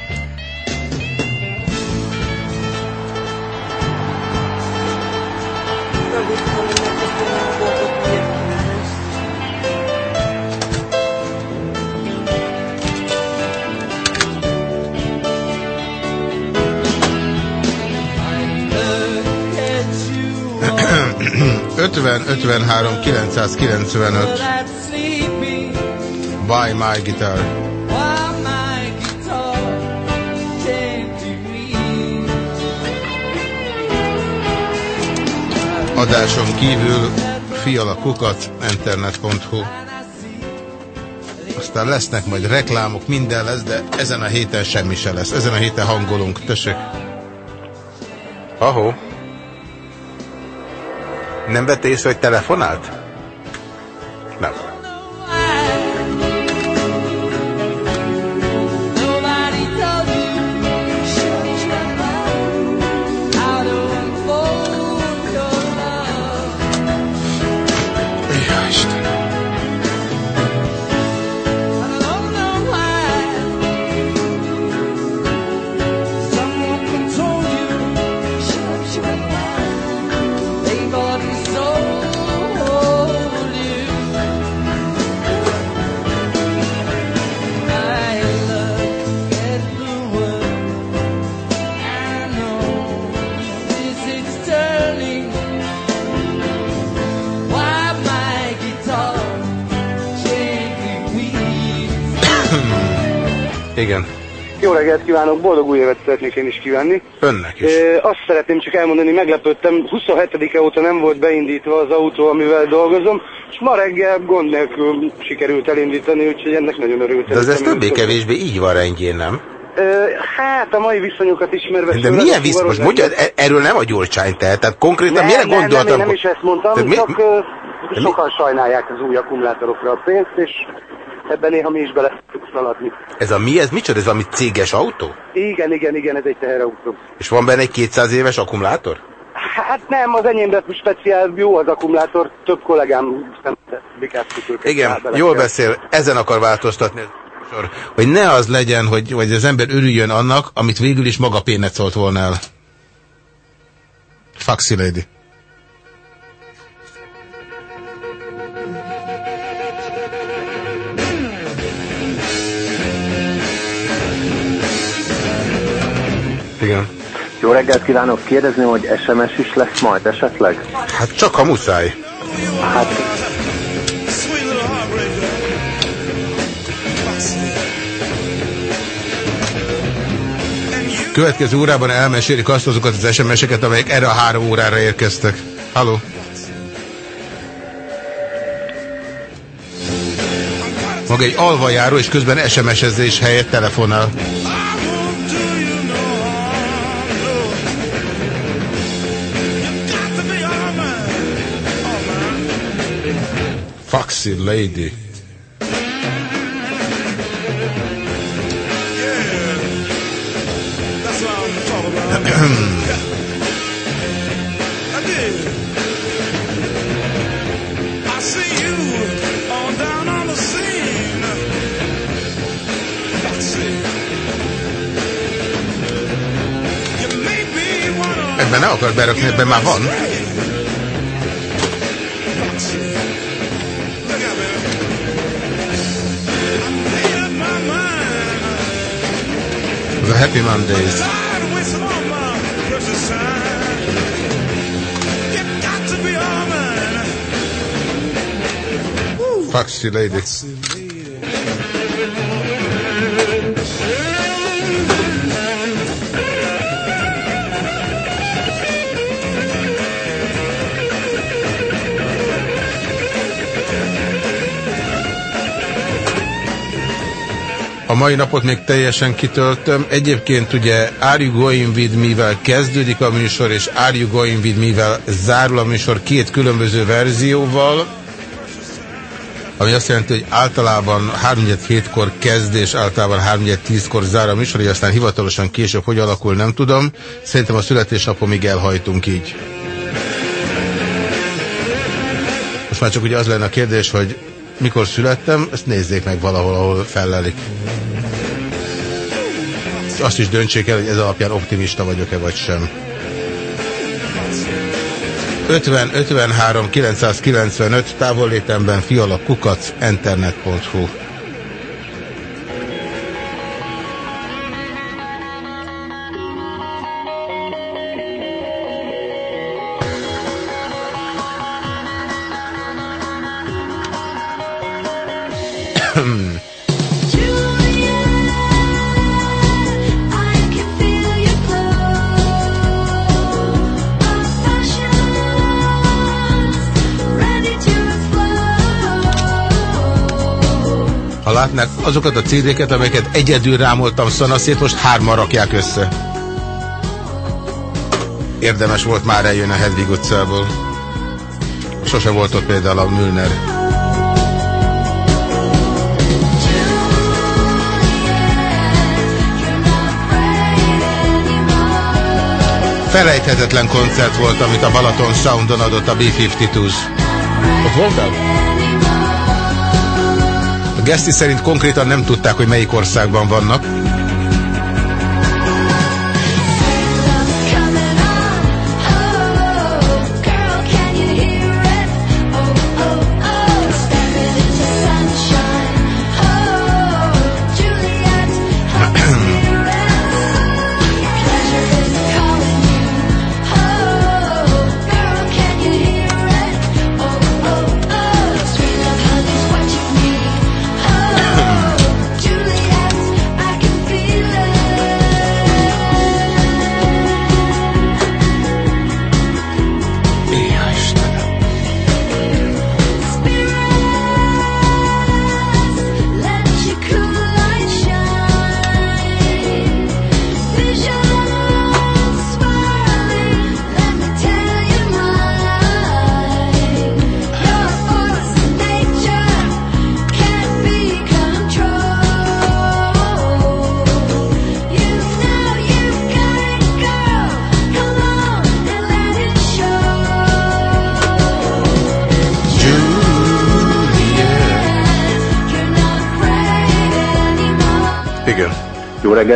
Ötven, 53, 995. Buy my guitar. Adáson kívül fialakukat internet.hu Aztán lesznek majd reklámok, minden lesz, de ezen a héten semmi se lesz. Ezen a héten hangolunk. Tessék. Ahó. Nem vette észre, hogy telefonált? Kívánok, boldog új évet szeretnék én is kívánni. Önnek is. Ö, azt szeretném csak elmondani, meglepődtem, 27-e óta nem volt beindítva az autó, amivel dolgozom, és ma reggel gond nélkül sikerült elindítani, úgyhogy ennek nagyon örültem. De ez, ez többé-kevésbé így van rendjén, nem? Hát a mai viszonyokat ismerve... De milyen a visz, most mondja, e- erről nem a gyurcsány tehet, tehát konkrétan nem, mire nem, nem, gondoltam? én nem is ezt mondtam, De mi- csak ö, sokan sajnálják az új akkumulátorokra a pénzt, és ebben néha mi is bele szaladni. Ez a mi, ez micsoda, ez valami céges autó? Igen, igen, igen, ez egy teherautó. És van benne egy 200 éves akkumulátor? Hát nem, az enyémben speciál jó az akkumulátor, több kollégám őket. Igen, jól beszél, ezen akar változtatni. Hogy ne az legyen, hogy, hogy az ember örüljön annak, amit végül is maga pénetolt volna el. Faxi lady. Igen. Jó reggelt kívánok, kérdezném, hogy SMS is lesz majd esetleg? Hát csak ha muszáj. Hát Következő órában elmesélik azt azokat az SMS-eket, amelyek erre a három órára érkeztek. Halló? Maga egy alvajáró, és közben SMS-ezés helyett telefonál. One of Ebben ne akar berakni, ebben már van. Be all mine. Foxy lady. Mai napot még teljesen kitöltöm. Egyébként ugye Are You Going With Me-vel kezdődik a műsor, és Are You Going With Me-vel zárul a műsor két különböző verzióval. ami azt jelenti, hogy általában 3-7-kor kezd, és általában 3-10-kor zár a műsor, hogy aztán hivatalosan később hogy alakul, nem tudom. Szerintem a születésnapomig elhajtunk így. Most már csak ugye az lenne a kérdés, hogy mikor születtem, ezt nézzék meg valahol, ahol fellelik. Azt is döntsék el, hogy ez alapján optimista vagyok-e vagy sem. 50 53 995 távollétemben fiala kukac internet.hu látnák azokat a CD-ket, amelyeket egyedül rámoltam szanaszét, most hárman rakják össze. Érdemes volt már eljönni a Hedvig utcából. Sose volt ott például a Müllner. Felejthetetlen koncert volt, amit a Balaton Soundon adott a B-52s. Ott voltál? Geszti szerint konkrétan nem tudták, hogy melyik országban vannak.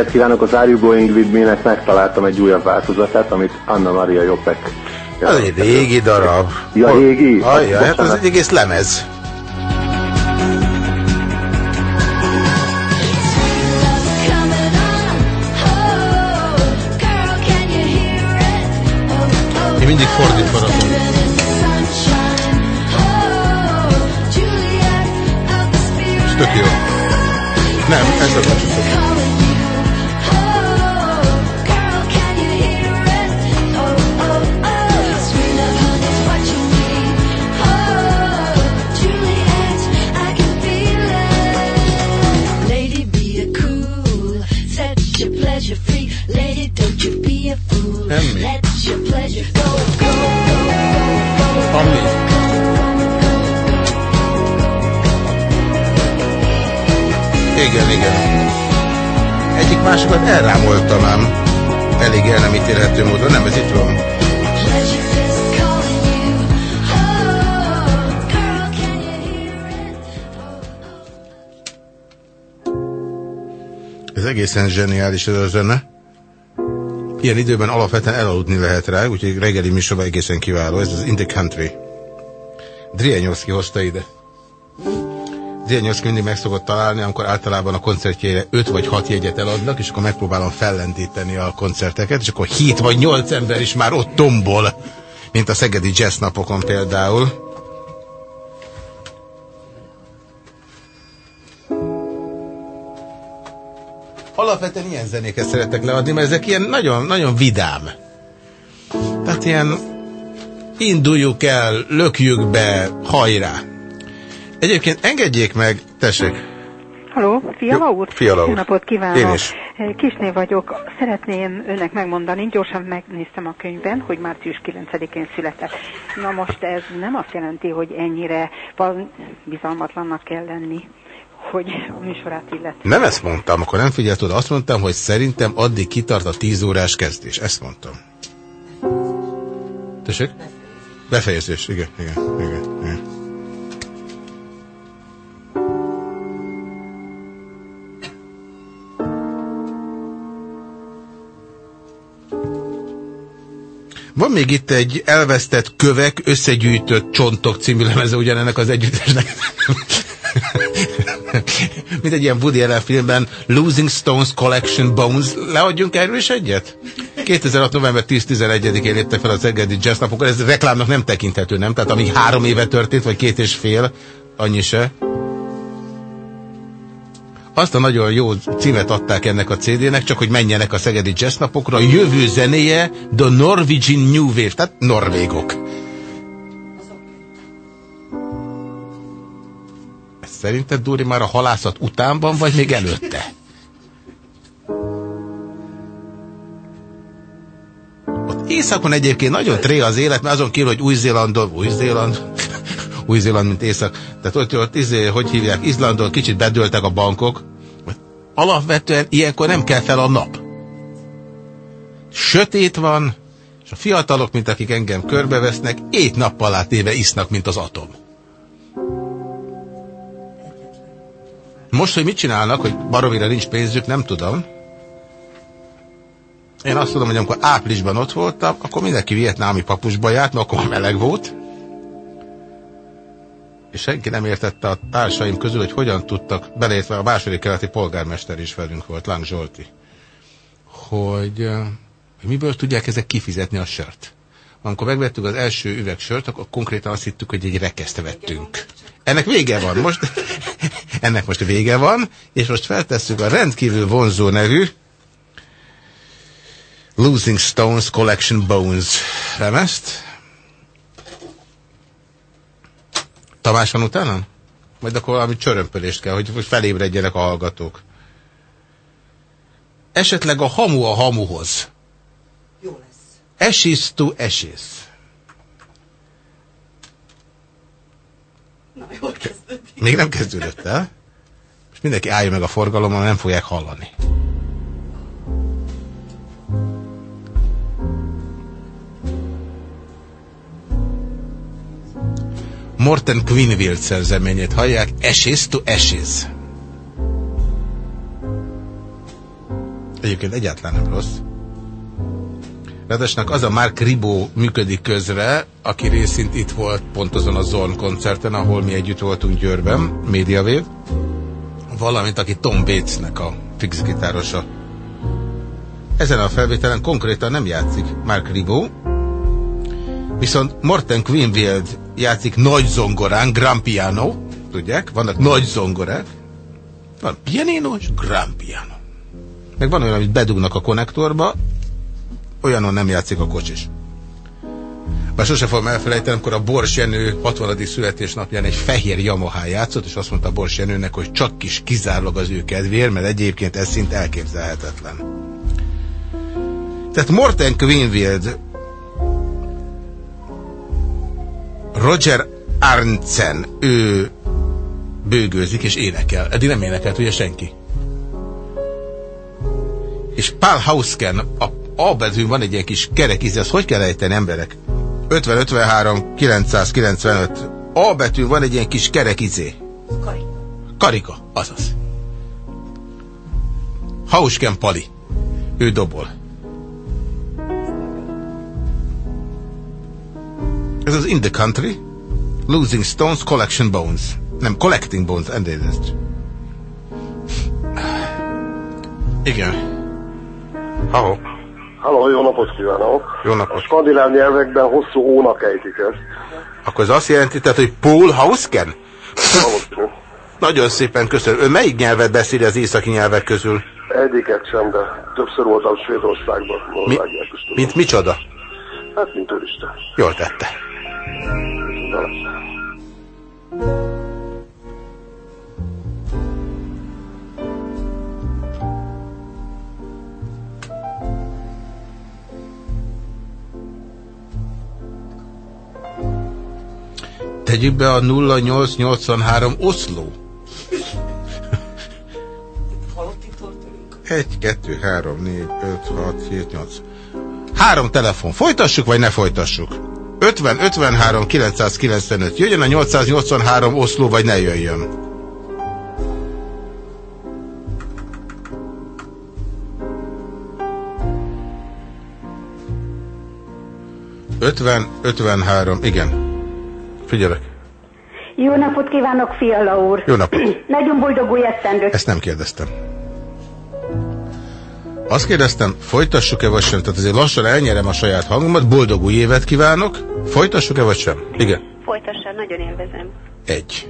Reggelt kívánok, az Are You Going With Me-nek megtaláltam egy újabb változatát, amit Anna Maria Jopek. Ez egy régi darab. Ja, régi? Ajja, hát az Bocsánat. egy egész lemez. Én mindig fordítva rakom. Tök jó. Nem, ez a csak. Igen, igen. Egyik másokat elrámoltam ám. Elég el nem ítélhető módon. Nem, ez itt van. Ez egészen zseniális ez a zene. Ilyen időben alapvetően elaludni lehet rá, úgyhogy reggeli műsorban egészen kiváló. Ez az In the Country. Drianyovszki hozta ide. Drianyovszki mindig meg szokott találni, amikor általában a koncertjére 5 vagy 6 jegyet eladnak, és akkor megpróbálom fellendíteni a koncerteket, és akkor 7 vagy 8 ember is már ott tombol, mint a Szegedi Jazz napokon például. Alapvetően ilyen zenéket szeretek leadni, mert ezek ilyen nagyon, nagyon vidám. Tehát ilyen induljuk el, lökjük be, hajrá. Egyébként engedjék meg, tessék. Halló, Fiala úr? Fiala úr. Jó napot kívánok! Én is. Kisné vagyok. Szeretném önnek megmondani, gyorsan megnéztem a könyvben, hogy március 9-én született. Na most ez nem azt jelenti, hogy ennyire bizalmatlannak kell lenni, hogy a műsorát illet. Nem ezt mondtam, akkor nem figyelt oda. Azt mondtam, hogy szerintem addig kitart a 10 órás kezdés. Ezt mondtam. Tessék? Befejezés, igen, igen, igen. Van még itt egy elvesztett kövek, összegyűjtött csontok című lemeze ugyanennek az együttesnek. Mint egy ilyen Woody Allen filmben, Losing Stones Collection Bones. Leadjunk erről is egyet? 2006. november 10-11-én léptek fel az Egedi Jazz napokon. Ez reklámnak nem tekinthető, nem? Tehát amíg három éve történt, vagy két és fél, annyi se. Azt a nagyon jó címet adták ennek a CD-nek, csak hogy menjenek a Szegedi Jazz napokra. Jövő zenéje The Norwegian New Wave, tehát norvégok. Ez Szerinted, Dóri, már a halászat utánban, vagy még előtte? Ott északon egyébként nagyon tré az élet, mert azon kívül, hogy Új-Zélandon, Új-Zéland, Új-Zéland, mint észak. Tehát ott, ott izé, hogy hívják, Izlandon kicsit bedőltek a bankok. Alapvetően ilyenkor nem kell fel a nap. Sötét van, és a fiatalok, mint akik engem körbevesznek, ét nappal átéve isznak, mint az atom. Most, hogy mit csinálnak, hogy baromira nincs pénzük, nem tudom. Én azt tudom, hogy amikor áprilisban ott voltam, akkor mindenki vietnámi papusba járt, mert akkor meleg volt. És senki nem értette a társaim közül, hogy hogyan tudtak, beleértve a második keleti polgármester is velünk volt, Lang Zsolti, hogy, hogy miből tudják ezek kifizetni a sört. Amikor megvettük az első üveg sört, akkor konkrétan azt hittük, hogy egy rekeszt vettünk. Ennek vége van most. Ennek most vége van, és most feltesszük a rendkívül vonzó nevű Losing Stones Collection Bones lemezt. Tamás van utána? Majd akkor valami csörömpölést kell, hogy felébredjenek a hallgatók. Esetleg a hamu a hamuhoz. Jó lesz. Ashes to ashes. Na, jól kezdődik. Még nem kezdődött el. Most mindenki álljon meg a forgalommal, nem fogják hallani. Morten Quinwild szerzeményét hallják, Ashes to Ashes. Egyébként egyáltalán nem rossz. Ráadásnak az a Mark Ribó működik közre, aki részint itt volt pont azon a Zorn koncerten, ahol mi együtt voltunk Győrben, Mediawave, valamint aki Tom Batesnek a fix gitárosa. Ezen a felvételen konkrétan nem játszik Mark Ribó, viszont Morten Quinwild játszik nagy zongorán, grand piano, tudják, vannak nagy zongorák, van pianino és grand piano. Meg van olyan, amit bedugnak a konnektorba, olyanon nem játszik a kocsis. Bár sose fogom elfelejteni, amikor a Bors Jenő 60. születésnapján egy fehér Yamaha játszott, és azt mondta a Bors Jenőnek, hogy csak is kizárólag az ő kedvéért, mert egyébként ez szint elképzelhetetlen. Tehát Morten Quinwild Roger Arntzen, ő bőgőzik és énekel. Eddig nem énekelt ugye senki. És Paul Hausken, a A betűn van egy ilyen kis kerek íze, azt hogy kell ejteni emberek? 50-53, 995. A betűn van egy ilyen kis kerek izé. Karika. Karika, azaz. Hausken Pali. Ő dobol. Ez az In the Country, Losing Stones, Collection Bones. Nem, Collecting Bones, elnézést. Igen. Halló. Halló, jó napot kívánok! Jó napot. A skandináv nyelvekben hosszú ónak ejtik ezt. Akkor ez azt jelenti, tehát, hogy Paul Hausken? Nagyon szépen köszönöm. Ő melyik nyelvet beszéli az északi nyelvek közül? Egyiket sem, de többször voltam Svédországban, tudom. Mint micsoda? Hát, mint turista. Jól tette. Tegyük be a 0883 Oszló. Egy, kettő, három, négy, öt, hat, hét, nyolc. Három telefon. Folytassuk, vagy ne folytassuk? 50, 53, 995. Jöjjön a 883 Oszló, vagy ne jöjjön? Ötven, ötvenhárom, igen. Figyelek. Jó napot kívánok, Fiala úr! Jó napot! Nagyon boldog új esztendőt! Ezt nem kérdeztem. Azt kérdeztem, folytassuk-e vagy sem? Tehát azért lassan elnyerem a saját hangomat, boldog új évet kívánok. Folytassuk-e vagy sem? Igen. Folytassa, nagyon élvezem. Egy.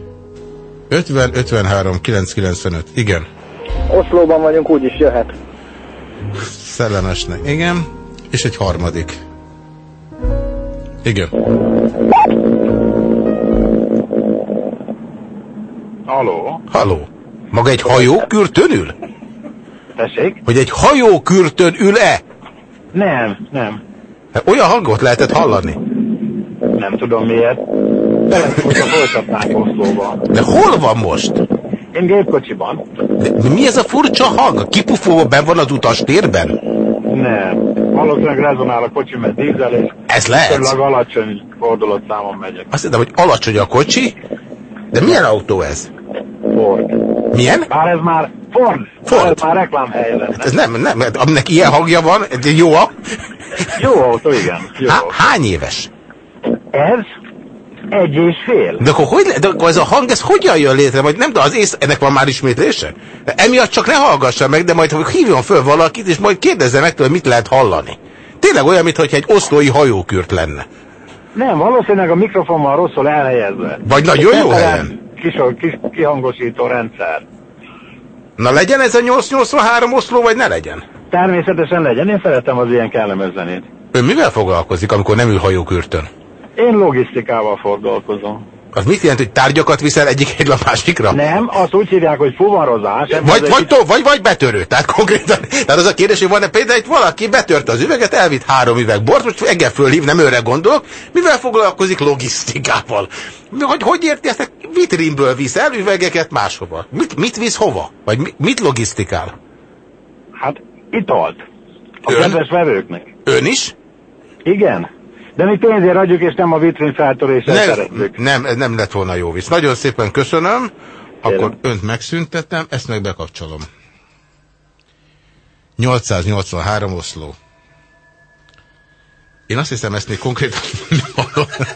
50, 53, 995. Igen. Oszlóban vagyunk, úgyis jöhet. Szellemesnek. Igen. És egy harmadik. Igen. Haló? Haló. Maga egy hajó kürtön ül? Tessék? Hogy egy hajó kürtön ül-e? Nem, nem. Hát olyan hangot lehetett hallani? Nem tudom miért. Folytatnánk Oszlóba. De hol van most? Én gépkocsiban. De mi ez a furcsa hang? A kipufóban ben van az utastérben? Nem. Valószínűleg rezonál a kocsi, mert dízel, és Ez lehet. viszonylag alacsony fordulatszámon megyek. Azt hiszem, hogy alacsony a kocsi, de milyen autó ez? Ford. Milyen? Bár ez már Ford. Ford. Már reklámhelye lenne. Ez nem, nem, aminek ilyen hangja van, ez jó a... Jó autó, igen. Jó Há, hány éves? Ez egy és fél. De akkor, hogy, de akkor ez a hang, ez hogyan jön létre? Vagy nem tudom, az ész, ennek van már ismétlése? De emiatt csak ne hallgassa meg, de majd hívjon föl valakit, és majd kérdezze meg tőle, mit lehet hallani. Tényleg olyan, mintha egy oszlói hajókürt lenne. Nem, valószínűleg a mikrofon van rosszul elhelyezve. Vagy nagyon jó helyen. Kis, kis kihangosító rendszer. Na legyen ez a 883 oszló, vagy ne legyen? Természetesen legyen, én szeretem az ilyen kellemes zenét. Ön mivel foglalkozik, amikor nem ül hajókürtön? Én logisztikával foglalkozom. Az mit jelent, hogy tárgyakat viszel egyik egyre a másikra? Nem, azt úgy hívják, hogy fuvarozás. Vagy, egy vagy, to, vagy, vagy betörő. Tehát konkrétan, tehát az a kérdés, hogy van-e például, hogy valaki betörte az üveget, elvitt három üveg bort, most engem fölhív, nem őre gondolok, mivel foglalkozik logisztikával? Hogy, hogy érti ezt? Vitrínből visz el üvegeket máshova. Mit, mit visz hova? Vagy mi, mit logisztikál? Hát italt. A Ön? kedves vevőknek. Ön is? Igen. De mi pénzért adjuk, és nem a Nem, szeretjük. nem, ez nem lett volna jó vicc. Nagyon szépen köszönöm. Akkor önt megszüntettem, ezt meg bekapcsolom. 883 oszló. Én azt hiszem, ezt még konkrétan nem hallottam.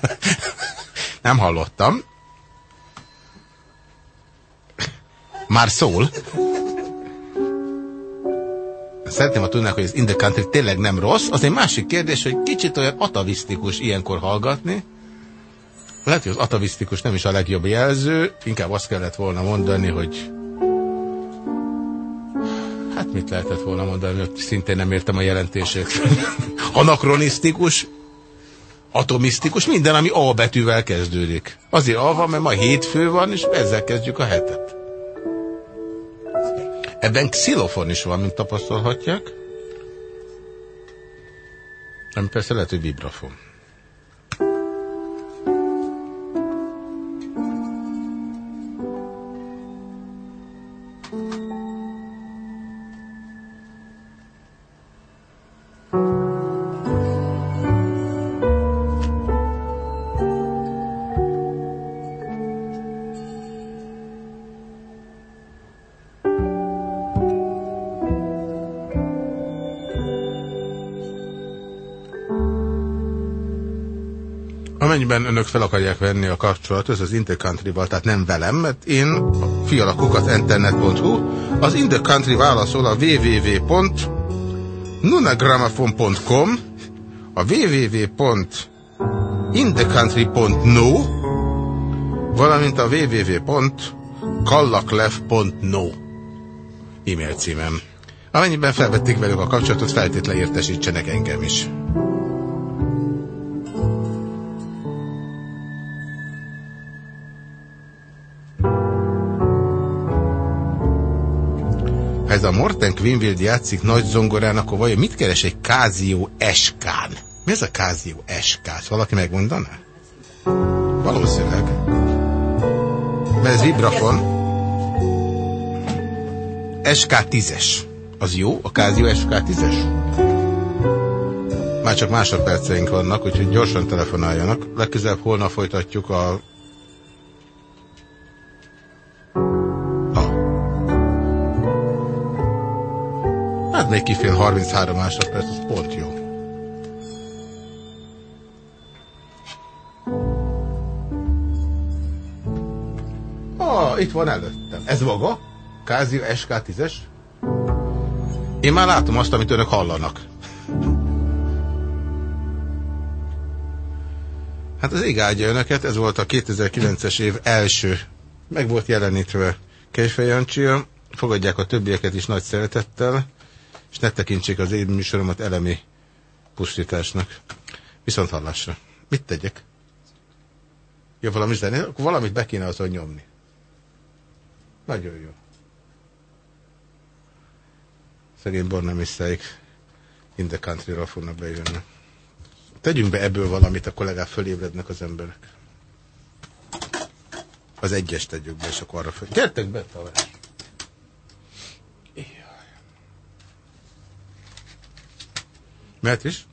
Nem hallottam. Már szól. Szeretném, ha tudnák, hogy az In the Country tényleg nem rossz. Az egy másik kérdés, hogy kicsit olyan atavisztikus ilyenkor hallgatni. Lehet, hogy az atavisztikus nem is a legjobb jelző, inkább azt kellett volna mondani, hogy hát mit lehetett volna mondani, hogy szintén nem értem a jelentését. Anakronisztikus, atomisztikus, minden, ami A betűvel kezdődik. Azért A van, mert ma hétfő van, és ezzel kezdjük a hetet. Ebben xilofon is van, mint tapasztalhatják. Nem persze lehet, hogy vibrafon. Amennyiben önök fel akarják venni a kapcsolatot az Intercountry-val, tehát nem velem, mert én a fialakukat internet.hu, az Intercountry válaszol a www.nunagramafon.com, a www.indecountry.no, valamint a www.kallaklev.no e-mail címem. Amennyiben felvették velük a kapcsolatot, feltétlenül értesítsenek engem is. Ez a Morten Quinfield játszik nagy zongorán, akkor vajon mit keres egy Kázió Eskán? Mi ez a Kázió Eskás? Valaki megmondaná? Valószínűleg. Mert ez vibrafon. SK10-es. Az jó? A Casio SK10-es? Már csak másodperceink vannak, úgyhogy gyorsan telefonáljanak. Legközelebb holnap folytatjuk a... Hát még kifél 33 másodperc, az pont jó. Ah, itt van előttem. Ez maga? Casio SK10-es? Én már látom azt, amit önök hallanak. Hát az ég áldja önöket, ez volt a 2009-es év első, meg volt jelenítve Kejfej Jancsia, fogadják a többieket is nagy szeretettel, és ne tekintsék az én műsoromat elemi pusztításnak. Viszont hallásra. Mit tegyek? Jó, valami zenét? Akkor valamit be kéne azon nyomni. Nagyon jó. Szegény Bornemisszáik in the country-ról fognak bejönni. Tegyünk be ebből valamit, akkor legalább fölébrednek az emberek. Az egyes tegyük be, és akkor arra föl. Gyertek be, Tamás! ماتش.